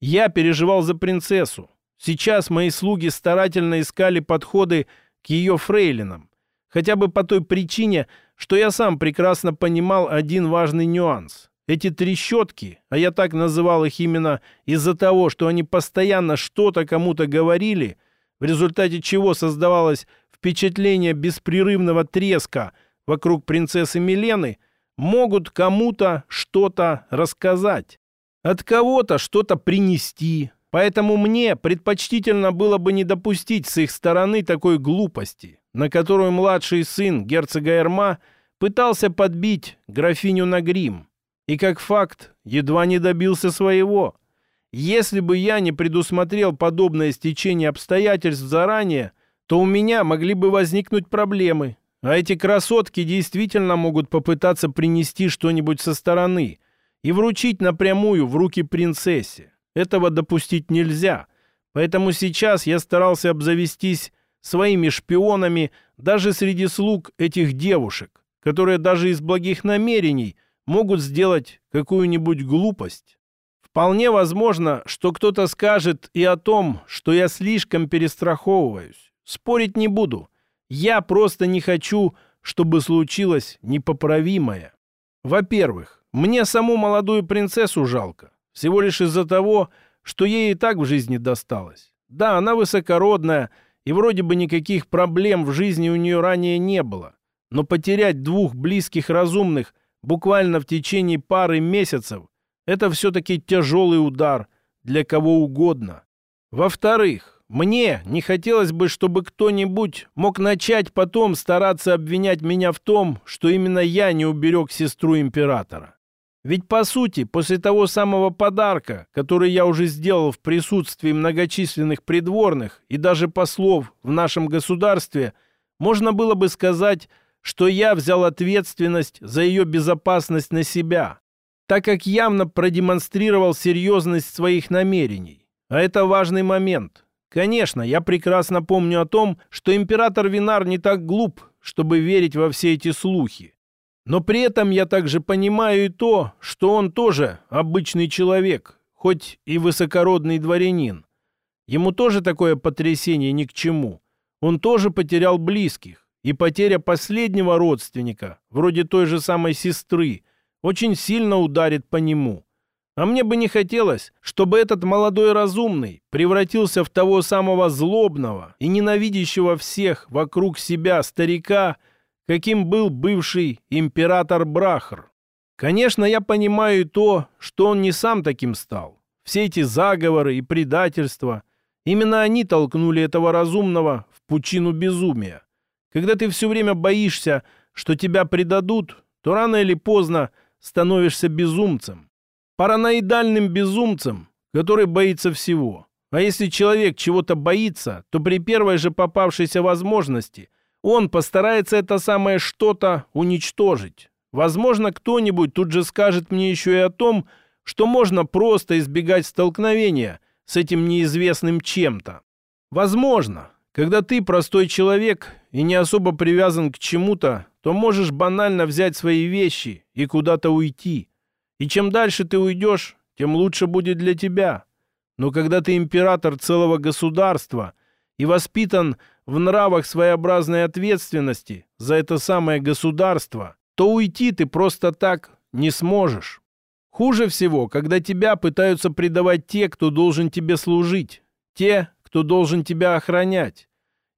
Speaker 1: Я переживал за принцессу. Сейчас мои слуги старательно искали подходы к ее фрейлинам. Хотя бы по той причине, что я сам прекрасно понимал один важный нюанс. Эти трещотки, а я так называл их именно из-за того, что они постоянно что-то кому-то говорили, в результате чего создавалось впечатление беспрерывного треска вокруг принцессы Милены, могут кому-то что-то рассказать. От кого-то что-то принести. Поэтому мне предпочтительно было бы не допустить с их стороны такой глупости, на которую младший сын герцога Эрма пытался подбить графиню на грим. И как факт, едва не добился своего. Если бы я не предусмотрел подобное стечение обстоятельств заранее, то у меня могли бы возникнуть проблемы. А эти красотки действительно могут попытаться принести что-нибудь со стороны и вручить напрямую в руки принцессе. Этого допустить нельзя. Поэтому сейчас я старался обзавестись своими шпионами даже среди слуг этих девушек, которые даже из благих намерений – могут сделать какую-нибудь глупость. Вполне возможно, что кто-то скажет и о том, что я слишком перестраховываюсь. Спорить не буду. Я просто не хочу, чтобы случилось непоправимое. Во-первых, мне саму молодую принцессу жалко. Всего лишь из-за того, что ей и так в жизни досталось. Да, она высокородная, и вроде бы никаких проблем в жизни у нее ранее не было. Но потерять двух близких разумных буквально в течение пары месяцев, это все-таки тяжелый удар для кого угодно. Во-вторых, мне не хотелось бы, чтобы кто-нибудь мог начать потом стараться обвинять меня в том, что именно я не уберег сестру императора. Ведь, по сути, после того самого подарка, который я уже сделал в присутствии многочисленных придворных и даже послов в нашем государстве, можно было бы сказать, что я взял ответственность за ее безопасность на себя, так как явно продемонстрировал серьезность своих намерений. А это важный момент. Конечно, я прекрасно помню о том, что император Винар не так глуп, чтобы верить во все эти слухи. Но при этом я также понимаю и то, что он тоже обычный человек, хоть и высокородный дворянин. Ему тоже такое потрясение ни к чему. Он тоже потерял близких и потеря последнего родственника, вроде той же самой сестры, очень сильно ударит по нему. А мне бы не хотелось, чтобы этот молодой разумный превратился в того самого злобного и ненавидящего всех вокруг себя старика, каким был бывший император Брахр. Конечно, я понимаю и то, что он не сам таким стал. Все эти заговоры и предательства, именно они толкнули этого разумного в пучину безумия. Когда ты все время боишься, что тебя предадут, то рано или поздно становишься безумцем. Параноидальным безумцем, который боится всего. А если человек чего-то боится, то при первой же попавшейся возможности он постарается это самое что-то уничтожить. Возможно, кто-нибудь тут же скажет мне еще и о том, что можно просто избегать столкновения с этим неизвестным чем-то. Возможно, когда ты простой человек и не особо привязан к чему-то, то можешь банально взять свои вещи и куда-то уйти. И чем дальше ты уйдешь, тем лучше будет для тебя. Но когда ты император целого государства и воспитан в нравах своеобразной ответственности за это самое государство, то уйти ты просто так не сможешь. Хуже всего, когда тебя пытаются предавать те, кто должен тебе служить, те, кто должен тебя охранять.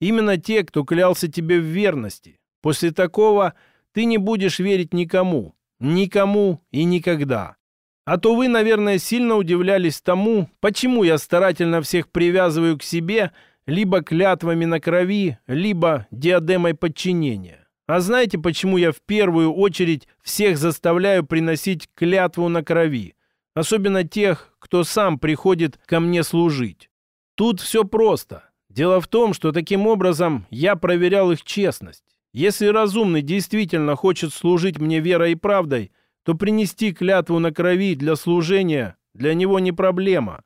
Speaker 1: Именно те, кто клялся тебе в верности. После такого ты не будешь верить никому. Никому и никогда. А то вы, наверное, сильно удивлялись тому, почему я старательно всех привязываю к себе либо клятвами на крови, либо диадемой подчинения. А знаете, почему я в первую очередь всех заставляю приносить клятву на крови? Особенно тех, кто сам приходит ко мне служить. Тут все просто. Дело в том, что таким образом я проверял их честность. Если разумный действительно хочет служить мне верой и правдой, то принести клятву на крови для служения для него не проблема.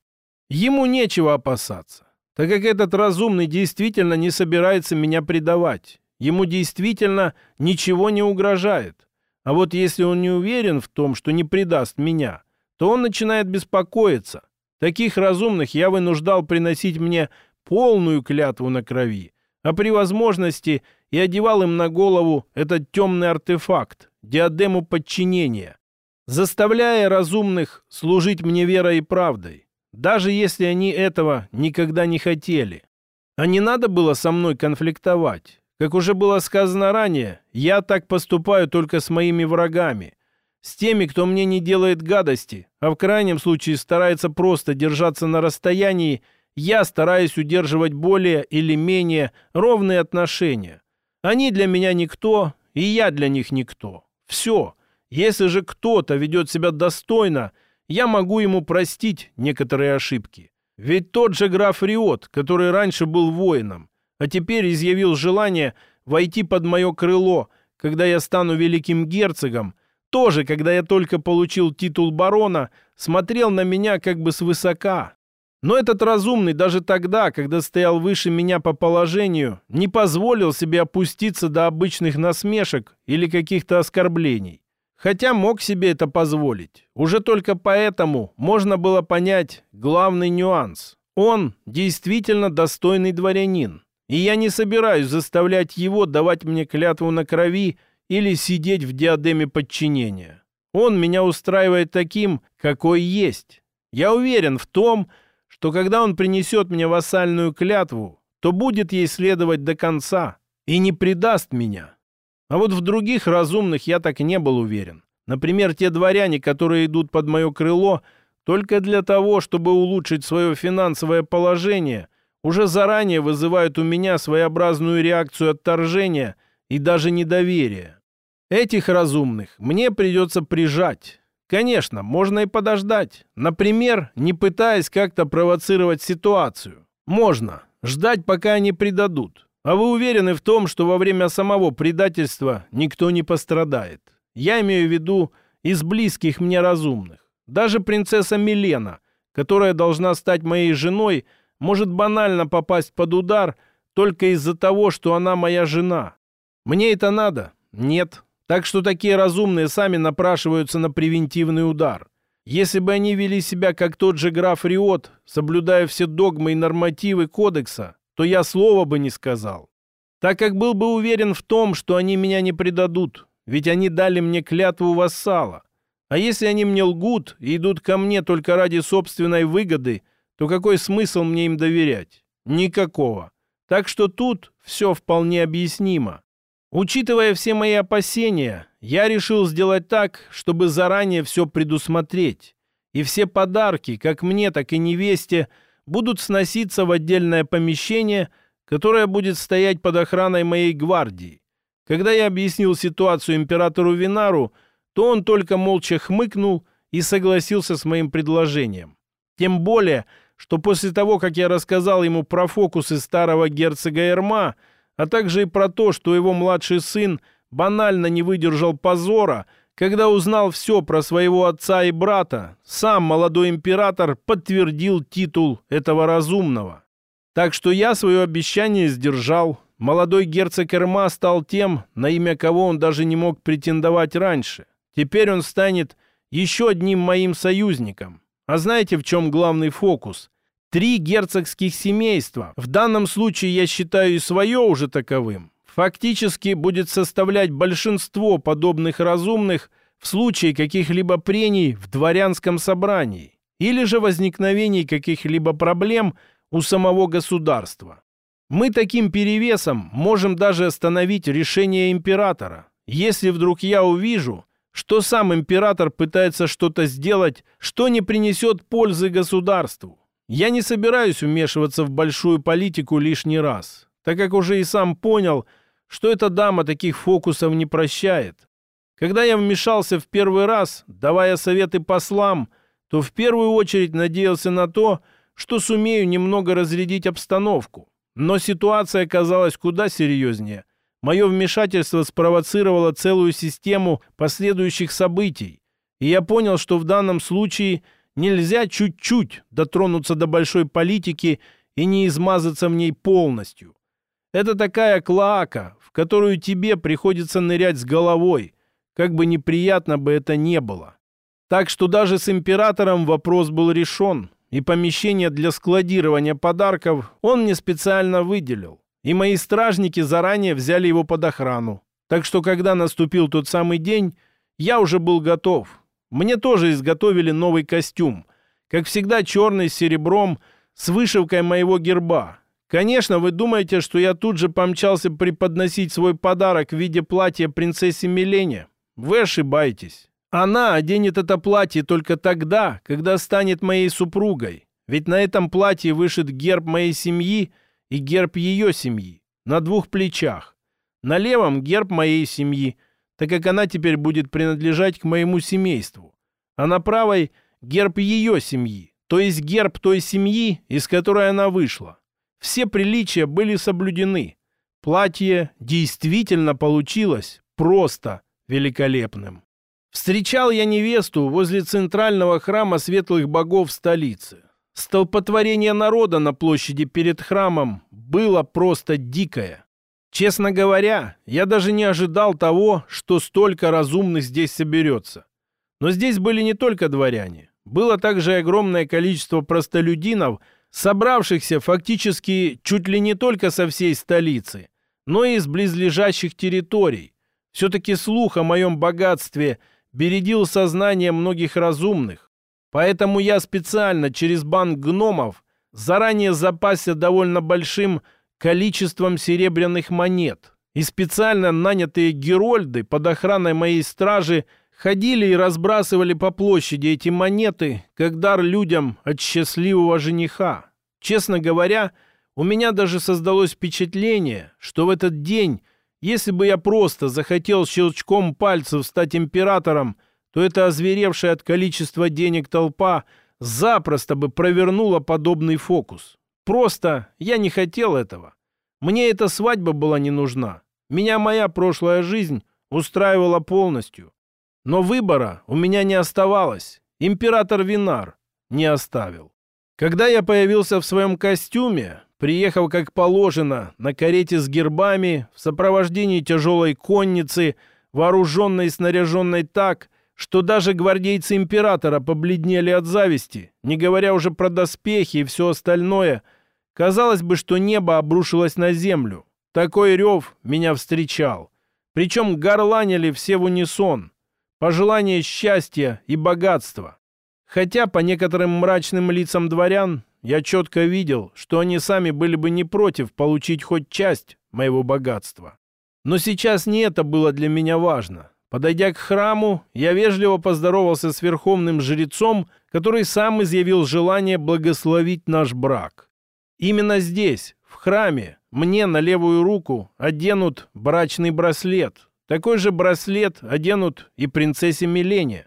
Speaker 1: Ему нечего опасаться. так как этот разумный действительно не собирается меня предавать. Ему действительно ничего не угрожает. А вот если он не уверен в том, что не предаст меня, то он начинает беспокоиться. Таких разумных я вынуждал приносить мне полную клятву на крови, а при возможности и одевал им на голову этот темный артефакт, диадему подчинения, заставляя разумных служить мне верой и правдой, даже если они этого никогда не хотели. А не надо было со мной конфликтовать. Как уже было сказано ранее, я так поступаю только с моими врагами. С теми, кто мне не делает гадости, а в крайнем случае старается просто держаться на расстоянии, я стараюсь удерживать более или менее ровные отношения. Они для меня никто, и я для них никто. Все. Если же кто-то ведет себя достойно, я могу ему простить некоторые ошибки. Ведь тот же граф Риот, который раньше был воином, а теперь изъявил желание войти под мое крыло, когда я стану великим герцогом, тоже, когда я только получил титул барона, смотрел на меня как бы свысока. Но этот разумный даже тогда, когда стоял выше меня по положению, не позволил себе опуститься до обычных насмешек или каких-то оскорблений. Хотя мог себе это позволить. Уже только поэтому можно было понять главный нюанс. Он действительно достойный дворянин. И я не собираюсь заставлять его давать мне клятву на крови или сидеть в диадеме подчинения. Он меня устраивает таким, какой есть. Я уверен в том, что когда он принесет мне вассальную клятву, то будет ей следовать до конца и не предаст меня. А вот в других разумных я так не был уверен. Например, те дворяне, которые идут под мое крыло только для того, чтобы улучшить свое финансовое положение – уже заранее вызывают у меня своеобразную реакцию отторжения и даже недоверия. Этих разумных мне придется прижать. Конечно, можно и подождать. Например, не пытаясь как-то провоцировать ситуацию. Можно. Ждать, пока они предадут. А вы уверены в том, что во время самого предательства никто не пострадает? Я имею в виду из близких мне разумных. Даже принцесса Милена, которая должна стать моей женой, может банально попасть под удар только из-за того, что она моя жена. Мне это надо? Нет. Так что такие разумные сами напрашиваются на превентивный удар. Если бы они вели себя как тот же граф Риот, соблюдая все догмы и нормативы кодекса, то я слова бы не сказал. Так как был бы уверен в том, что они меня не предадут, ведь они дали мне клятву вассала. А если они мне лгут и идут ко мне только ради собственной выгоды – то какой смысл мне им доверять? Никакого. Так что тут все вполне объяснимо. Учитывая все мои опасения, я решил сделать так, чтобы заранее все предусмотреть. И все подарки, как мне, так и невесте, будут сноситься в отдельное помещение, которое будет стоять под охраной моей гвардии. Когда я объяснил ситуацию императору Винару, то он только молча хмыкнул и согласился с моим предложением. Тем более, что после того, как я рассказал ему про фокусы старого герцога Эрма, а также и про то, что его младший сын банально не выдержал позора, когда узнал все про своего отца и брата, сам молодой император подтвердил титул этого разумного. Так что я свое обещание сдержал. Молодой герцог Эрма стал тем, на имя кого он даже не мог претендовать раньше. Теперь он станет еще одним моим союзником. А знаете, в чем главный фокус? Три герцогских семейства, в данном случае я считаю и свое уже таковым, фактически будет составлять большинство подобных разумных в случае каких-либо прений в дворянском собрании или же возникновений каких-либо проблем у самого государства. Мы таким перевесом можем даже остановить решение императора. Если вдруг я увижу, что сам император пытается что-то сделать, что не принесет пользы государству. Я не собираюсь вмешиваться в большую политику лишний раз, так как уже и сам понял, что эта дама таких фокусов не прощает. Когда я вмешался в первый раз, давая советы послам, то в первую очередь надеялся на то, что сумею немного разрядить обстановку. Но ситуация оказалась куда серьезнее – Мое вмешательство спровоцировало целую систему последующих событий, и я понял, что в данном случае нельзя чуть-чуть дотронуться до большой политики и не измазаться в ней полностью. Это такая клоака, в которую тебе приходится нырять с головой, как бы неприятно бы это не было. Так что даже с императором вопрос был решен, и помещение для складирования подарков он мне специально выделил. И мои стражники заранее взяли его под охрану. Так что, когда наступил тот самый день, я уже был готов. Мне тоже изготовили новый костюм. Как всегда, черный с серебром, с вышивкой моего герба. Конечно, вы думаете, что я тут же помчался преподносить свой подарок в виде платья принцессе Милене? Вы ошибаетесь. Она оденет это платье только тогда, когда станет моей супругой. Ведь на этом платье вышит герб моей семьи и герб ее семьи. На двух плечах. На левом герб моей семьи, так как она теперь будет принадлежать к моему семейству. А на правой герб ее семьи, то есть герб той семьи, из которой она вышла. Все приличия были соблюдены. Платье действительно получилось просто великолепным. Встречал я невесту возле центрального храма светлых богов столицы. Столпотворение народа на площади перед храмом было просто дикое. Честно говоря, я даже не ожидал того, что столько разумных здесь соберется. Но здесь были не только дворяне. Было также огромное количество простолюдинов, собравшихся фактически чуть ли не только со всей столицы, но и из близлежащих территорий. Все-таки слух о моем богатстве бередил сознание многих разумных. Поэтому я специально через банк гномов заранее запасся довольно большим количеством серебряных монет. И специально нанятые герольды под охраной моей стражи ходили и разбрасывали по площади эти монеты, как дар людям от счастливого жениха. Честно говоря, у меня даже создалось впечатление, что в этот день если бы я просто захотел щелчком пальцев стать императором, то эта озверевшая от количества денег толпа запросто бы провернула подобный фокус. Просто я не хотел этого. Мне эта свадьба была не нужна. Меня моя прошлая жизнь устраивала полностью. Но выбора у меня не оставалось. Император Винар не оставил. Когда я появился в своем костюме, приехав, как положено, на карете с гербами, в сопровождении тяжелой конницы, вооруженной и снаряженной так, что даже гвардейцы императора побледнели от зависти, не говоря уже про доспехи и все остальное, казалось бы, что небо обрушилось на землю. Такой рев меня встречал. Причем горланили все в унисон. Пожелание счастья и богатства. Хотя по некоторым мрачным лицам дворян я четко видел, что они сами были бы не против получить хоть часть моего богатства. Но сейчас не это было для меня важно. Подойдя к храму, я вежливо поздоровался с верховным жрецом, который сам изъявил желание благословить наш брак. Именно здесь, в храме, мне на левую руку оденут брачный браслет. Такой же браслет оденут и принцессе Милене.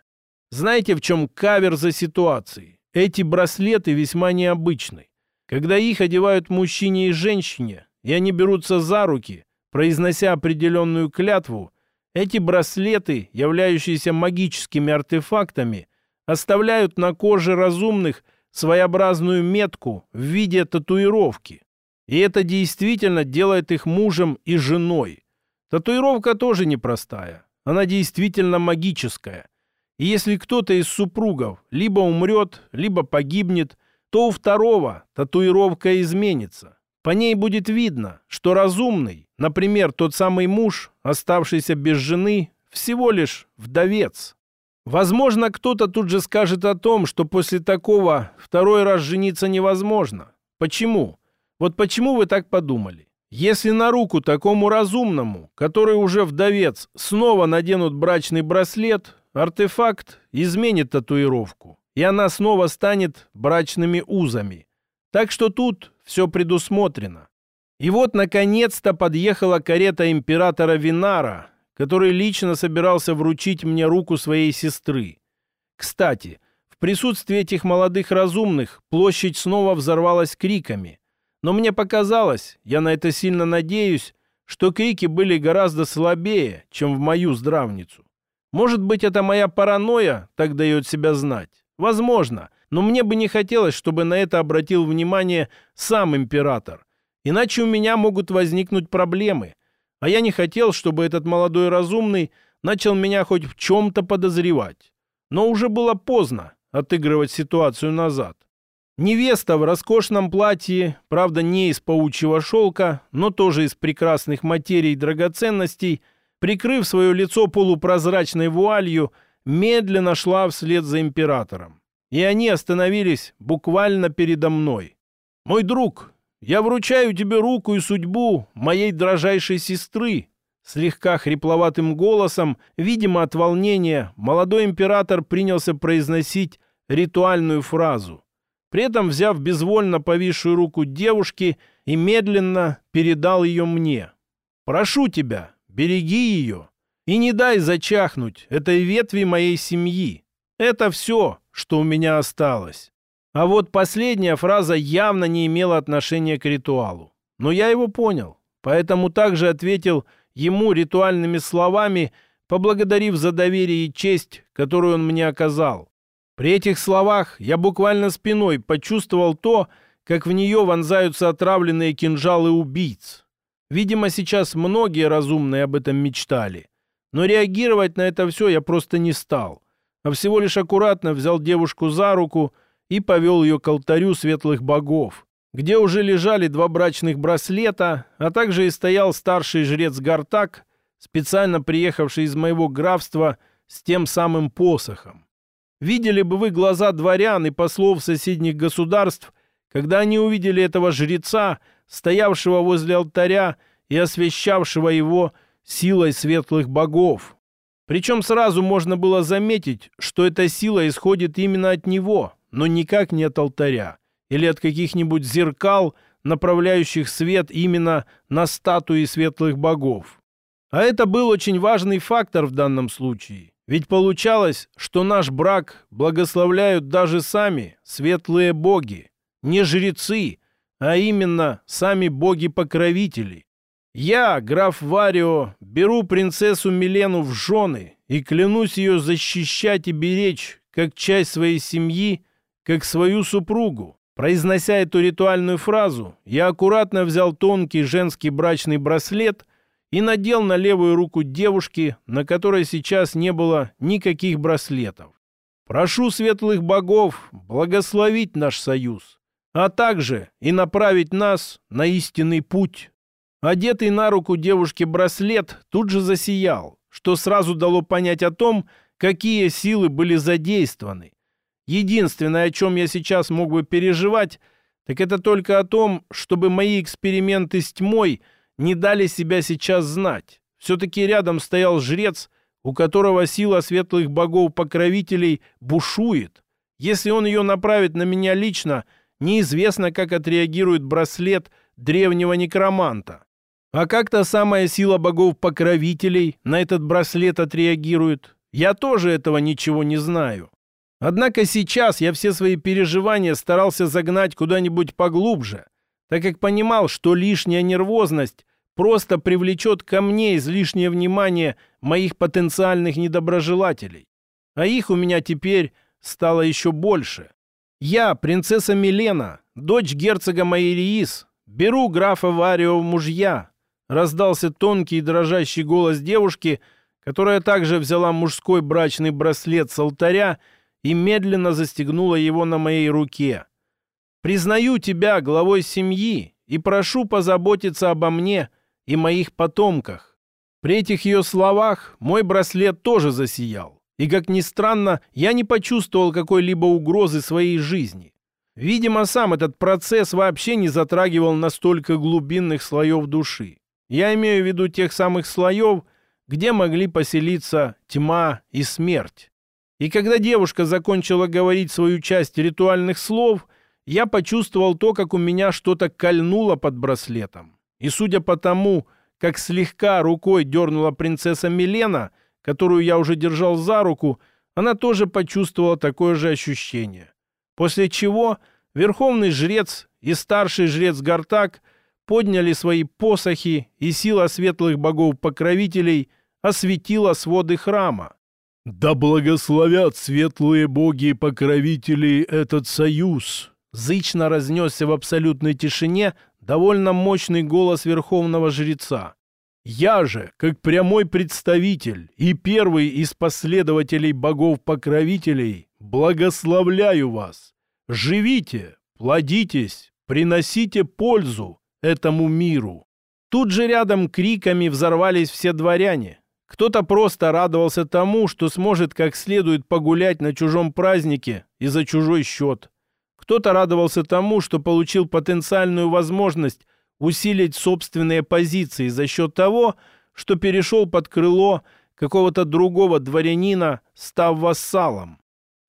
Speaker 1: Знаете, в чем кавер за ситуацией? Эти браслеты весьма необычны. Когда их одевают мужчине и женщине, и они берутся за руки, произнося определенную клятву, эти браслеты, являющиеся магическими артефактами, оставляют на коже разумных своеобразную метку в виде татуировки. И это действительно делает их мужем и женой. Татуировка тоже непростая. Она действительно магическая. И если кто-то из супругов либо умрет, либо погибнет, то у второго татуировка изменится. По ней будет видно, что разумный, например, тот самый муж, оставшийся без жены, всего лишь вдовец. Возможно, кто-то тут же скажет о том, что после такого второй раз жениться невозможно. Почему? Вот почему вы так подумали? Если на руку такому разумному, который уже вдовец, снова наденут брачный браслет, артефакт изменит татуировку, и она снова станет брачными узами. Так что тут все предусмотрено. И вот, наконец-то, подъехала карета императора Винара, который лично собирался вручить мне руку своей сестры. Кстати, в присутствии этих молодых разумных площадь снова взорвалась криками. Но мне показалось, я на это сильно надеюсь, что крики были гораздо слабее, чем в мою здравницу. Может быть, это моя паранойя так дает себя знать. Возможно. Но мне бы не хотелось, чтобы на это обратил внимание сам император. Иначе у меня могут возникнуть проблемы. А я не хотел, чтобы этот молодой разумный начал меня хоть в чем-то подозревать. Но уже было поздно отыгрывать ситуацию назад. Невеста в роскошном платье, правда не из паучьего шелка, но тоже из прекрасных материй и драгоценностей, прикрыв свое лицо полупрозрачной вуалью, медленно шла вслед за императором. И они остановились буквально передо мной. «Мой друг, я вручаю тебе руку и судьбу моей дрожайшей сестры», Слегка хрипловатым голосом, видимо от волнения, молодой император принялся произносить ритуальную фразу при этом взяв безвольно повисшую руку девушки и медленно передал ее мне. «Прошу тебя, береги ее и не дай зачахнуть этой ветви моей семьи. Это все, что у меня осталось». А вот последняя фраза явно не имела отношения к ритуалу. Но я его понял, поэтому также ответил ему ритуальными словами, поблагодарив за доверие и честь, которую он мне оказал. При этих словах я буквально спиной почувствовал то, как в нее вонзаются отравленные кинжалы убийц. Видимо, сейчас многие разумные об этом мечтали. Но реагировать на это все я просто не стал, а всего лишь аккуратно взял девушку за руку и повел ее к алтарю светлых богов, где уже лежали два брачных браслета, а также и стоял старший жрец Гартак, специально приехавший из моего графства с тем самым посохом. Видели бы вы глаза дворян и послов соседних государств, когда они увидели этого жреца, стоявшего возле алтаря и освящавшего его силой светлых богов. Причем сразу можно было заметить, что эта сила исходит именно от него, но никак не от алтаря или от каких-нибудь зеркал, направляющих свет именно на статуи светлых богов. А это был очень важный фактор в данном случае. Ведь получалось, что наш брак благословляют даже сами светлые боги, не жрецы, а именно сами боги-покровители. Я, граф Варио, беру принцессу Милену в жены и клянусь ее защищать и беречь, как часть своей семьи, как свою супругу. Произнося эту ритуальную фразу, я аккуратно взял тонкий женский брачный браслет и надел на левую руку девушки, на которой сейчас не было никаких браслетов. Прошу светлых богов благословить наш союз, а также и направить нас на истинный путь. Одетый на руку девушки браслет тут же засиял, что сразу дало понять о том, какие силы были задействованы. Единственное, о чем я сейчас мог бы переживать, так это только о том, чтобы мои эксперименты с тьмой – не дали себя сейчас знать. Все-таки рядом стоял жрец, у которого сила светлых богов-покровителей бушует. Если он ее направит на меня лично, неизвестно, как отреагирует браслет древнего некроманта. А как та самая сила богов-покровителей на этот браслет отреагирует, я тоже этого ничего не знаю. Однако сейчас я все свои переживания старался загнать куда-нибудь поглубже, так как понимал, что лишняя нервозность просто привлечет ко мне излишнее внимание моих потенциальных недоброжелателей. А их у меня теперь стало еще больше. Я, принцесса Милена, дочь герцога Майриис, беру графа Варио в мужья. Раздался тонкий и дрожащий голос девушки, которая также взяла мужской брачный браслет с алтаря и медленно застегнула его на моей руке. «Признаю тебя главой семьи и прошу позаботиться обо мне и моих потомках. При этих ее словах мой браслет тоже засиял. И, как ни странно, я не почувствовал какой-либо угрозы своей жизни. Видимо, сам этот процесс вообще не затрагивал настолько глубинных слоев души. Я имею в виду тех самых слоев, где могли поселиться тьма и смерть. И когда девушка закончила говорить свою часть ритуальных слов, я почувствовал то, как у меня что-то кольнуло под браслетом. И судя по тому, как слегка рукой дернула принцесса Милена, которую я уже держал за руку, она тоже почувствовала такое же ощущение. После чего верховный жрец и старший жрец Гартак подняли свои посохи, и сила светлых богов-покровителей осветила своды храма.
Speaker 2: «Да благословят светлые боги и покровители этот союз!» Зычно разнесся в абсолютной тишине довольно мощный голос верховного жреца. «Я же, как прямой представитель и первый из последователей богов-покровителей, благословляю вас! Живите, плодитесь, приносите пользу этому миру!» Тут же рядом криками взорвались все дворяне, кто-то просто радовался тому, что сможет как следует погулять на чужом празднике и за чужой счет. Кто-то радовался тому, что получил потенциальную возможность усилить собственные позиции за счет того, что перешел под крыло какого-то другого дворянина, став вассалом.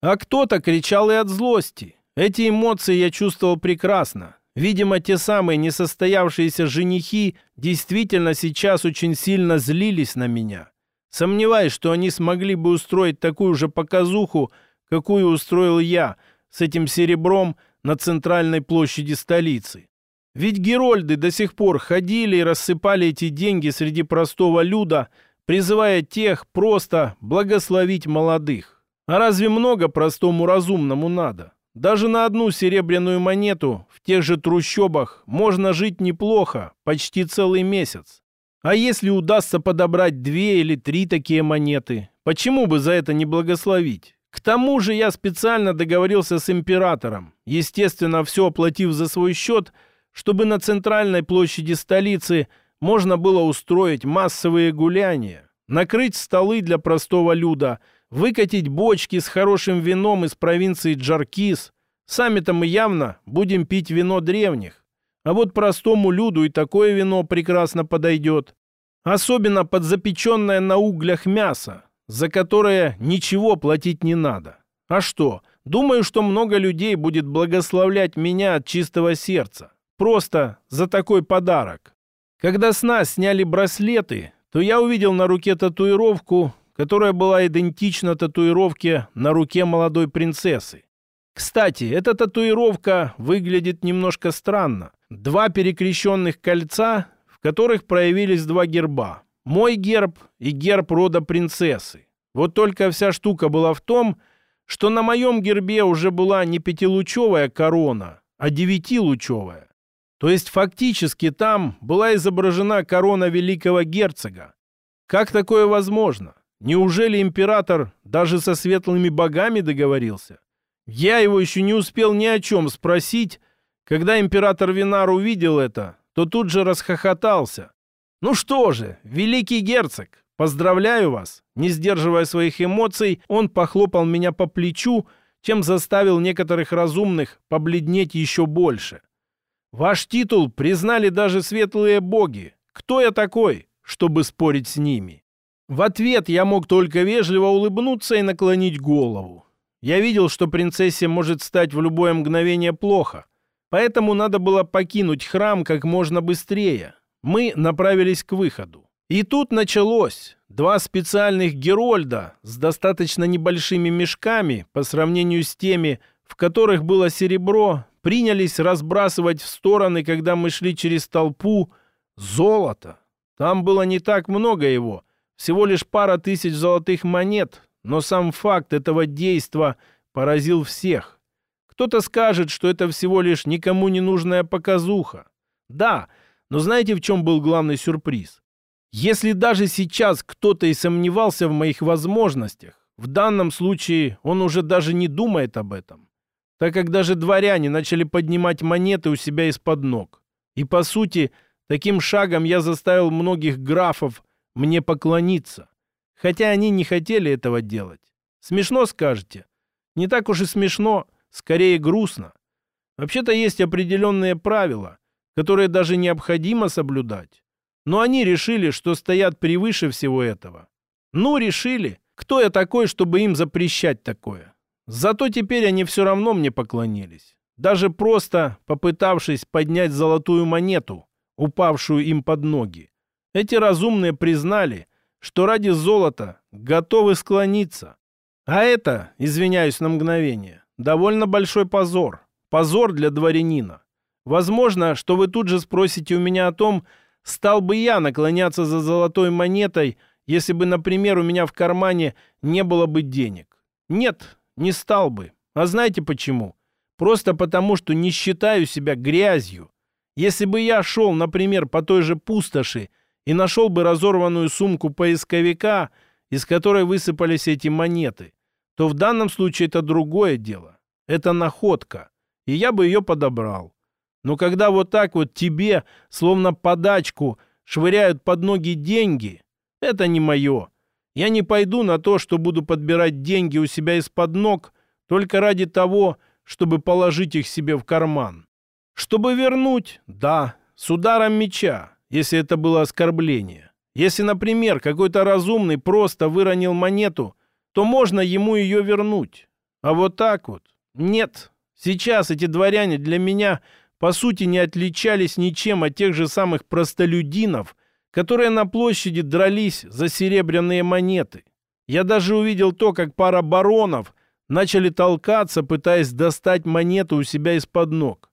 Speaker 2: А кто-то кричал и от злости. Эти эмоции я чувствовал прекрасно. Видимо, те самые несостоявшиеся женихи действительно сейчас очень сильно злились на меня. Сомневаюсь, что они смогли бы устроить такую же показуху, какую устроил я с этим серебром на центральной площади столицы. Ведь герольды до сих пор ходили и рассыпали эти деньги среди простого люда, призывая тех просто благословить молодых. А разве много простому разумному надо? Даже на одну серебряную монету в тех же трущобах можно жить неплохо, почти целый месяц. А если удастся подобрать две или три такие монеты, почему бы за это не благословить? К тому же я специально договорился с императором, естественно, все оплатив за свой счет, чтобы на центральной площади столицы можно было устроить массовые гуляния, накрыть столы для простого люда, выкатить бочки с хорошим вином из провинции Джаркис. Сами-то мы явно будем пить вино древних. А вот простому люду и такое вино прекрасно подойдет. Особенно под запеченное на углях мясо, за которое ничего платить не надо. А что? Думаю, что много людей будет благословлять меня от чистого сердца. Просто за такой подарок. Когда с нас сняли браслеты, то я увидел на руке татуировку, которая была идентична татуировке на руке молодой принцессы. Кстати, эта татуировка выглядит немножко странно. Два перекрещенных кольца, в которых проявились два герба. Мой герб и герб рода принцессы. Вот только вся штука была в том, что на моем гербе уже была не пятилучевая корона, а девятилучевая. То есть фактически там была изображена корона великого герцога. Как такое возможно? Неужели император даже со светлыми богами договорился? Я его еще не успел ни о чем спросить. Когда император Винар увидел это, то тут же расхохотался. «Ну что же, великий герцог, поздравляю вас!» Не сдерживая своих эмоций, он похлопал меня по плечу, чем заставил некоторых разумных побледнеть еще больше. «Ваш титул признали даже светлые боги. Кто я такой, чтобы спорить с ними?» В ответ я мог только вежливо улыбнуться и наклонить голову. Я видел, что принцессе может стать в любое мгновение плохо, поэтому надо было покинуть храм как можно быстрее. Мы направились к выходу. И тут началось. Два специальных герольда с достаточно небольшими мешками по сравнению с теми, в которых было серебро, принялись разбрасывать в стороны, когда мы шли через толпу, золото. Там было не так много его, всего лишь пара тысяч золотых монет, но сам факт этого действа поразил всех. Кто-то скажет, что это всего лишь никому не нужная показуха. Да, но знаете, в чем был главный сюрприз? Если даже сейчас кто-то и сомневался в моих возможностях, в данном случае он уже даже не думает об этом, так как даже дворяне начали поднимать монеты у себя из-под ног. И, по сути, таким шагом я заставил многих графов мне поклониться хотя они не хотели этого делать. Смешно, скажете? Не так уж и смешно, скорее грустно. Вообще-то есть определенные правила, которые даже необходимо соблюдать. Но они решили, что стоят превыше всего этого. Ну, решили. Кто я такой, чтобы им запрещать такое? Зато теперь они все равно мне поклонились. Даже просто попытавшись поднять золотую монету, упавшую им под ноги. Эти разумные признали, что ради золота готовы склониться. А это, извиняюсь на мгновение, довольно большой позор. Позор для дворянина. Возможно, что вы тут же спросите у меня о том, стал бы я наклоняться за золотой монетой
Speaker 1: если бы, например, у меня в кармане не было бы денег? Нет, не стал бы. А знаете почему? Просто потому, что не считаю себя грязью. Если бы я шел, например, по той же пустоши и нашел бы разорванную сумку поисковика, из которой высыпались эти монеты, то в данном случае это другое дело. Это находка, и я бы ее подобрал. Но когда вот так вот тебе, словно подачку, швыряют под ноги деньги, это не мое. Я не пойду на то, что буду подбирать деньги у себя из-под ног только ради того, чтобы положить их себе в карман. Чтобы вернуть, да, с ударом меча, если это было оскорбление. Если, например, какой-то разумный просто выронил монету, то можно ему ее вернуть. А вот так вот? Нет. Сейчас эти дворяне для меня, по сути, не отличались ничем от тех же самых простолюдинов, которые на площади дрались за серебряные монеты. Я даже увидел то, как пара баронов начали толкаться, пытаясь достать монету у себя из-под ног.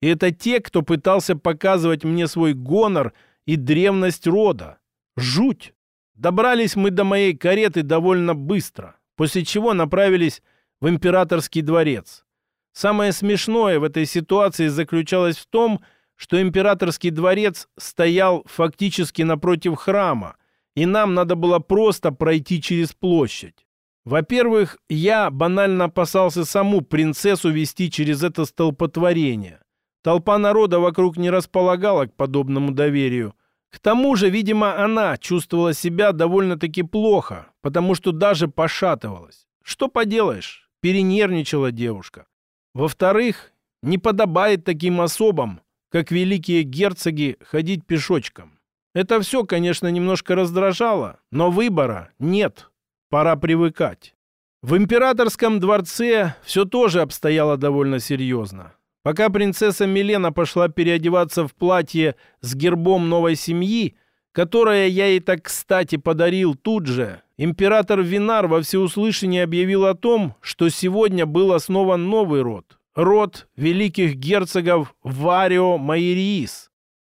Speaker 1: И это те, кто пытался показывать мне свой гонор и древность рода. Жуть! Добрались мы до моей кареты довольно быстро, после чего направились в императорский дворец. Самое смешное в этой ситуации заключалось в том, что императорский дворец стоял фактически напротив храма, и нам надо было просто пройти через площадь. Во-первых, я банально опасался саму принцессу вести через это столпотворение. Толпа народа вокруг не располагала к подобному доверию. К тому же, видимо, она чувствовала себя довольно-таки плохо, потому что даже пошатывалась. Что поделаешь, перенервничала девушка. Во-вторых, не подобает таким особам, как великие герцоги, ходить пешочком. Это все, конечно, немножко раздражало, но выбора нет. Пора привыкать. В императорском дворце все тоже обстояло довольно серьезно. Пока принцесса Милена пошла переодеваться в платье с гербом новой семьи, которое я ей так кстати подарил тут же, император Винар во всеуслышание объявил о том, что сегодня был основан новый род, род великих герцогов Варио Майриис.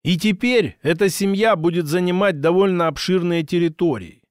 Speaker 1: И теперь эта семья будет занимать довольно обширные территории.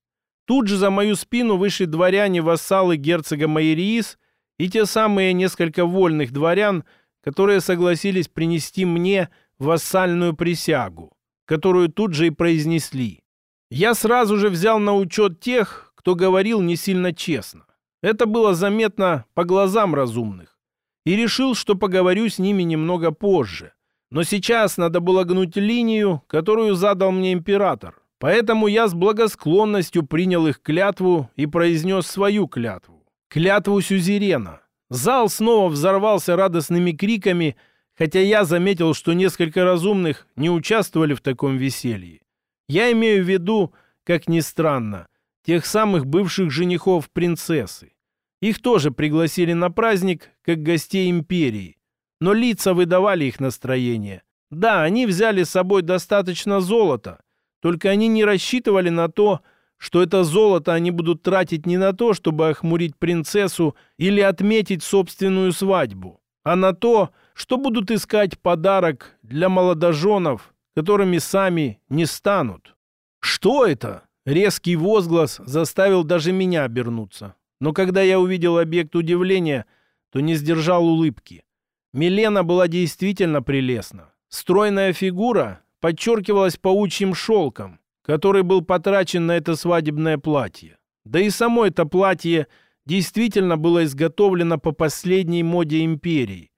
Speaker 1: Тут же за мою спину вышли дворяне-вассалы герцога Майриис и те самые несколько вольных дворян – которые согласились принести мне вассальную присягу, которую тут же и произнесли. Я сразу же взял на учет тех, кто говорил не сильно честно. Это было заметно по глазам разумных. И решил, что поговорю с ними немного позже. Но сейчас надо было гнуть линию, которую задал мне император. Поэтому я с благосклонностью принял их клятву и произнес свою клятву. Клятву Сюзерена, Зал снова взорвался радостными криками, хотя я заметил, что несколько разумных не участвовали в таком веселье. Я имею в виду, как ни странно, тех самых бывших женихов принцессы. Их тоже пригласили на праздник, как гостей империи. Но лица выдавали их настроение. Да, они взяли с собой достаточно золота, только они не рассчитывали на то, что это золото они будут тратить не на то, чтобы охмурить принцессу или отметить собственную свадьбу, а на то, что будут искать подарок для молодоженов, которыми сами не станут. «Что это?» Резкий возглас заставил даже меня обернуться. Но когда я увидел объект удивления, то не сдержал улыбки. Милена была действительно прелестна. Стройная фигура подчеркивалась паучьим шелком, который был потрачен на это свадебное платье. Да и само это платье действительно было изготовлено по последней моде империи.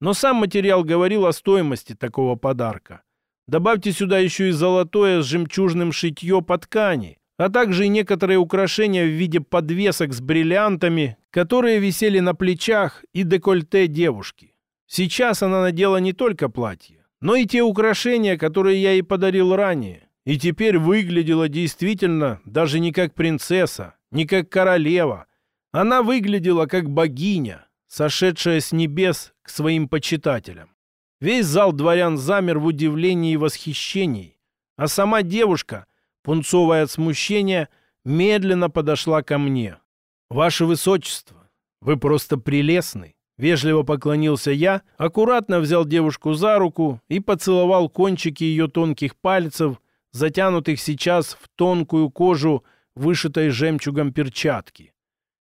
Speaker 1: Но сам материал говорил о стоимости такого подарка. Добавьте сюда еще и золотое с жемчужным шитье по ткани, а также и некоторые украшения в виде подвесок с бриллиантами, которые висели на плечах и декольте девушки. Сейчас она надела не только платье, но и те украшения, которые я ей подарил ранее и теперь выглядела действительно даже не как принцесса, не как королева. Она выглядела как богиня, сошедшая с небес к своим почитателям. Весь зал дворян замер в удивлении и восхищении, а сама девушка, пунцовая от смущения, медленно подошла ко мне. «Ваше Высочество, вы просто прелестны!» Вежливо поклонился я, аккуратно взял девушку за руку и поцеловал кончики ее тонких пальцев, затянутых сейчас в тонкую кожу
Speaker 2: вышитой жемчугом перчатки.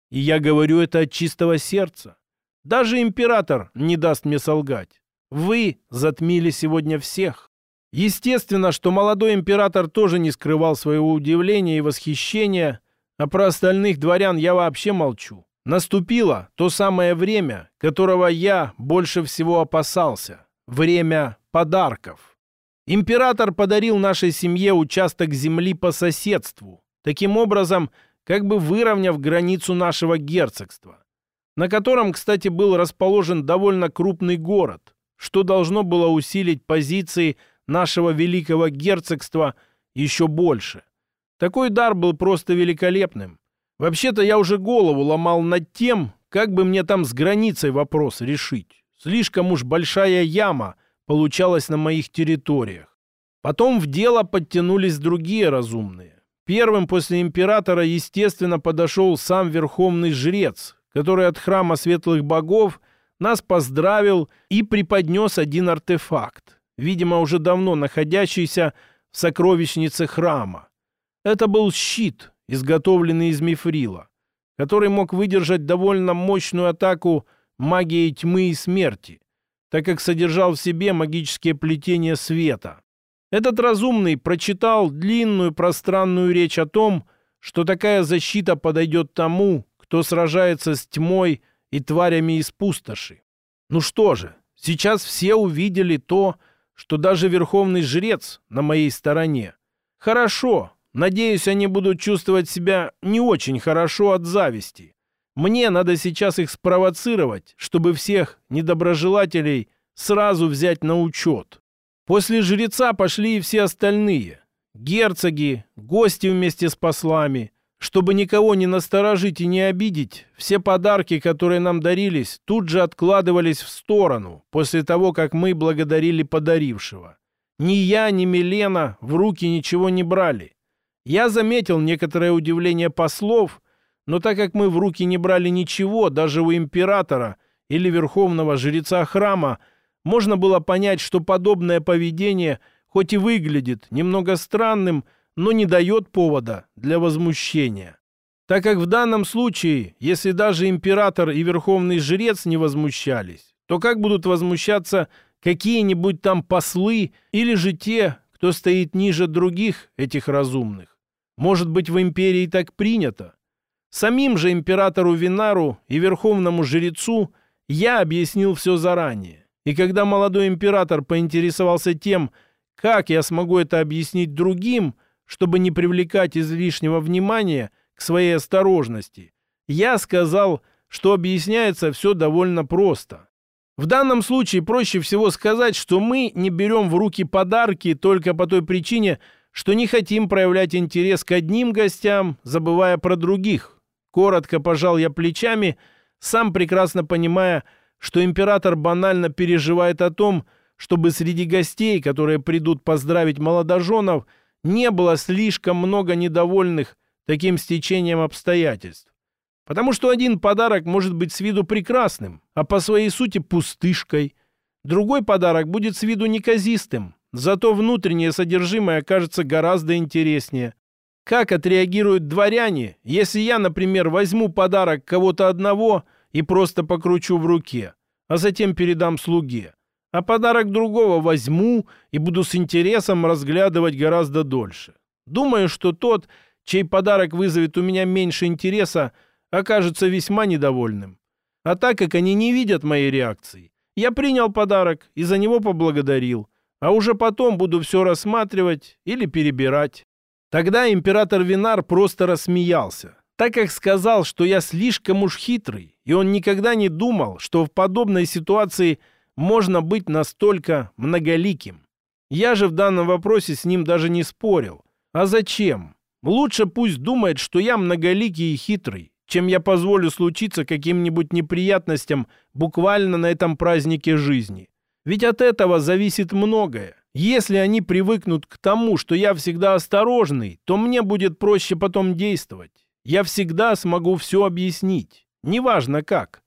Speaker 2: И я говорю это от чистого сердца. Даже император не даст мне солгать. Вы затмили сегодня всех. Естественно, что молодой император тоже не скрывал своего удивления и восхищения, а про остальных дворян я вообще молчу. Наступило то самое время, которого я больше всего опасался. Время подарков. Император подарил нашей семье участок земли по соседству, таким образом, как бы выровняв границу нашего герцогства, на котором, кстати, был расположен довольно крупный город, что должно было усилить позиции нашего великого герцогства еще больше. Такой дар был просто великолепным. Вообще-то я уже голову ломал над тем, как бы мне там с границей вопрос решить. Слишком уж большая яма получалась на моих территориях. Потом в дело подтянулись другие разумные. Первым после императора, естественно, подошел сам верховный жрец, который от храма светлых богов нас поздравил и преподнес один артефакт, видимо, уже давно находящийся в сокровищнице храма. Это был щит, изготовленный из мифрила, который мог выдержать довольно мощную атаку магией тьмы и смерти, так как содержал в себе магические плетения света. Этот разумный прочитал длинную пространную речь о том, что такая защита подойдет тому, кто сражается с тьмой и тварями из пустоши. Ну что же, сейчас все увидели то, что даже верховный жрец на моей стороне. Хорошо, надеюсь, они будут чувствовать себя не очень хорошо от зависти. Мне надо сейчас их спровоцировать, чтобы всех недоброжелателей сразу взять на учет. После жреца пошли и все остальные. Герцоги, гости вместе с послами, чтобы никого не насторожить и не обидеть, все подарки, которые нам дарились, тут же откладывались в сторону, после того, как мы благодарили подарившего. Ни я, ни Милена в руки ничего не брали. Я заметил некоторое удивление послов, но так как мы в руки не брали ничего, даже у императора или верховного жреца храма, можно было понять, что подобное поведение, хоть и выглядит немного странным, но не дает повода для возмущения. Так как в данном случае, если даже император и верховный жрец не возмущались, то как будут возмущаться какие-нибудь там послы или же те, кто стоит ниже других этих разумных? Может быть, в империи так принято? Самим же императору Винару и верховному жрецу я объяснил все заранее. И когда молодой император поинтересовался тем, как я смогу это объяснить другим – чтобы не привлекать излишнего внимания к своей осторожности, я сказал, что объясняется все довольно просто. В данном случае проще всего сказать, что мы не берем в руки подарки только по той причине, что не хотим проявлять интерес к одним гостям, забывая про других. Коротко пожал я плечами, сам прекрасно понимая, что император банально переживает о том, чтобы среди гостей, которые придут поздравить молодоженов, не было слишком много недовольных таким стечением обстоятельств. Потому что один подарок может быть с виду прекрасным, а по своей сути пустышкой. Другой подарок будет с виду неказистым, зато внутреннее содержимое окажется гораздо интереснее. Как отреагируют дворяне, если я, например, возьму подарок кого-то одного и просто покручу в руке, а затем передам слуге? а подарок другого возьму и буду с интересом разглядывать гораздо дольше. Думаю, что тот, чей подарок вызовет у меня меньше интереса, окажется весьма недовольным. А так как они не видят моей реакции, я принял подарок и за него поблагодарил, а уже потом буду все рассматривать или перебирать. Тогда император Винар просто рассмеялся, так как сказал, что я слишком уж хитрый, и он никогда не думал, что в подобной ситуации – можно быть настолько многоликим. Я же в данном вопросе с ним даже не спорил. А зачем? Лучше пусть думает, что я многоликий и хитрый, чем я позволю случиться каким-нибудь неприятностям буквально на этом празднике жизни. Ведь от этого зависит многое. Если они привыкнут к тому, что я всегда осторожный, то мне будет проще потом действовать. Я всегда смогу все объяснить. Неважно как.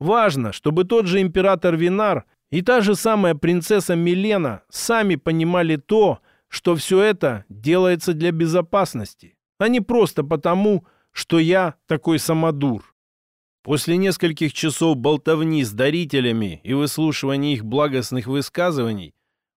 Speaker 2: Важно, чтобы тот же император Винар и та же самая принцесса Милена сами понимали то, что все это делается для безопасности. а не просто потому, что я такой самодур. После нескольких часов болтовни с дарителями и выслушивания их благостных высказываний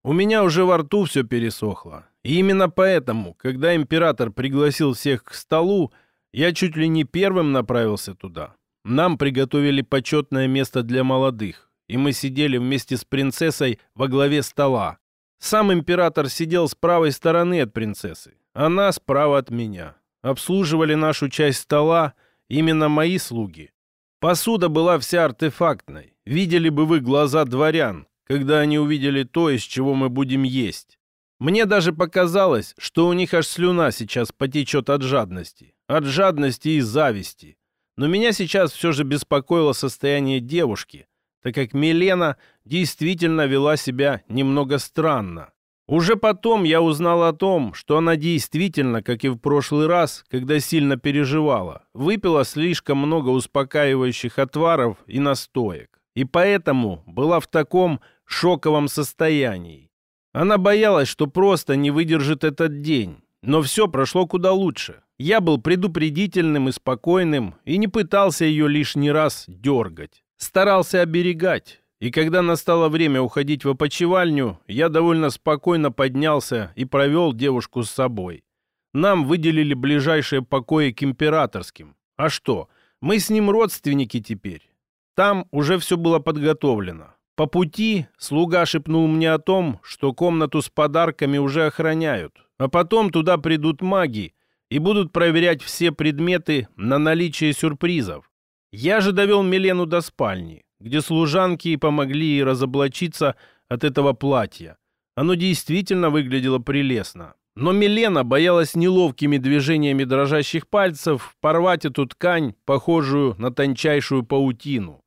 Speaker 2: у меня уже во рту все пересохло. И именно поэтому, когда император пригласил всех к столу, я чуть ли не первым направился туда. Нам приготовили почетное место для молодых, и мы сидели вместе с принцессой во главе стола. Сам император сидел с правой стороны от принцессы, она справа от меня. Обслуживали нашу часть стола именно мои слуги. Посуда была вся артефактной. Видели бы вы глаза дворян, когда они увидели то, из чего мы будем есть. Мне даже показалось, что у них аж слюна сейчас потечет от жадности. От жадности и зависти. Но меня сейчас все же беспокоило состояние девушки, так как Милена действительно вела себя немного странно. Уже потом я узнал о том, что она действительно, как и в прошлый раз, когда сильно переживала, выпила слишком много успокаивающих отваров и настоек. И поэтому была в таком шоковом состоянии. Она боялась, что просто не выдержит этот день. Но все прошло куда лучше. Я был предупредительным и спокойным и не пытался ее лишний раз дергать. Старался оберегать. И когда настало время уходить в опочивальню, я довольно спокойно поднялся и провел девушку с собой. Нам выделили ближайшие покои к императорским. А что, мы с ним родственники теперь. Там уже все было подготовлено. По пути слуга шепнул мне о том, что комнату с подарками уже охраняют, а потом туда придут маги и будут проверять все предметы на наличие сюрпризов. Я же довел Милену до спальни где служанки помогли ей разоблачиться от этого платья. Оно действительно выглядело прелестно. Но Милена боялась неловкими движениями дрожащих пальцев порвать эту ткань, похожую на тончайшую паутину.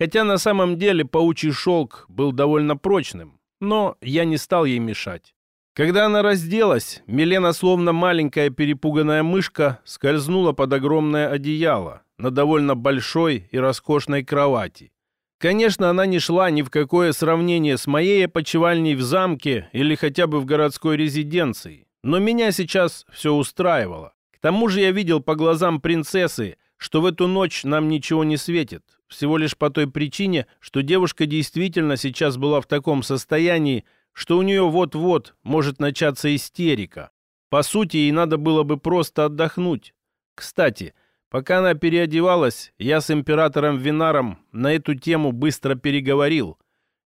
Speaker 2: Хотя на самом деле паучий шелк был довольно прочным, но я не стал ей мешать. Когда она разделась, Милена, словно маленькая перепуганная мышка, скользнула под огромное одеяло на довольно большой и роскошной кровати. Конечно, она не шла ни в какое сравнение с моей опочивальней в замке или хотя бы в городской резиденции. Но меня сейчас все устраивало. К тому же я видел по глазам принцессы, что в эту ночь нам ничего не светит. Всего лишь по той причине, что девушка действительно сейчас была в таком состоянии, что у нее вот-вот может начаться истерика. По сути, ей надо было бы просто отдохнуть. Кстати, Пока она переодевалась, я с императором Винаром на эту тему быстро переговорил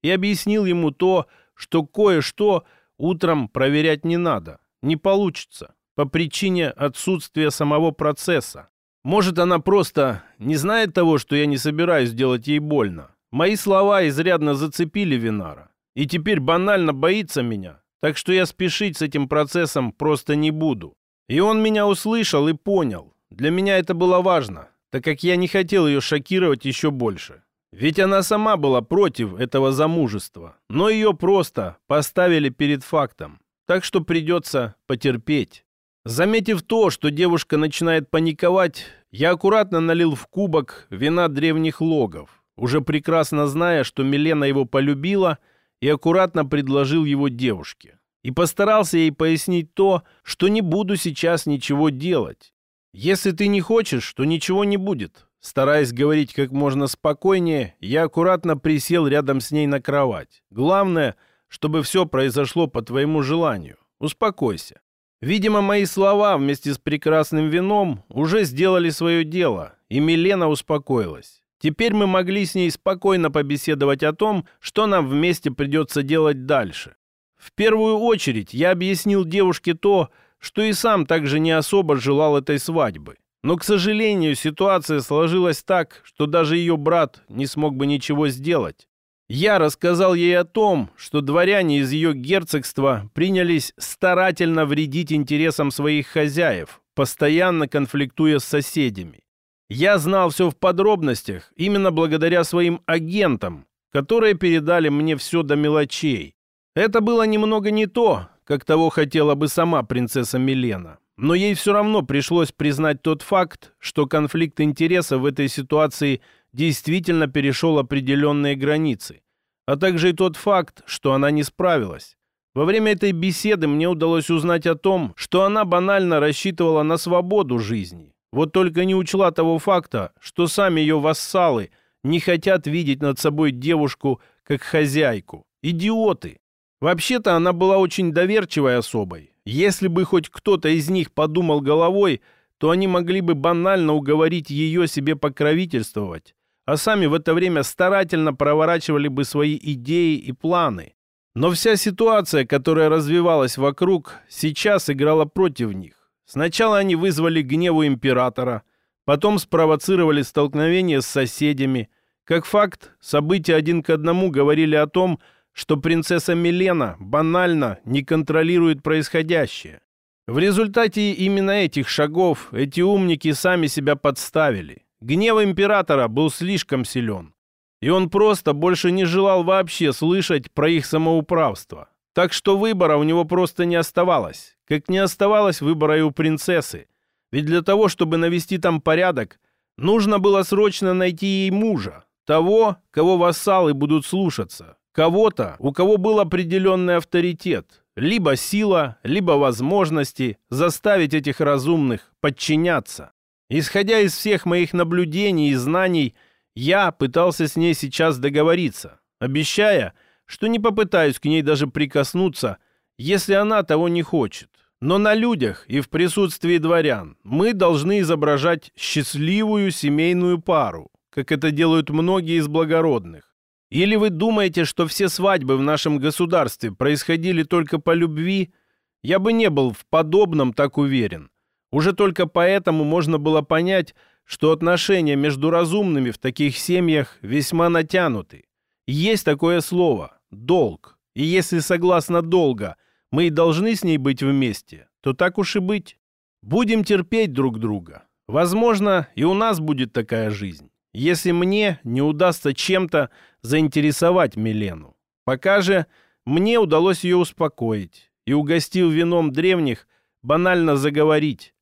Speaker 2: и объяснил ему то, что кое-что утром проверять не надо, не получится, по причине отсутствия самого процесса. Может, она просто не знает того, что я не собираюсь делать ей больно. Мои слова изрядно зацепили Винара, и теперь банально боится меня, так что я спешить с этим процессом просто не буду. И он меня услышал и понял. Для меня это было важно, так как я не хотел ее шокировать еще больше. Ведь она сама была против этого замужества, но ее просто поставили перед фактом. Так что придется потерпеть. Заметив то, что девушка начинает паниковать, я аккуратно налил в кубок вина древних логов, уже прекрасно зная, что Милена его полюбила, и аккуратно предложил его девушке. И постарался ей пояснить то, что не буду сейчас ничего делать, «Если ты не хочешь, то ничего не будет». Стараясь говорить как можно спокойнее, я аккуратно присел рядом с ней на кровать. Главное, чтобы все произошло по твоему желанию. Успокойся. Видимо, мои слова вместе с прекрасным вином уже сделали свое дело, и Милена успокоилась. Теперь мы могли с ней спокойно побеседовать о том, что нам вместе придется делать дальше. В первую очередь я объяснил девушке то, что и сам также не особо желал этой свадьбы. Но, к сожалению, ситуация сложилась так, что даже ее брат не смог бы ничего сделать. Я рассказал ей о том, что дворяне из ее герцогства принялись старательно вредить интересам своих хозяев, постоянно конфликтуя с соседями. Я знал все в подробностях именно благодаря своим агентам, которые передали мне все до мелочей. Это было немного не то, как того хотела бы сама принцесса Милена. Но ей все равно пришлось признать тот факт, что конфликт интересов в этой ситуации действительно перешел определенные границы, а также и тот факт, что она не справилась.
Speaker 1: Во время этой беседы мне удалось узнать о том, что она банально рассчитывала на свободу жизни. Вот только не учла того факта, что сами ее вассалы не хотят видеть над собой девушку как хозяйку. Идиоты! Вообще-то она была очень доверчивой особой. Если бы хоть кто-то из них подумал головой, то они могли бы банально уговорить ее себе покровительствовать, а сами в это время старательно проворачивали бы свои идеи и планы. Но вся ситуация, которая развивалась вокруг, сейчас играла против них. Сначала они вызвали гневу императора, потом спровоцировали столкновение с соседями. Как факт, события один к одному говорили о том, что принцесса Милена банально не контролирует происходящее. В результате именно этих шагов эти умники сами себя подставили. Гнев императора был слишком силен. И он просто больше не желал вообще слышать про их самоуправство. Так что выбора у него просто не оставалось. Как не оставалось выбора и у принцессы. Ведь для того, чтобы навести там порядок, нужно было срочно найти ей мужа. Того, кого вассалы будут слушаться. Кого-то, у кого был определенный авторитет. Либо сила, либо возможности заставить этих разумных подчиняться. Исходя из всех моих наблюдений и знаний, я пытался с ней сейчас договориться, обещая, что не попытаюсь к ней даже прикоснуться, если она того не хочет. Но на людях и в присутствии дворян мы должны изображать счастливую семейную пару, как это делают многие из благородных. Или вы думаете, что все свадьбы в нашем государстве происходили только по любви? Я бы не был в подобном так уверен. Уже только поэтому можно было понять, что отношения между разумными в таких семьях весьма натянуты. Есть такое слово – долг. И если согласно долга мы и должны с ней быть вместе, то так уж и быть. Будем терпеть друг друга. Возможно, и у нас будет такая жизнь, если мне не удастся чем-то заинтересовать Милену. Пока же мне удалось ее успокоить и угостил вином древних банально заговорить,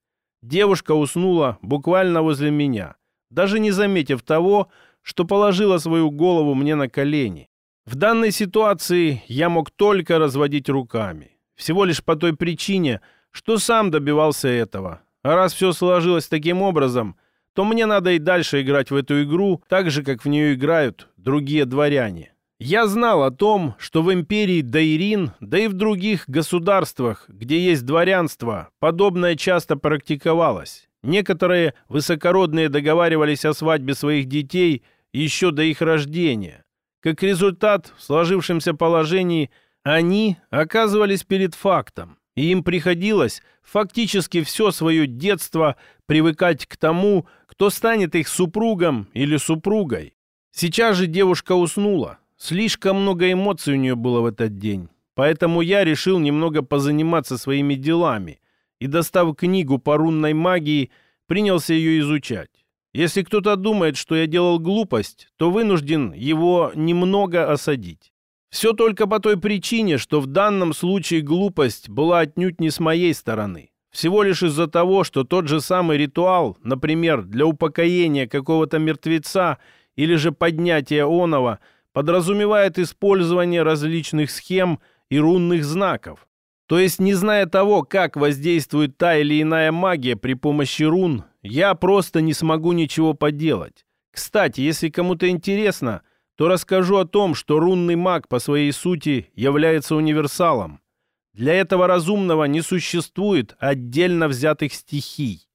Speaker 1: Девушка уснула буквально возле меня, даже не заметив того, что положила свою голову мне на колени. В данной ситуации я мог только разводить руками. Всего лишь по той причине, что сам добивался этого. А раз все сложилось таким образом, то мне надо и дальше играть в эту игру, так же, как в нее играют другие дворяне. Я знал о том, что в империи Дайрин, да и в других государствах, где есть дворянство, подобное часто практиковалось. Некоторые высокородные договаривались о свадьбе своих детей еще до их рождения. Как результат, в сложившемся положении они оказывались перед фактом, и им приходилось фактически все свое детство привыкать к тому, кто станет их супругом или супругой. Сейчас же девушка уснула, Слишком много эмоций у нее было в этот день. Поэтому я решил немного позаниматься своими делами и, достав книгу по рунной магии, принялся ее изучать. Если кто-то думает, что я делал глупость, то вынужден его немного осадить. Все только по той причине, что в данном случае глупость была отнюдь не с моей стороны. Всего лишь из-за того, что тот же самый ритуал, например, для упокоения какого-то мертвеца или же поднятия оного – подразумевает использование различных схем и рунных знаков. То есть, не зная того, как воздействует та или иная магия при помощи рун, я просто не смогу ничего поделать. Кстати, если кому-то интересно, то расскажу о том, что рунный маг по своей сути является универсалом. Для этого разумного не существует отдельно взятых стихий.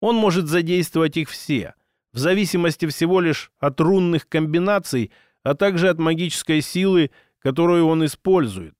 Speaker 1: Он может задействовать их все, в зависимости всего лишь от рунных комбинаций, а также от магической силы, которую он использует.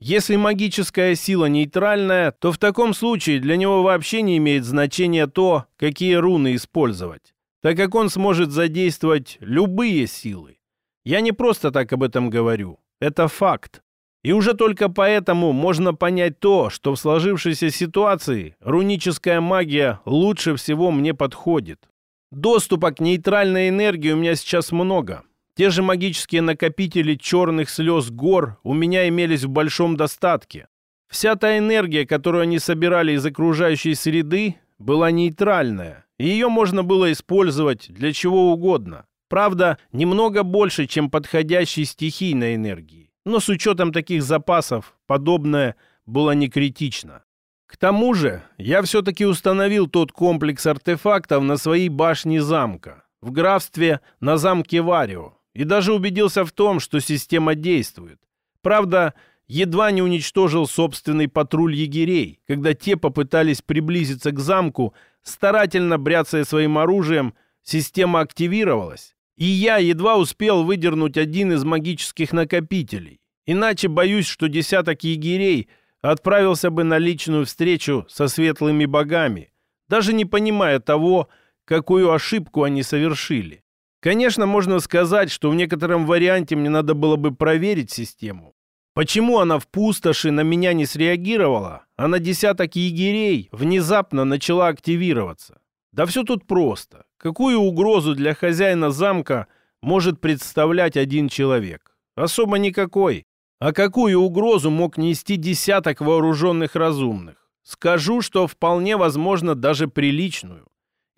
Speaker 1: Если магическая сила нейтральная, то в таком случае для него вообще не имеет значения то, какие руны использовать, так как он сможет задействовать любые силы. Я не просто так об этом говорю. Это факт. И уже только поэтому можно понять то, что в сложившейся ситуации руническая магия лучше всего мне подходит. Доступа к нейтральной энергии у меня сейчас много, те же магические накопители черных слез гор у меня имелись в большом достатке. Вся та энергия, которую они собирали из окружающей среды, была нейтральная, и ее можно было использовать для чего угодно. Правда, немного больше, чем подходящей стихийной энергии. Но с учетом таких запасов подобное было не критично. К тому же я все-таки установил тот комплекс артефактов на своей башне замка, в графстве на замке Варио, и даже убедился в том, что система действует. Правда, едва не уничтожил собственный патруль егерей, когда те попытались приблизиться к замку, старательно бряцая своим оружием, система активировалась, и я едва успел выдернуть один из магических накопителей. Иначе боюсь, что десяток егерей отправился бы на личную встречу со светлыми богами, даже не понимая того, какую ошибку они совершили. Конечно, можно сказать, что в некотором варианте мне надо было бы проверить систему. Почему она в пустоши на меня не среагировала, а на десяток егерей внезапно начала активироваться? Да все тут просто. Какую угрозу для хозяина замка может представлять один человек? Особо никакой. А какую угрозу мог нести десяток вооруженных разумных? Скажу, что вполне возможно даже приличную.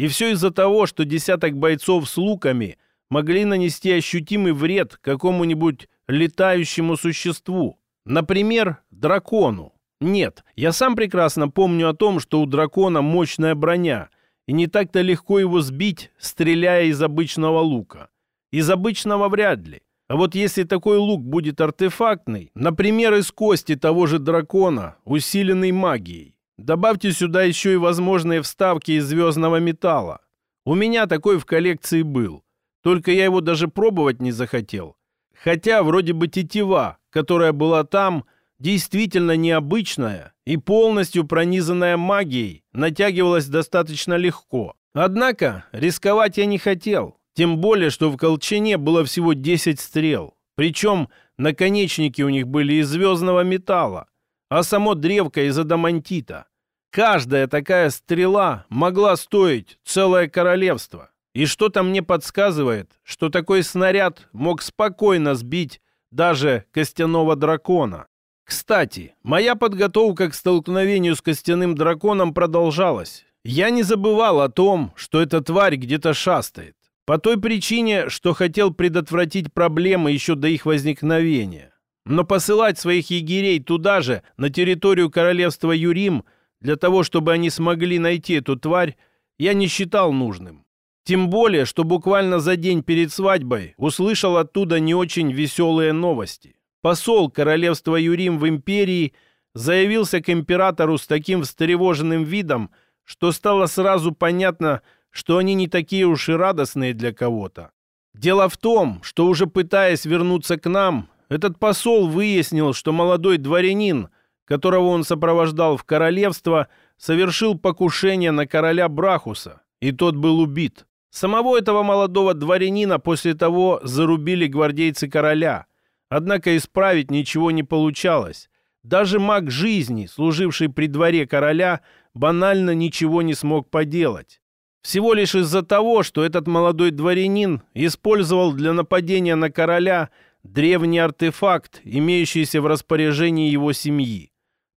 Speaker 1: И все из-за того, что десяток бойцов с луками могли нанести ощутимый вред какому-нибудь летающему существу. Например, дракону. Нет, я сам прекрасно помню о том, что у дракона мощная броня, и не так-то легко его сбить, стреляя из обычного лука. Из обычного вряд ли. А вот если такой лук будет артефактный, например, из кости того же дракона, усиленный магией, добавьте сюда еще и возможные вставки из звездного металла. У меня такой в коллекции был, только я его даже пробовать не захотел. Хотя вроде бы тетива, которая была там, действительно необычная и полностью пронизанная магией, натягивалась достаточно легко. Однако рисковать я не хотел. Тем более, что в колчане было всего 10 стрел. Причем наконечники у них были из звездного металла, а само древко из адамантита. Каждая такая стрела могла стоить целое королевство. И что-то мне подсказывает, что такой снаряд мог спокойно сбить даже костяного дракона. Кстати, моя подготовка к столкновению с костяным драконом продолжалась. Я не забывал о том, что эта тварь где-то шастает. По той причине, что хотел предотвратить проблемы еще до их возникновения. Но посылать своих егерей туда же, на территорию королевства Юрим, для того, чтобы они смогли найти эту тварь, я не считал нужным. Тем более, что буквально за день перед свадьбой услышал оттуда не очень веселые новости. Посол королевства Юрим в империи заявился к императору с таким встревоженным видом, что стало сразу понятно, что они не такие уж и радостные для кого-то. Дело в том, что уже пытаясь вернуться к нам, этот посол выяснил, что молодой дворянин, которого он сопровождал в королевство, совершил покушение на короля Брахуса, и тот был убит. Самого этого молодого дворянина после того зарубили гвардейцы короля. Однако исправить ничего не получалось. Даже маг жизни, служивший при дворе короля, банально ничего не смог поделать. Всего лишь из-за того, что этот молодой дворянин использовал для нападения на короля древний артефакт, имеющийся в распоряжении его семьи.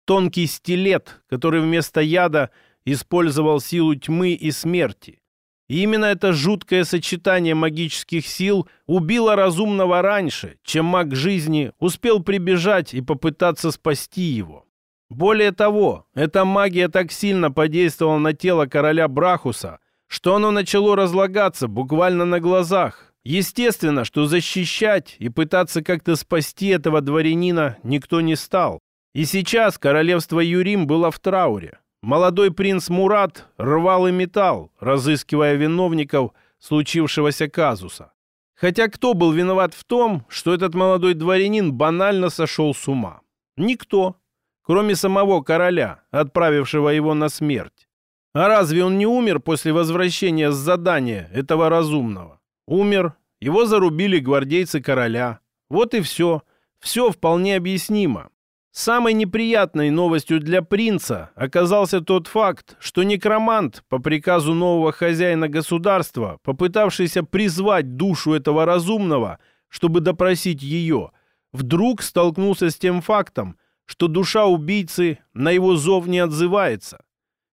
Speaker 1: Тонкий стилет, который вместо яда использовал силу тьмы и смерти. И именно это жуткое сочетание магических сил убило разумного раньше, чем маг жизни успел прибежать и попытаться спасти его. Более того, эта магия так сильно подействовала на тело короля Брахуса, что оно начало разлагаться буквально на глазах. Естественно, что защищать и пытаться как-то спасти этого дворянина никто не стал. И сейчас королевство Юрим было в трауре. Молодой принц Мурат рвал и металл, разыскивая виновников случившегося казуса. Хотя кто был виноват в том, что этот молодой дворянин банально сошел с ума? Никто, кроме самого короля, отправившего его на смерть. А разве он не умер после возвращения с задания этого разумного? Умер. Его зарубили гвардейцы короля. Вот и все. Все вполне объяснимо. Самой неприятной новостью для принца оказался тот факт, что некромант по приказу нового хозяина государства, попытавшийся призвать душу этого разумного, чтобы допросить ее, вдруг столкнулся с тем фактом, что душа убийцы на его зов не отзывается.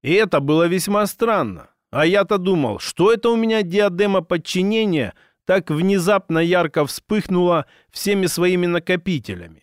Speaker 1: И это было весьма странно. А я-то думал, что это у меня диадема подчинения так внезапно ярко вспыхнула всеми своими накопителями.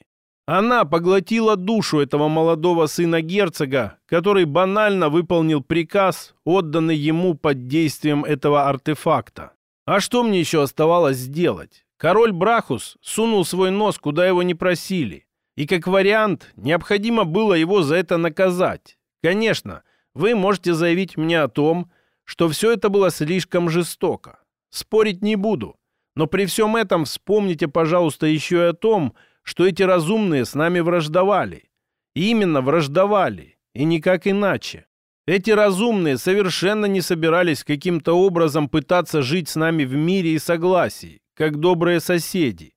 Speaker 1: Она поглотила душу этого молодого сына герцога, который банально выполнил приказ, отданный ему под действием этого артефакта. А что мне еще оставалось сделать? Король Брахус сунул свой нос, куда его не просили. И как вариант, необходимо было его за это наказать. Конечно, вы можете заявить мне о том, что все это было слишком жестоко. Спорить не буду. Но при всем этом вспомните, пожалуйста, еще и о том, что эти разумные с нами враждовали. И именно враждовали, и никак иначе. Эти разумные совершенно не собирались каким-то образом пытаться жить с нами в мире и согласии, как добрые соседи.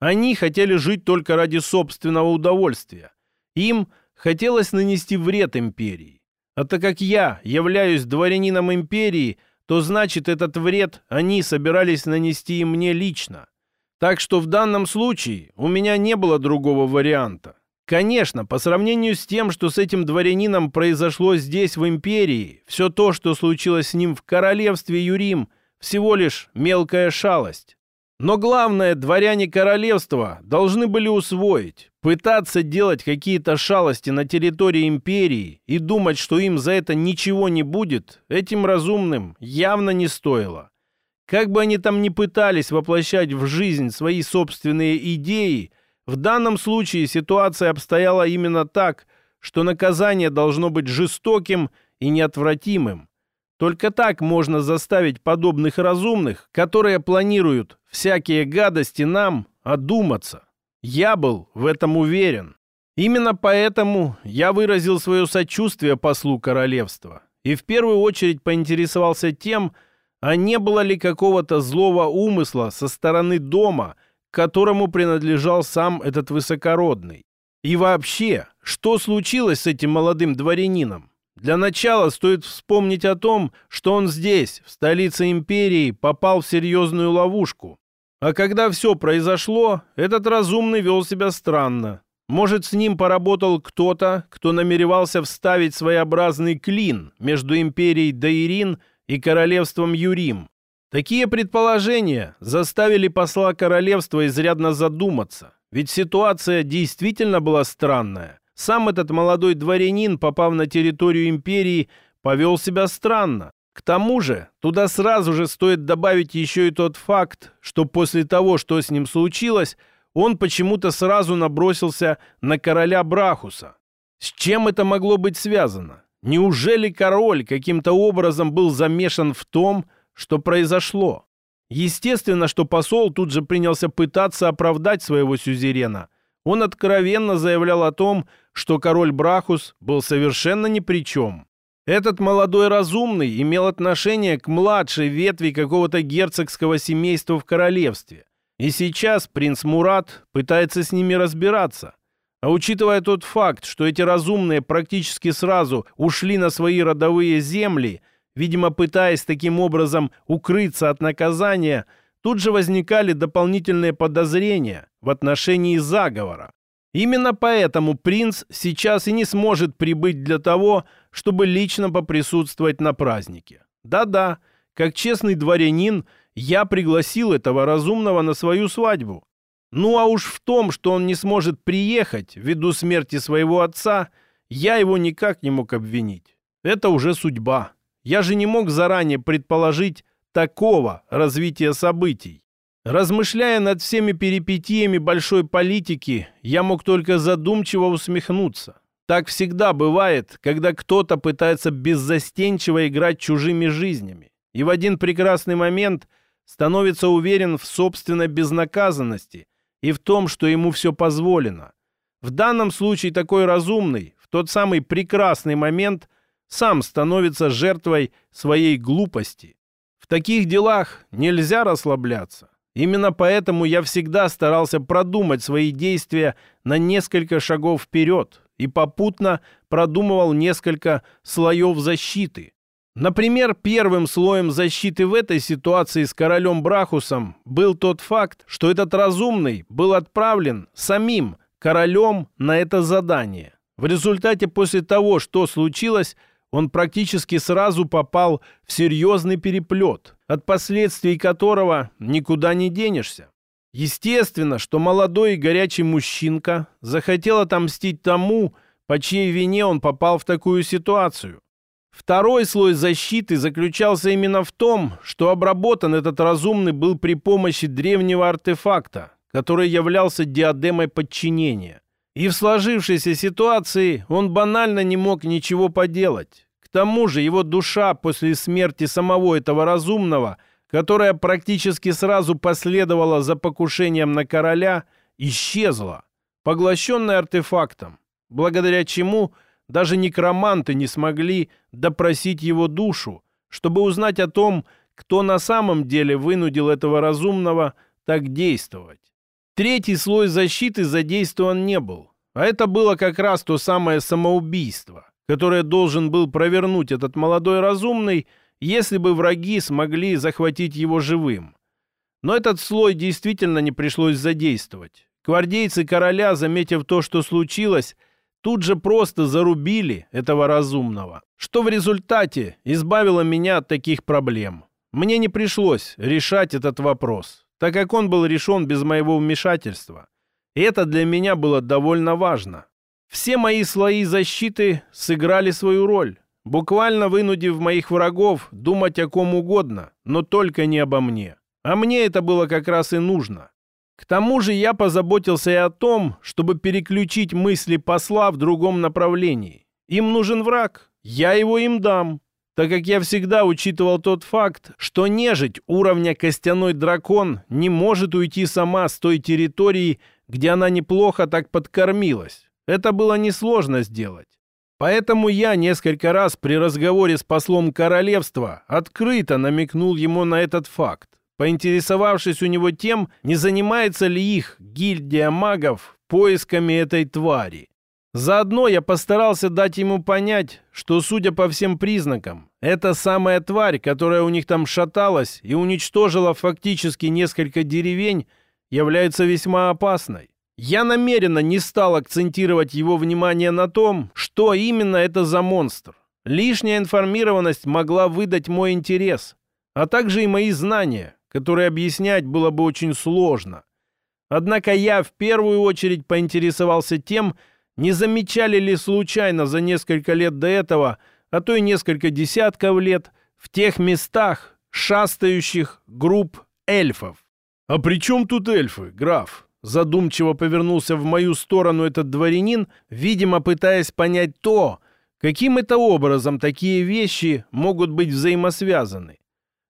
Speaker 1: Они хотели жить только ради собственного удовольствия. Им хотелось нанести вред империи. А так как я являюсь дворянином империи, то значит этот вред они собирались нанести и мне лично. Так что в данном случае у меня не было другого варианта. Конечно, по сравнению с тем, что с этим дворянином произошло здесь, в империи, все то, что случилось с ним в королевстве Юрим, всего лишь мелкая шалость. Но главное, дворяне королевства должны были усвоить. Пытаться делать какие-то шалости на территории империи и думать, что им за это ничего не будет, этим разумным явно не стоило. Как бы они там ни пытались воплощать в жизнь свои собственные идеи, в данном случае ситуация обстояла именно так, что наказание должно быть жестоким и неотвратимым. Только так можно заставить подобных разумных, которые планируют всякие гадости нам, одуматься. Я был в этом уверен. Именно поэтому я выразил свое сочувствие послу королевства и в первую очередь поинтересовался тем, а не было ли какого-то злого умысла со стороны дома, которому принадлежал сам этот высокородный. И вообще, что случилось с этим молодым дворянином? Для начала стоит вспомнить о том, что он здесь, в столице империи, попал в серьезную ловушку. А когда все произошло, этот разумный вел себя странно. Может, с ним поработал кто-то, кто намеревался вставить своеобразный клин между империей Даирин и королевством Юрим. Такие предположения заставили посла королевства изрядно задуматься, ведь ситуация действительно была странная. Сам этот молодой дворянин, попав на территорию империи, повел себя странно. К тому же, туда сразу же стоит добавить еще и тот факт, что после того, что с ним случилось, он почему-то сразу набросился на короля Брахуса. С чем это могло быть связано? Неужели король каким-то образом был замешан в том, что произошло? Естественно, что посол тут же принялся пытаться оправдать своего сюзерена. Он откровенно заявлял о том, что король Брахус был совершенно ни при чем. Этот молодой разумный имел отношение к младшей ветви какого-то герцогского семейства в королевстве. И сейчас принц Мурат пытается с ними разбираться. А учитывая тот факт, что эти разумные практически сразу ушли на свои родовые земли, видимо, пытаясь таким образом укрыться от наказания, тут же возникали дополнительные подозрения в отношении заговора. Именно поэтому принц сейчас и не сможет прибыть для того, чтобы лично поприсутствовать на празднике. Да-да, как честный дворянин, я пригласил этого разумного на свою свадьбу. Ну а уж в том, что он не сможет приехать ввиду смерти своего отца, я его никак не мог обвинить. Это уже судьба. Я же не мог заранее предположить такого развития событий. Размышляя над всеми перипетиями большой политики, я мог только задумчиво усмехнуться. Так всегда бывает, когда кто-то пытается беззастенчиво играть чужими жизнями и в один прекрасный момент становится уверен в собственной безнаказанности и в том, что ему все позволено. В данном случае такой разумный в тот самый прекрасный момент сам становится жертвой своей глупости. В таких делах нельзя расслабляться. Именно поэтому я всегда старался продумать свои действия на несколько шагов вперед и попутно продумывал несколько слоев защиты. Например, первым слоем защиты в этой ситуации с королем Брахусом был тот факт, что этот разумный был отправлен самим королем на это задание. В результате после того, что случилось, он практически сразу попал в серьезный переплет, от последствий которого никуда не денешься. Естественно, что молодой и горячий мужчинка захотел отомстить тому, по чьей вине он попал в такую ситуацию. Второй слой защиты заключался именно в том, что обработан этот разумный был при помощи древнего артефакта, который являлся диадемой подчинения. И в сложившейся ситуации он банально не мог ничего поделать. К тому же его душа после смерти самого этого разумного – которая практически сразу последовала за покушением на короля, исчезла, поглощенная артефактом, благодаря чему даже некроманты не смогли допросить его душу, чтобы узнать о том, кто на самом деле вынудил этого разумного так действовать. Третий слой защиты задействован не был, а это было как раз то самое самоубийство, которое должен был провернуть этот молодой разумный – если бы враги смогли захватить его живым. Но этот слой действительно не пришлось задействовать. Гвардейцы короля, заметив то, что случилось, тут же просто зарубили этого разумного, что в результате избавило меня от таких проблем. Мне не пришлось решать этот вопрос, так как он был решен без моего вмешательства. И это для меня было довольно важно. Все мои слои защиты сыграли свою роль буквально вынудив моих врагов думать о ком угодно, но только не обо мне. А мне это было как раз и нужно. К тому же я позаботился и о том, чтобы переключить мысли посла в другом направлении. Им нужен враг, я его им дам, так как я всегда учитывал тот факт, что нежить уровня костяной дракон не может уйти сама с той территории, где она неплохо так подкормилась. Это было несложно сделать. Поэтому я несколько раз при разговоре с послом королевства открыто намекнул ему на этот факт, поинтересовавшись у него тем, не занимается ли их гильдия магов поисками этой твари. Заодно я постарался дать ему понять, что, судя по всем признакам, эта самая тварь, которая у них там шаталась и уничтожила фактически несколько деревень, является весьма опасной. Я намеренно не стал акцентировать его внимание на том, что именно это за монстр. Лишняя информированность могла выдать мой интерес, а также и мои знания, которые объяснять было бы очень сложно. Однако я в первую очередь поинтересовался тем, не замечали ли случайно за несколько лет до этого, а то и несколько десятков лет, в тех местах шастающих групп эльфов. «А при чем тут эльфы, граф?» Задумчиво повернулся в мою сторону этот дворянин, видимо, пытаясь понять то, каким это образом такие вещи могут быть взаимосвязаны.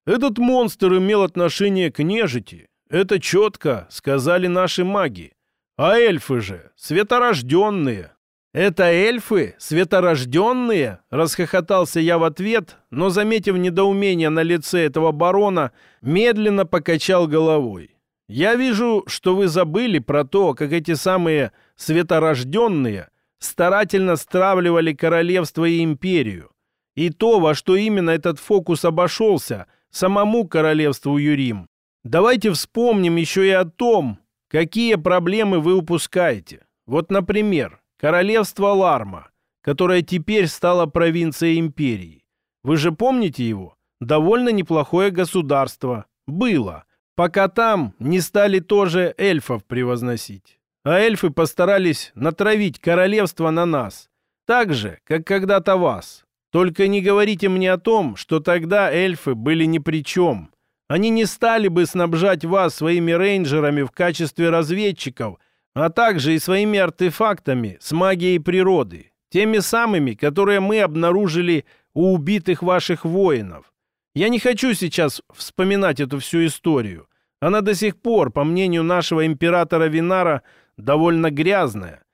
Speaker 1: Этот монстр имел отношение к нежити. Это четко сказали наши маги. А эльфы же, светорожденные. «Это эльфы? Светорожденные?» — расхохотался я в ответ, но, заметив недоумение на лице этого барона, медленно покачал головой. Я вижу, что вы забыли про то, как эти самые светорожденные старательно стравливали королевство и империю. И то, во что именно этот фокус обошелся самому королевству Юрим. Давайте вспомним еще и о том, какие проблемы вы упускаете. Вот, например, королевство Ларма, которое теперь стало провинцией империи. Вы же помните его? Довольно неплохое государство. Было пока там не стали тоже эльфов превозносить. А эльфы постарались натравить королевство на нас, так же, как когда-то вас. Только не говорите мне о том, что тогда эльфы были ни при чем. Они не стали бы снабжать вас своими рейнджерами в качестве разведчиков, а также и своими артефактами с магией природы, теми самыми, которые мы обнаружили у убитых ваших воинов. Я не хочу сейчас вспоминать эту всю историю. Она до сих пор, по мнению нашего императора Винара, довольно грязная.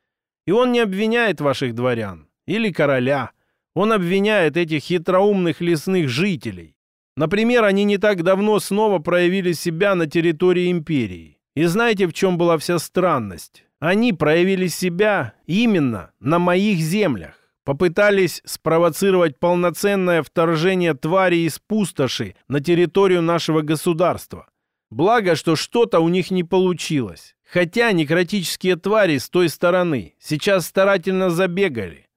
Speaker 1: И он не обвиняет ваших дворян или короля. Он обвиняет этих хитроумных лесных жителей. Например, они не так давно снова проявили себя на территории империи. И знаете, в чем была вся странность? Они проявили себя именно на моих землях попытались спровоцировать полноценное вторжение твари из пустоши на территорию нашего государства. Благо, что что-то у них не получилось. Хотя некротические твари с той стороны сейчас старательно забегали.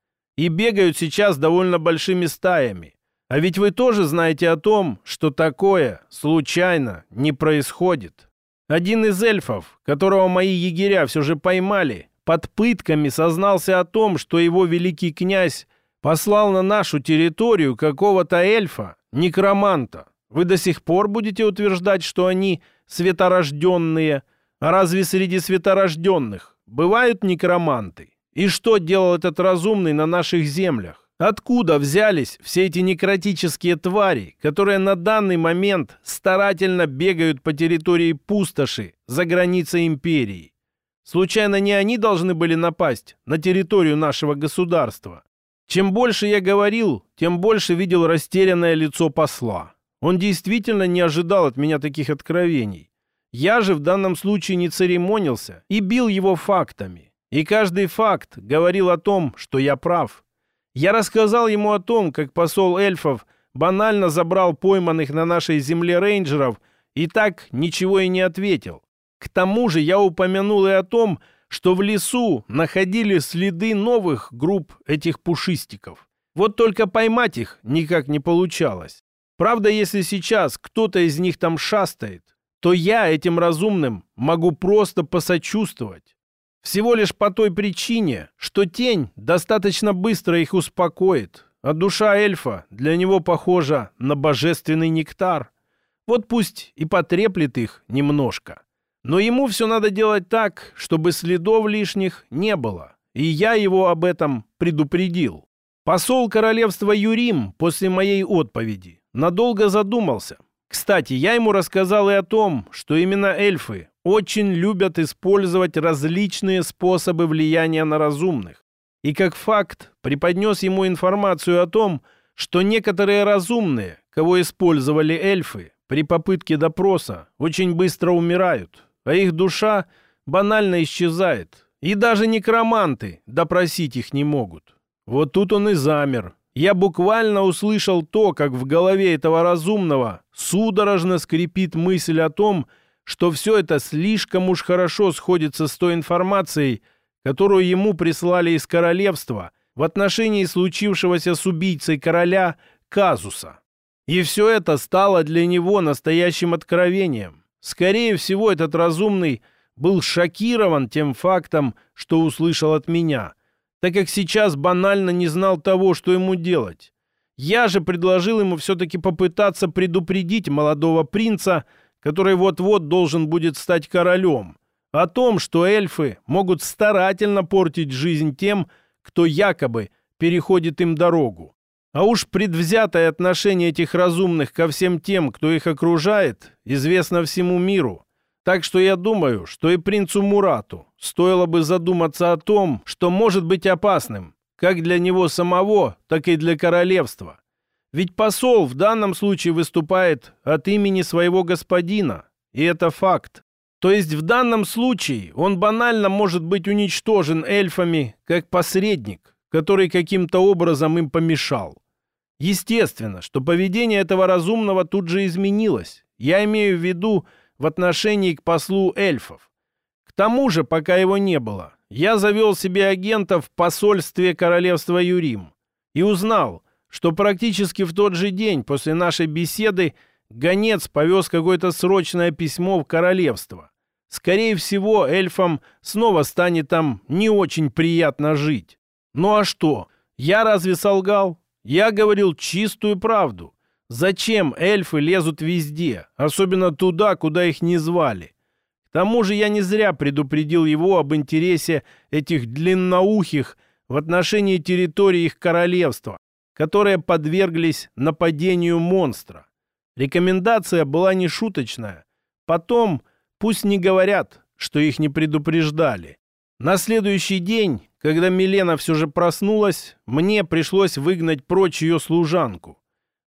Speaker 1: И бегают сейчас довольно большими стаями. А ведь вы тоже знаете о том, что такое случайно не происходит. Один из эльфов, которого мои егеря все же поймали, под пытками сознался о том, что его великий князь послал на нашу территорию какого-то эльфа, некроманта. Вы до сих пор будете утверждать, что они светорожденные? А разве среди светорожденных бывают некроманты? И что делал этот разумный на наших землях? Откуда взялись все эти некротические твари, которые на данный момент старательно бегают по территории пустоши за границей империи? Случайно не они должны были напасть на территорию нашего государства? Чем больше я говорил, тем больше видел растерянное лицо посла. Он действительно не ожидал от меня таких откровений. Я же в данном случае не церемонился и бил его фактами. И каждый факт говорил о том, что я прав. Я рассказал ему о том, как посол эльфов банально забрал пойманных на нашей земле рейнджеров и так ничего и не ответил. К тому же я упомянул и о том, что в лесу находили следы новых групп этих пушистиков. Вот только поймать их никак не получалось. Правда, если сейчас кто-то из них там шастает, то я этим разумным могу просто посочувствовать. Всего лишь по той причине, что тень достаточно быстро их успокоит, а душа эльфа для него похожа на божественный нектар. Вот пусть и потреплет их немножко. Но ему все надо делать так, чтобы следов лишних не было. И я его об этом предупредил. Посол королевства Юрим после моей отповеди надолго задумался. Кстати, я ему рассказал и о том, что именно эльфы очень любят использовать различные способы влияния на разумных. И как факт преподнес ему информацию о том, что некоторые разумные, кого использовали эльфы, при попытке допроса очень быстро умирают, а их душа банально исчезает. И даже некроманты допросить их не могут. Вот тут он и замер, я буквально услышал то, как в голове этого разумного судорожно скрипит мысль о том, что все это слишком уж хорошо сходится с той информацией, которую ему прислали из королевства в отношении случившегося с убийцей короля Казуса. И все это стало для него настоящим откровением. Скорее всего, этот разумный был шокирован тем фактом, что услышал от меня – так как сейчас банально не знал того, что ему делать. Я же предложил ему все-таки попытаться предупредить молодого принца, который вот-вот должен будет стать королем, о том, что эльфы могут старательно портить жизнь тем, кто якобы переходит им дорогу. А уж предвзятое отношение этих разумных ко всем тем, кто их окружает, известно всему миру. Так что я думаю, что и принцу Мурату стоило бы задуматься о том, что может быть опасным, как для него самого, так и для королевства. Ведь посол в данном случае выступает от имени своего господина, и это факт. То есть в данном случае он банально может быть уничтожен эльфами как посредник, который каким-то образом им помешал. Естественно, что поведение этого разумного тут же изменилось. Я имею в виду, в отношении к послу эльфов. К тому же, пока его не было, я завел себе агента в посольстве королевства Юрим и узнал, что практически в тот же день после нашей беседы гонец повез какое-то срочное письмо в королевство. Скорее всего, эльфам снова станет там не очень приятно жить. Ну а что? Я разве солгал? Я говорил чистую правду. Зачем эльфы лезут везде, особенно туда, куда их не звали? К тому же я не зря предупредил его об интересе этих длинноухих в отношении территории их королевства, которые подверглись нападению монстра. Рекомендация была не шуточная. Потом пусть не говорят, что их не предупреждали. На следующий день, когда Милена все же проснулась, мне пришлось выгнать прочь ее служанку.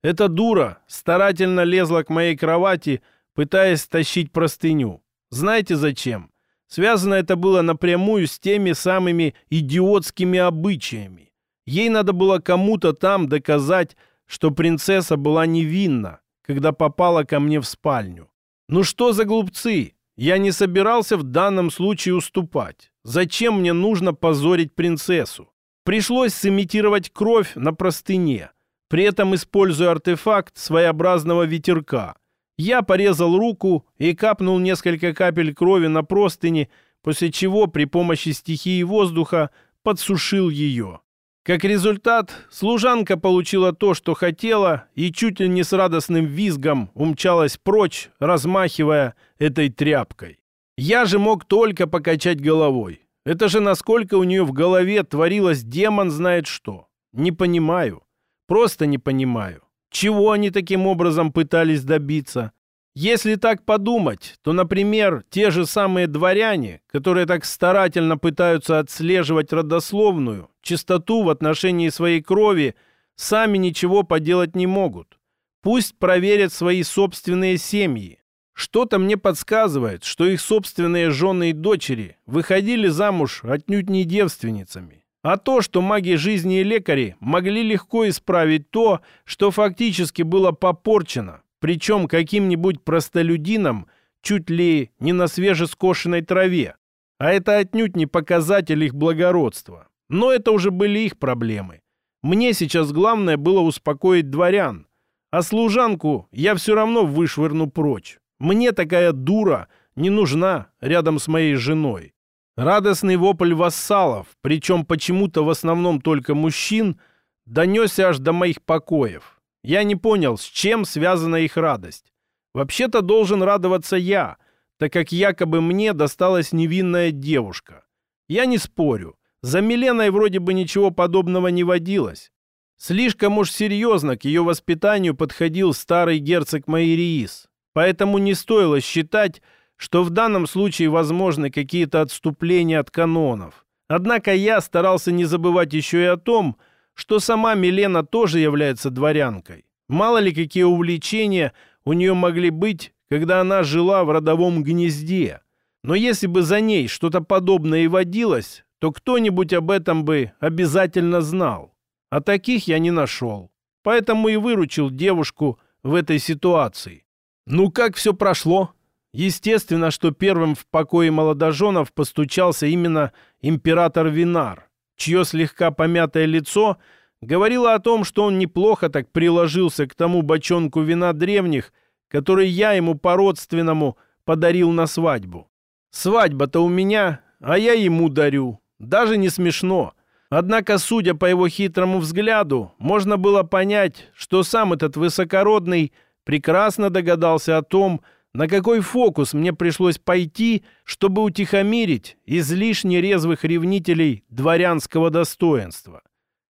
Speaker 1: Эта дура старательно лезла к моей кровати, пытаясь стащить простыню. Знаете зачем? Связано это было напрямую с теми самыми идиотскими обычаями. Ей надо было кому-то там доказать, что принцесса была невинна, когда попала ко мне в спальню. Ну что за глупцы? Я не собирался в данном случае уступать. Зачем мне нужно позорить принцессу? Пришлось сымитировать кровь на простыне, при этом используя артефакт своеобразного ветерка. Я порезал руку и капнул несколько капель крови на простыни, после чего при помощи стихии воздуха подсушил ее. Как результат, служанка получила то, что хотела, и чуть ли не с радостным визгом умчалась прочь, размахивая этой тряпкой. Я же мог только покачать головой. Это же насколько у нее в голове творилось демон знает что. Не понимаю. Просто не понимаю. Чего они таким образом пытались добиться? Если так подумать, то, например, те же самые дворяне, которые так старательно пытаются отслеживать родословную, чистоту в отношении своей крови, сами ничего поделать не могут. Пусть проверят свои собственные семьи. Что-то мне подсказывает, что их собственные жены и дочери выходили замуж отнюдь не девственницами. А то, что маги жизни и лекари могли легко исправить то, что фактически было попорчено, причем каким-нибудь простолюдином чуть ли не на свежескошенной траве. А это отнюдь не показатель их благородства. Но это уже были их проблемы. Мне сейчас главное было успокоить дворян, а служанку я все равно вышвырну прочь. Мне такая дура не нужна рядом с моей женой. Радостный вопль вассалов, причем почему-то в основном только мужчин, донесся аж до моих покоев. Я не понял, с чем связана их радость. Вообще-то должен радоваться я, так как якобы мне досталась невинная девушка. Я не спорю. За Миленой вроде бы ничего подобного не водилось. Слишком уж серьезно к ее воспитанию подходил старый герцог Майриис. Поэтому не стоило считать, что в данном случае возможны какие-то отступления от канонов. Однако я старался не забывать еще и о том, что сама Милена тоже является дворянкой. Мало ли какие увлечения у нее могли быть, когда она жила в родовом гнезде. Но если бы за ней что-то подобное и водилось, то кто-нибудь об этом бы обязательно знал. А таких я не нашел. Поэтому и выручил девушку в этой ситуации. Ну как все прошло? Естественно, что первым в покое молодоженов постучался именно император Винар чье слегка помятое лицо говорило о том, что он неплохо так приложился к тому бочонку вина древних, который я ему по-родственному подарил на свадьбу. Свадьба-то у меня, а я ему дарю. Даже не смешно. Однако, судя по его хитрому взгляду, можно было понять, что сам этот высокородный прекрасно догадался о том, на какой фокус мне пришлось пойти, чтобы утихомирить излишне резвых ревнителей дворянского достоинства?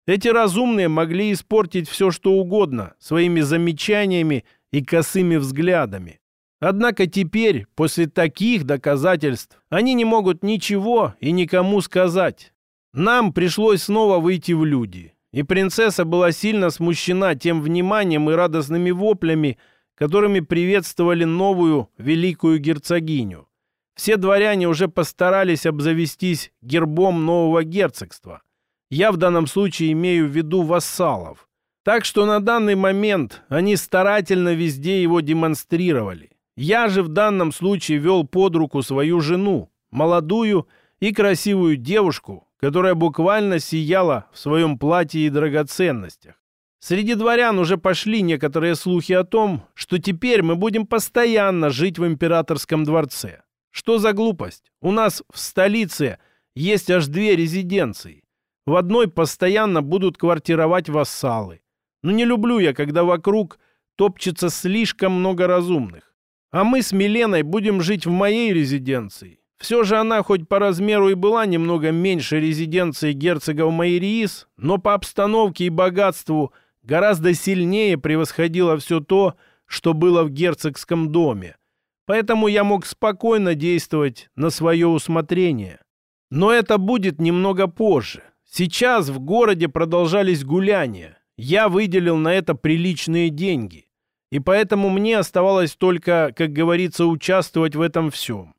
Speaker 1: Эти разумные могли испортить все, что угодно, своими замечаниями и косыми взглядами. Однако теперь, после таких доказательств, они не могут ничего и никому сказать. Нам пришлось снова выйти в люди. И принцесса была сильно смущена тем вниманием и радостными воплями, которыми приветствовали новую великую герцогиню. Все дворяне уже постарались обзавестись гербом нового герцогства. Я в данном случае имею в виду вассалов. Так что на данный момент они старательно везде его демонстрировали. Я же в данном случае вел под руку свою жену, молодую и красивую девушку, которая буквально сияла в своем платье и драгоценностях. Среди дворян уже пошли некоторые слухи о том, что теперь мы будем постоянно жить в императорском дворце. Что за глупость? У нас в столице есть аж две резиденции. В одной постоянно будут квартировать вассалы. Но не люблю я, когда вокруг топчется слишком много разумных. А мы с Миленой будем жить в моей резиденции. Все же она хоть по размеру и была немного меньше резиденции герцога Майриис, но по обстановке и богатству – гораздо сильнее превосходило все то, что было в герцогском доме. Поэтому я мог спокойно действовать на свое усмотрение. Но это будет немного позже. Сейчас в городе продолжались гуляния. Я выделил на это приличные деньги. И поэтому мне оставалось только, как говорится, участвовать в этом всем.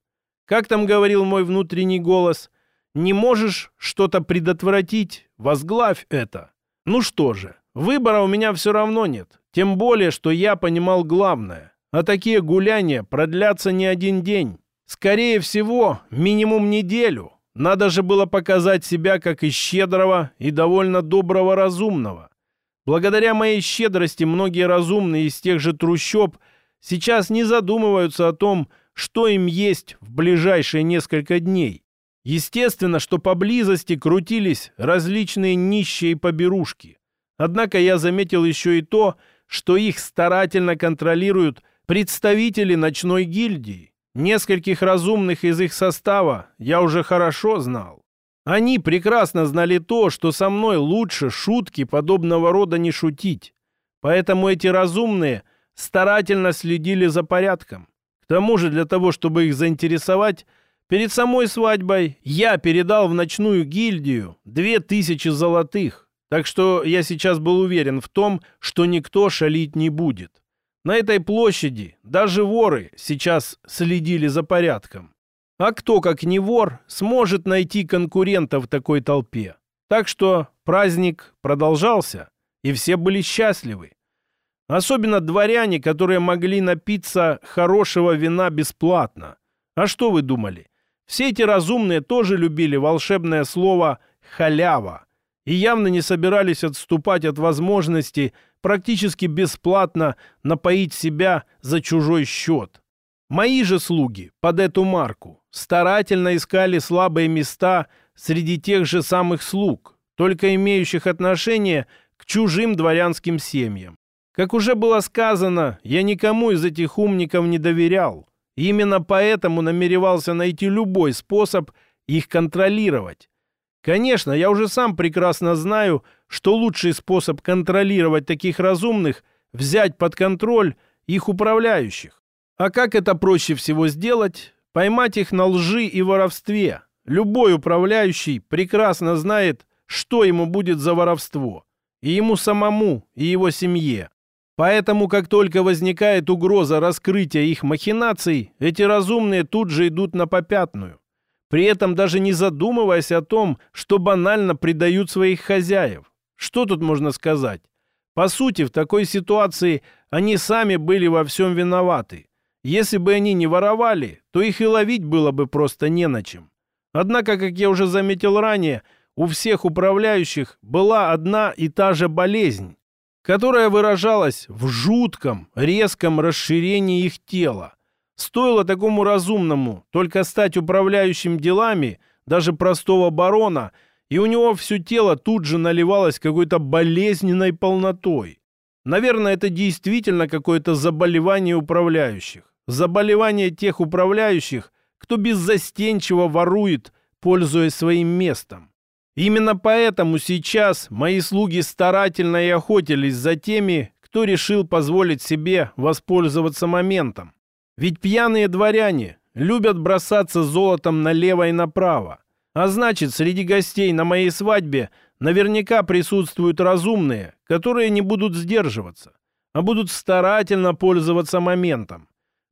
Speaker 1: Как там говорил мой внутренний голос, «Не можешь что-то предотвратить? Возглавь это». Ну что же, Выбора у меня все равно нет. Тем более, что я понимал главное. А такие гуляния продлятся не один день. Скорее всего, минимум неделю. надо же было показать себя как и щедрого, и довольно доброго разумного. Благодаря моей щедрости многие разумные из тех же трущоб сейчас не задумываются о том, что им есть в ближайшие несколько дней. Естественно, что поблизости крутились различные нищие поберушки. Однако я заметил еще и то, что их старательно контролируют представители ночной гильдии. Нескольких разумных из их состава я уже хорошо знал. Они прекрасно знали то, что со мной лучше шутки подобного рода не шутить. Поэтому эти разумные старательно следили за порядком. К тому же для того, чтобы их заинтересовать, перед самой свадьбой я передал в ночную гильдию две тысячи золотых. Так что я сейчас был уверен в том, что никто шалить не будет. На этой площади даже воры сейчас следили за порядком. А кто, как не вор, сможет найти конкурента в такой толпе? Так что праздник продолжался, и все были счастливы. Особенно дворяне, которые могли напиться хорошего вина бесплатно. А что вы думали? Все эти разумные тоже любили волшебное слово «халява» и явно не собирались отступать от возможности практически бесплатно напоить себя за чужой счет. Мои же слуги под эту марку старательно искали слабые места среди тех же самых слуг, только имеющих отношение к чужим дворянским семьям. Как уже было сказано, я никому из этих умников не доверял. именно поэтому намеревался найти любой способ их контролировать. Конечно, я уже сам прекрасно знаю, что лучший способ контролировать таких разумных – взять под контроль их управляющих. А как это проще всего сделать? Поймать их на лжи и воровстве. Любой управляющий прекрасно знает, что ему будет за воровство. И ему самому, и его семье. Поэтому, как только возникает угроза раскрытия их махинаций, эти разумные тут же идут на попятную при этом даже не задумываясь о том, что банально предают своих хозяев. Что тут можно сказать? По сути, в такой ситуации они сами были во всем виноваты. Если бы они не воровали, то их и ловить было бы просто не на чем. Однако, как я уже заметил ранее, у всех управляющих была одна и та же болезнь, которая выражалась в жутком, резком расширении их тела. Стоило такому разумному только стать управляющим делами, даже простого барона, и у него все тело тут же наливалось какой-то болезненной полнотой. Наверное, это действительно какое-то заболевание управляющих. Заболевание тех управляющих, кто беззастенчиво ворует, пользуясь своим местом. Именно поэтому сейчас мои слуги старательно и охотились за теми, кто решил позволить себе воспользоваться моментом. Ведь пьяные дворяне любят бросаться золотом налево и направо. А значит, среди гостей на моей свадьбе наверняка присутствуют разумные, которые не будут сдерживаться, а будут старательно пользоваться моментом.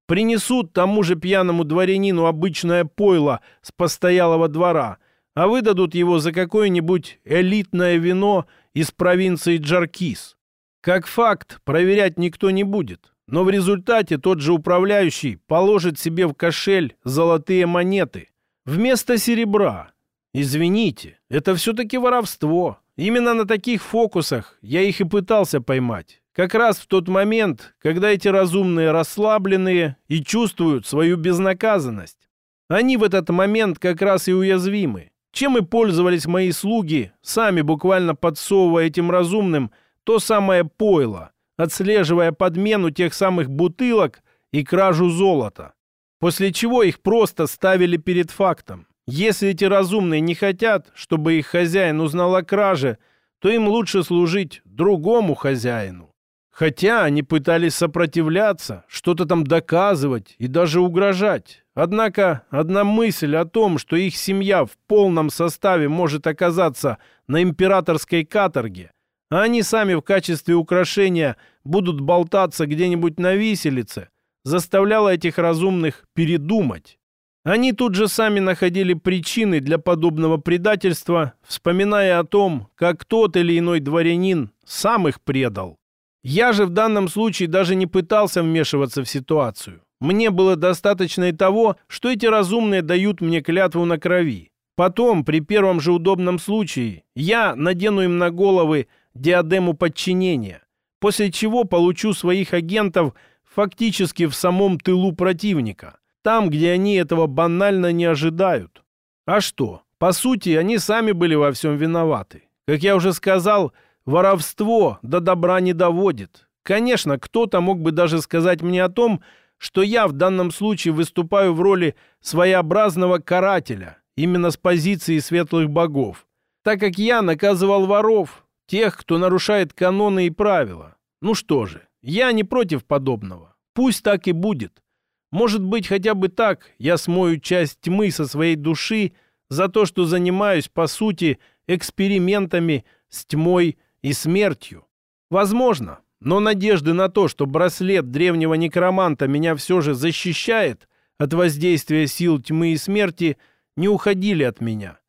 Speaker 1: Принесут тому же пьяному дворянину обычное пойло с постоялого двора, а выдадут его за какое-нибудь элитное вино из провинции Джаркис. Как факт, проверять никто не будет. Но в результате тот же управляющий положит себе в кошель золотые монеты вместо серебра. Извините, это все-таки воровство. Именно на таких фокусах я их и пытался поймать. Как раз в тот момент, когда эти разумные расслабленные и чувствуют свою безнаказанность. Они в этот момент как раз и уязвимы. Чем и пользовались мои слуги, сами буквально подсовывая этим разумным то самое пойло, отслеживая подмену тех самых бутылок и кражу золота. После чего их просто ставили перед фактом. Если эти разумные не хотят, чтобы их хозяин узнал о краже, то им лучше служить другому хозяину. Хотя они пытались сопротивляться, что-то там доказывать и даже угрожать. Однако одна мысль о том, что их семья в полном составе может оказаться на императорской каторге, а они сами в качестве украшения будут болтаться где-нибудь на виселице, заставляло этих разумных передумать. Они тут же сами находили причины для подобного предательства, вспоминая о том, как тот или иной дворянин сам их предал. Я же в данном случае даже не пытался вмешиваться в ситуацию. Мне было достаточно и того, что эти разумные дают мне клятву на крови. Потом, при первом же удобном случае, я надену им на головы диадему подчинения, после чего получу своих агентов фактически в самом тылу противника, там, где они этого банально не ожидают. А что? По сути, они сами были во всем виноваты. Как я уже сказал, воровство до добра не доводит. Конечно, кто-то мог бы даже сказать мне о том, что я в данном случае выступаю в роли своеобразного карателя, именно с позиции светлых богов, так как я наказывал воров, тех, кто нарушает каноны и правила. Ну что же, я не против подобного. Пусть так и будет. Может быть, хотя бы так я смою часть тьмы со своей души за то, что занимаюсь, по сути, экспериментами с тьмой и смертью. Возможно, но надежды на то, что браслет древнего некроманта меня все же защищает от воздействия сил тьмы и смерти, не уходили от меня.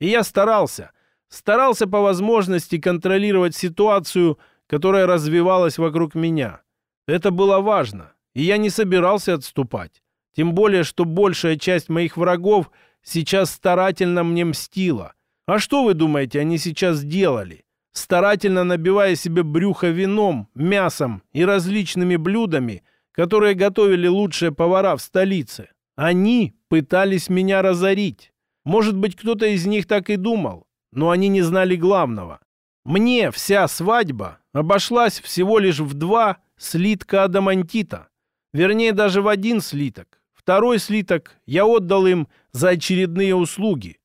Speaker 1: И я старался, старался по возможности контролировать ситуацию, которая развивалась вокруг меня. Это было важно, и я не собирался отступать. Тем более, что большая часть моих врагов сейчас старательно мне мстила. А что вы думаете, они сейчас делали? старательно набивая себе брюхо вином, мясом и различными блюдами, которые готовили лучшие повара в столице. Они пытались меня разорить. Может быть, кто-то из них так и думал, но они не знали главного. Мне вся свадьба обошлась всего лишь в два слитка адамантита. Вернее, даже в один слиток. Второй слиток я отдал им за очередные услуги.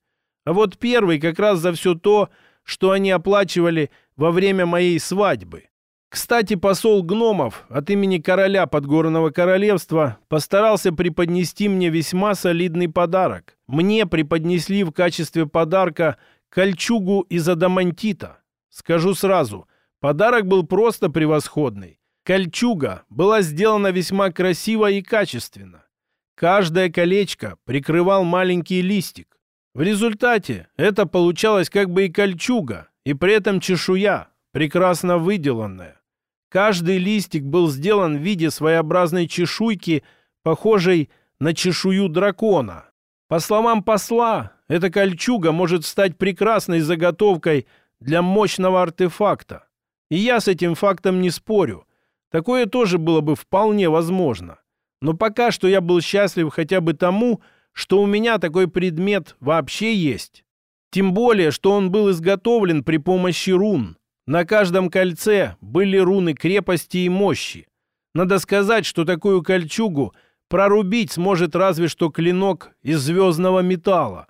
Speaker 1: А вот первый как раз за все то, что они оплачивали во время моей свадьбы. Кстати, посол гномов от имени короля Подгорного королевства постарался преподнести мне весьма солидный подарок. Мне преподнесли в качестве подарка кольчугу из адамантита. Скажу сразу, подарок был просто превосходный. Кольчуга была сделана весьма красиво и качественно. Каждое колечко прикрывал маленький листик. В результате это получалось как бы и кольчуга, и при этом чешуя, прекрасно выделанная. Каждый листик был сделан в виде своеобразной чешуйки, похожей на чешую дракона. По словам посла, эта кольчуга может стать прекрасной заготовкой для мощного артефакта. И я с этим фактом не спорю. Такое тоже было бы вполне возможно. Но пока что я был счастлив хотя бы тому, что у меня такой предмет вообще есть. Тем более, что он был изготовлен при помощи рун. На каждом кольце были руны крепости и мощи. Надо сказать, что такую кольчугу прорубить сможет разве что клинок из звездного металла.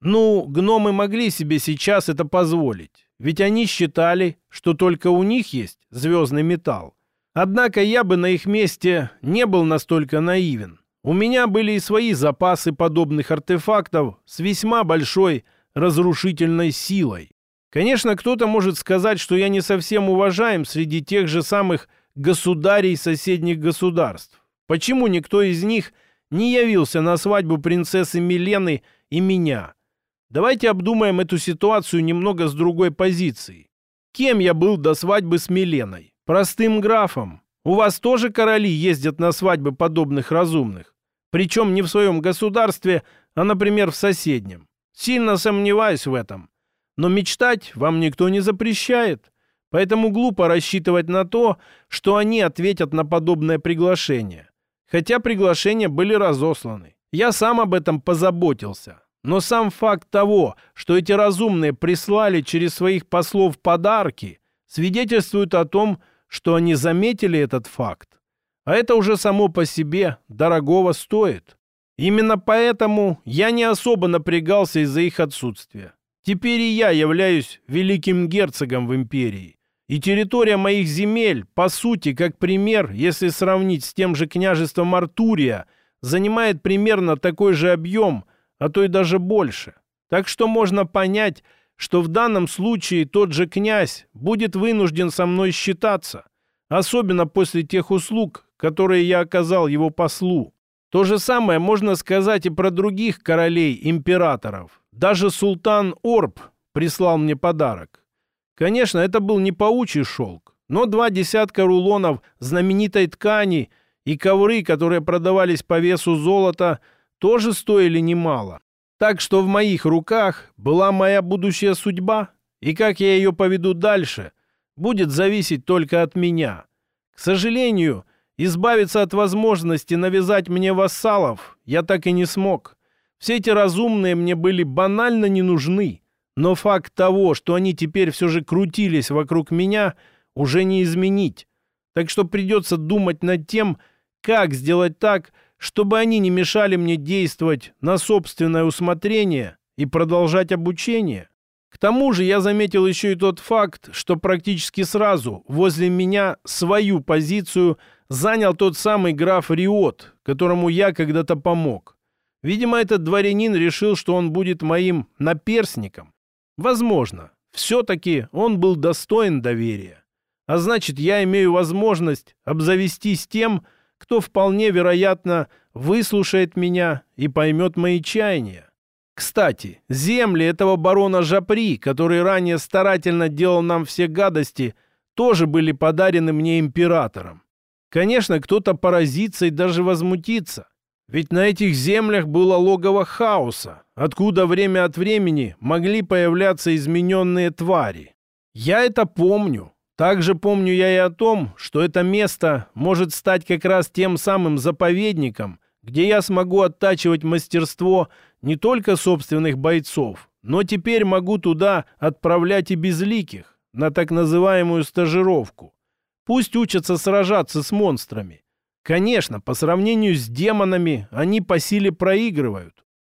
Speaker 1: Ну, гномы могли себе сейчас это позволить, ведь они считали, что только у них есть звездный металл. Однако я бы на их месте не был настолько наивен. У меня были и свои запасы подобных артефактов с весьма большой разрушительной силой. Конечно, кто-то может сказать, что я не совсем уважаем среди тех же самых государей соседних государств. Почему никто из них не явился на свадьбу принцессы Милены и меня? Давайте обдумаем эту ситуацию немного с другой позиции. Кем я был до свадьбы с Миленой? Простым графом. У вас тоже короли ездят на свадьбы подобных разумных? Причем не в своем государстве, а, например, в соседнем. Сильно сомневаюсь в этом. Но мечтать вам никто не запрещает. Поэтому глупо рассчитывать на то, что они ответят на подобное приглашение. Хотя приглашения были разосланы. Я сам об этом позаботился. Но сам факт того, что эти разумные прислали через своих послов подарки, свидетельствует о том, что они заметили этот факт. А это уже само по себе дорогого стоит. Именно поэтому я не особо напрягался из-за их отсутствия. Теперь и я являюсь великим герцогом в империи. И территория моих земель, по сути, как пример, если сравнить с тем же княжеством Артурия, занимает примерно такой же объем, а то и даже больше. Так что можно понять, что в данном случае тот же князь будет вынужден со мной считаться, особенно после тех услуг, которые я оказал его послу. То же самое можно сказать и про других королей-императоров. Даже султан Орб прислал мне подарок. Конечно, это был не паучий шелк, но два десятка рулонов знаменитой ткани и ковры, которые продавались по весу золота, тоже стоили немало. Так что в моих руках была моя будущая судьба, и как я ее поведу дальше, будет зависеть только от меня. К сожалению, избавиться от возможности навязать мне вассалов я так и не смог. Все эти разумные мне были банально не нужны, но факт того, что они теперь все же крутились вокруг меня, уже не изменить. Так что придется думать над тем, как сделать так, чтобы они не мешали мне действовать на собственное усмотрение и продолжать обучение. К тому же я заметил еще и тот факт, что практически сразу возле меня свою позицию занял тот самый граф Риот, которому я когда-то помог. Видимо, этот дворянин решил, что он будет моим наперсником. Возможно, все-таки он был достоин доверия. А значит, я имею возможность обзавестись тем, кто вполне вероятно выслушает меня и поймет мои чаяния. Кстати, земли этого барона Жапри, который ранее старательно делал нам все гадости, тоже были подарены мне императором. Конечно, кто-то поразится и даже возмутится. Ведь на этих землях было логово хаоса, откуда время от времени могли появляться измененные твари. Я это помню, также помню я и о том, что это место может стать как раз тем самым заповедником, где я смогу оттачивать мастерство не только собственных бойцов, но теперь могу туда отправлять и безликих, на так называемую стажировку. Пусть учатся сражаться с монстрами. Конечно, по сравнению с демонами они по силе проигрывают.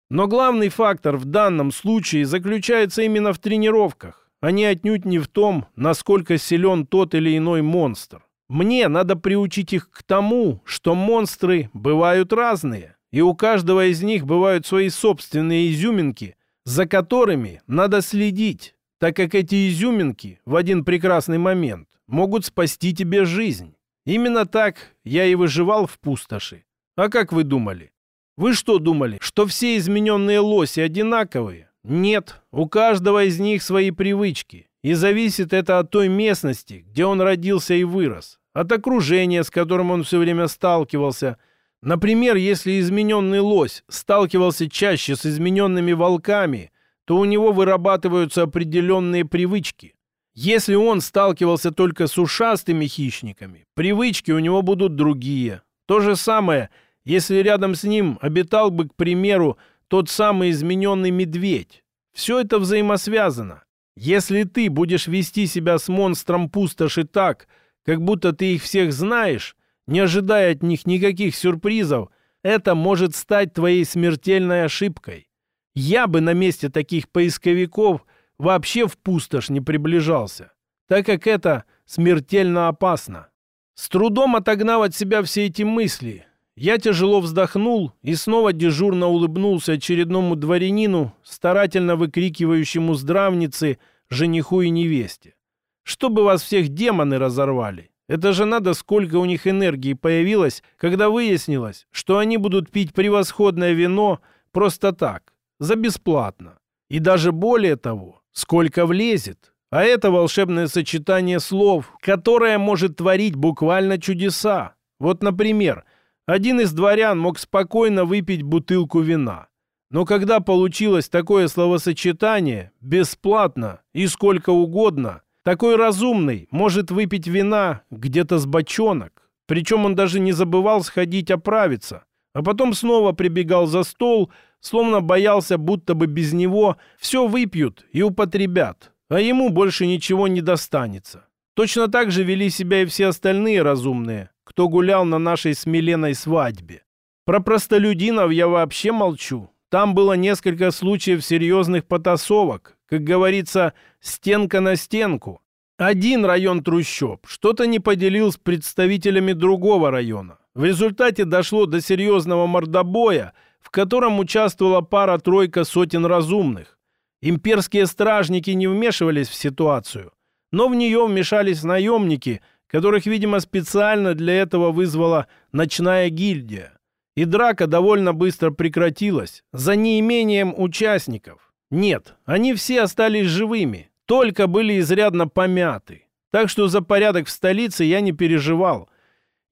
Speaker 1: Но главный фактор в данном случае заключается именно в тренировках они отнюдь не в том, насколько силен тот или иной монстр. Мне надо приучить их к тому, что монстры бывают разные, и у каждого из них бывают свои собственные изюминки, за которыми надо следить, так как эти изюминки в один прекрасный момент могут спасти тебе жизнь. Именно так я и выживал в пустоши. А как вы думали? Вы что думали, что все измененные лоси одинаковые? Нет, у каждого из них свои привычки. И зависит это от той местности, где он родился и вырос. От окружения, с которым он все время сталкивался. Например, если измененный лось сталкивался чаще с измененными волками, то у него вырабатываются определенные привычки. Если он сталкивался только с ушастыми хищниками, привычки у него будут другие. То же самое, если рядом с ним обитал бы, к примеру, тот самый измененный медведь. Все это взаимосвязано. Если ты будешь вести себя с монстром пустоши так, как будто ты их всех знаешь, не ожидая от них никаких сюрпризов, это может стать твоей смертельной ошибкой. Я бы на месте таких поисковиков вообще в пустошь не приближался, так как это смертельно опасно. С трудом отогнав от себя все эти мысли, я тяжело вздохнул и снова дежурно улыбнулся очередному дворянину, старательно выкрикивающему здравницы, жениху и невесте. Чтобы вас всех демоны разорвали. Это же надо, сколько у них энергии появилось, когда выяснилось, что они будут пить превосходное вино просто так, за бесплатно. И даже более того, сколько влезет. А это волшебное сочетание слов, которое может творить буквально чудеса. Вот, например, один из дворян мог спокойно выпить бутылку вина. Но когда получилось такое словосочетание «бесплатно» и сколько угодно, такой разумный может выпить вина где-то с бочонок. Причем он даже не забывал сходить оправиться, а потом снова прибегал за стол, словно боялся, будто бы без него все выпьют и употребят, а ему больше ничего не достанется. Точно так же вели себя и все остальные разумные, кто гулял на нашей с Миленой свадьбе. Про простолюдинов я вообще молчу. Там было несколько случаев серьезных потасовок. Как говорится, стенка на стенку. Один район трущоб что-то не поделил с представителями другого района. В результате дошло до серьезного мордобоя, котором участвовала пара-тройка сотен разумных. Имперские стражники не вмешивались в ситуацию, но в нее вмешались наемники – которых, видимо, специально для этого вызвала ночная гильдия. И драка довольно быстро прекратилась, за неимением участников. Нет, они все остались живыми, только были изрядно помяты. Так что за порядок в столице я не переживал.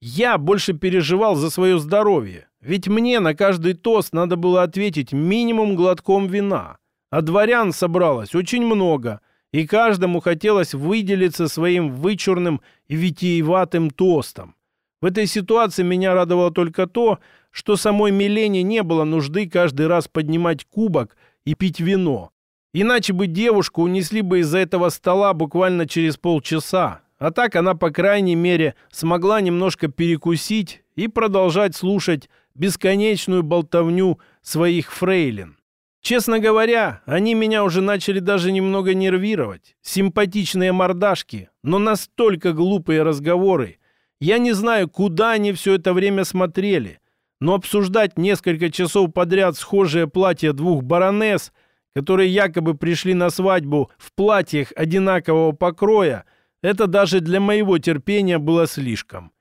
Speaker 1: Я больше переживал за свое здоровье, Ведь мне на каждый тост надо было ответить минимум глотком вина. А дворян собралось очень много, и каждому хотелось выделиться своим вычурным и витиеватым тостом. В этой ситуации меня радовало только то, что самой Милене не было нужды каждый раз поднимать кубок и пить вино. Иначе бы девушку унесли бы из-за этого стола буквально через полчаса. А так она, по крайней мере, смогла немножко перекусить и продолжать слушать бесконечную болтовню своих фрейлин. Честно говоря, они меня уже начали даже немного нервировать. Симпатичные мордашки, но настолько глупые разговоры. Я не знаю, куда они все это время смотрели, но обсуждать несколько часов подряд схожее платье двух баронесс, которые якобы пришли на свадьбу в платьях одинакового покроя, это даже для моего терпения было слишком.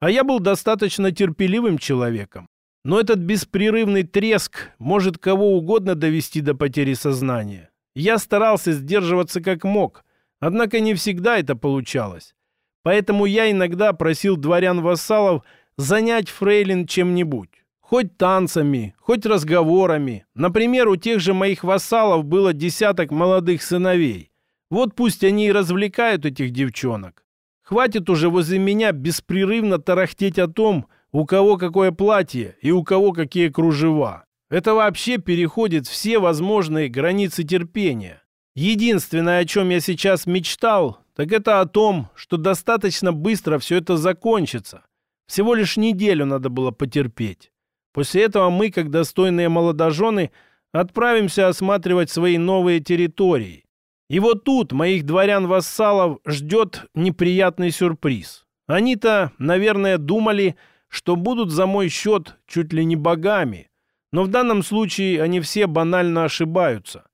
Speaker 1: А я был достаточно терпеливым человеком. Но этот беспрерывный треск может кого угодно довести до потери сознания. Я старался сдерживаться как мог, однако не всегда это получалось. Поэтому я иногда просил дворян-вассалов занять фрейлин чем-нибудь. Хоть танцами, хоть разговорами. Например, у тех же моих вассалов было десяток молодых сыновей. Вот пусть они и развлекают этих девчонок. Хватит уже возле меня беспрерывно тарахтеть о том, у кого какое платье и у кого какие кружева. Это вообще переходит все возможные границы терпения. Единственное, о чем я сейчас мечтал, так это о том, что достаточно быстро все это закончится. Всего лишь неделю надо было потерпеть. После этого мы, как достойные молодожены, отправимся осматривать свои новые территории. И вот тут моих дворян-вассалов ждет неприятный сюрприз. Они-то, наверное, думали, что будут за мой счет чуть ли не богами. Но в данном случае они все банально ошибаются.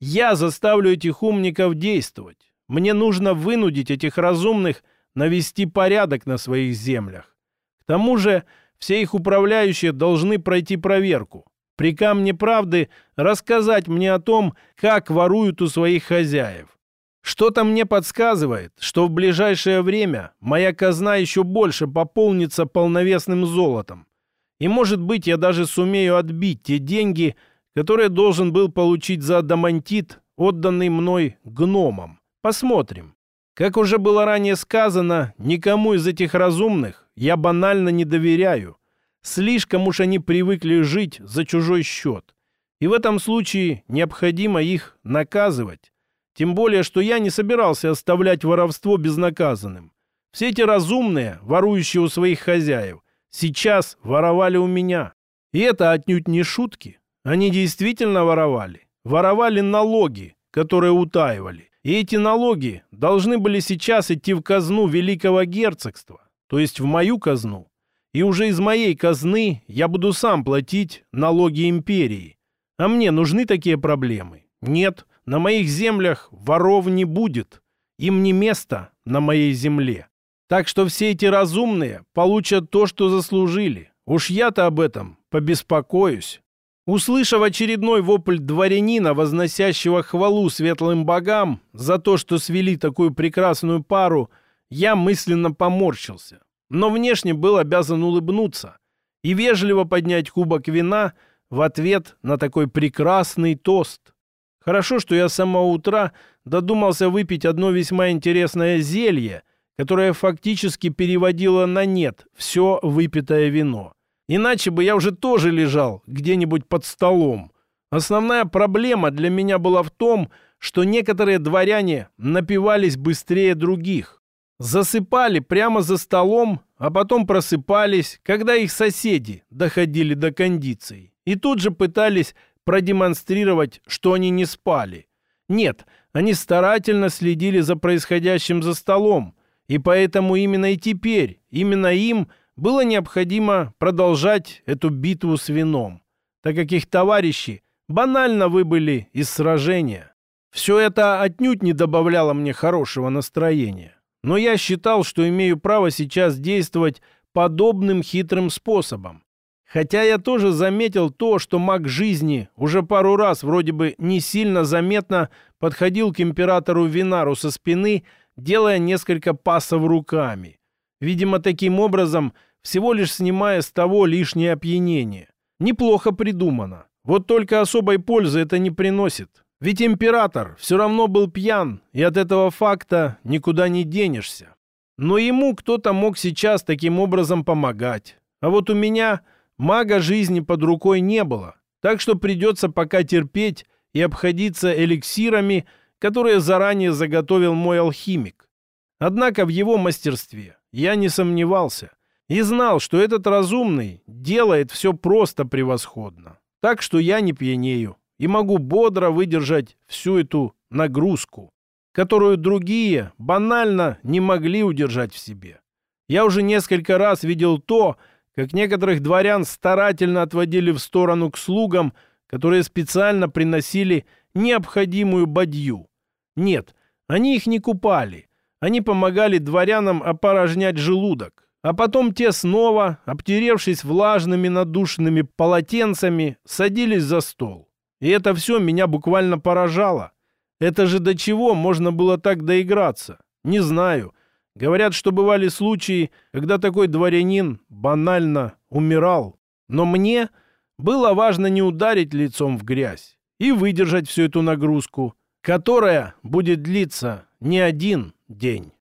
Speaker 1: Я заставлю этих умников действовать. Мне нужно вынудить этих разумных навести порядок на своих землях. К тому же все их управляющие должны пройти проверку. При камне правды рассказать мне о том, как воруют у своих хозяев. Что-то мне подсказывает, что в ближайшее время моя казна еще больше пополнится полновесным золотом. И, может быть, я даже сумею отбить те деньги, которые должен был получить за адамантит, отданный мной гномам. Посмотрим. Как уже было ранее сказано, никому из этих разумных я банально не доверяю. Слишком уж они привыкли жить за чужой счет. И в этом случае необходимо их наказывать. Тем более, что я не собирался оставлять воровство безнаказанным. Все эти разумные, ворующие у своих хозяев, сейчас воровали у меня. И это отнюдь не шутки. Они действительно воровали. Воровали налоги, которые утаивали. И эти налоги должны были сейчас идти в казну Великого Герцогства, то есть в мою казну. И уже из моей казны я буду сам платить налоги империи. А мне нужны такие проблемы? Нет. На моих землях воров не будет. Им не место на моей земле. Так что все эти разумные получат то, что заслужили. Уж я-то об этом побеспокоюсь. Услышав очередной вопль дворянина, возносящего хвалу светлым богам за то, что свели такую прекрасную пару, я мысленно поморщился. Но внешне был обязан улыбнуться и вежливо поднять кубок вина в ответ на такой прекрасный тост. Хорошо, что я с самого утра додумался выпить одно весьма интересное зелье, которое фактически переводило на нет все выпитое вино. Иначе бы я уже тоже лежал где-нибудь под столом. Основная проблема для меня была в том, что некоторые дворяне напивались быстрее других. Засыпали прямо за столом, а потом просыпались, когда их соседи доходили до кондиций. И тут же пытались продемонстрировать, что они не спали. Нет, они старательно следили за происходящим за столом, и поэтому именно и теперь, именно им было необходимо продолжать эту битву с вином, так как их товарищи банально выбыли из сражения. Все это отнюдь не добавляло мне хорошего настроения. Но я считал, что имею право сейчас действовать подобным хитрым способом. Хотя я тоже заметил то, что маг жизни уже пару раз вроде бы не сильно заметно подходил к императору Винару со спины, делая несколько пасов руками. Видимо, таким образом всего лишь снимая с того лишнее опьянение. Неплохо придумано. Вот только особой пользы это не приносит. Ведь император все равно был пьян, и от этого факта никуда не денешься. Но ему кто-то мог сейчас таким образом помогать. А вот у меня мага жизни под рукой не было. Так что придется пока терпеть и обходиться эликсирами, которые заранее заготовил мой алхимик. Однако в его мастерстве я не сомневался и знал, что этот разумный делает все просто превосходно. Так что я не пьянею и могу бодро выдержать всю эту нагрузку которую другие банально не могли удержать в себе. Я уже несколько раз видел то, как некоторых дворян старательно отводили в сторону к слугам, которые специально приносили необходимую бадью. Нет, они их не купали. Они помогали дворянам опорожнять желудок. А потом те снова, обтеревшись влажными надушенными полотенцами, садились за стол. И это все меня буквально поражало. Это же до чего можно было так доиграться? Не знаю. Говорят, что бывали случаи, когда такой дворянин банально умирал. Но мне было важно не ударить лицом в грязь и выдержать всю эту нагрузку, которая будет длиться не один день.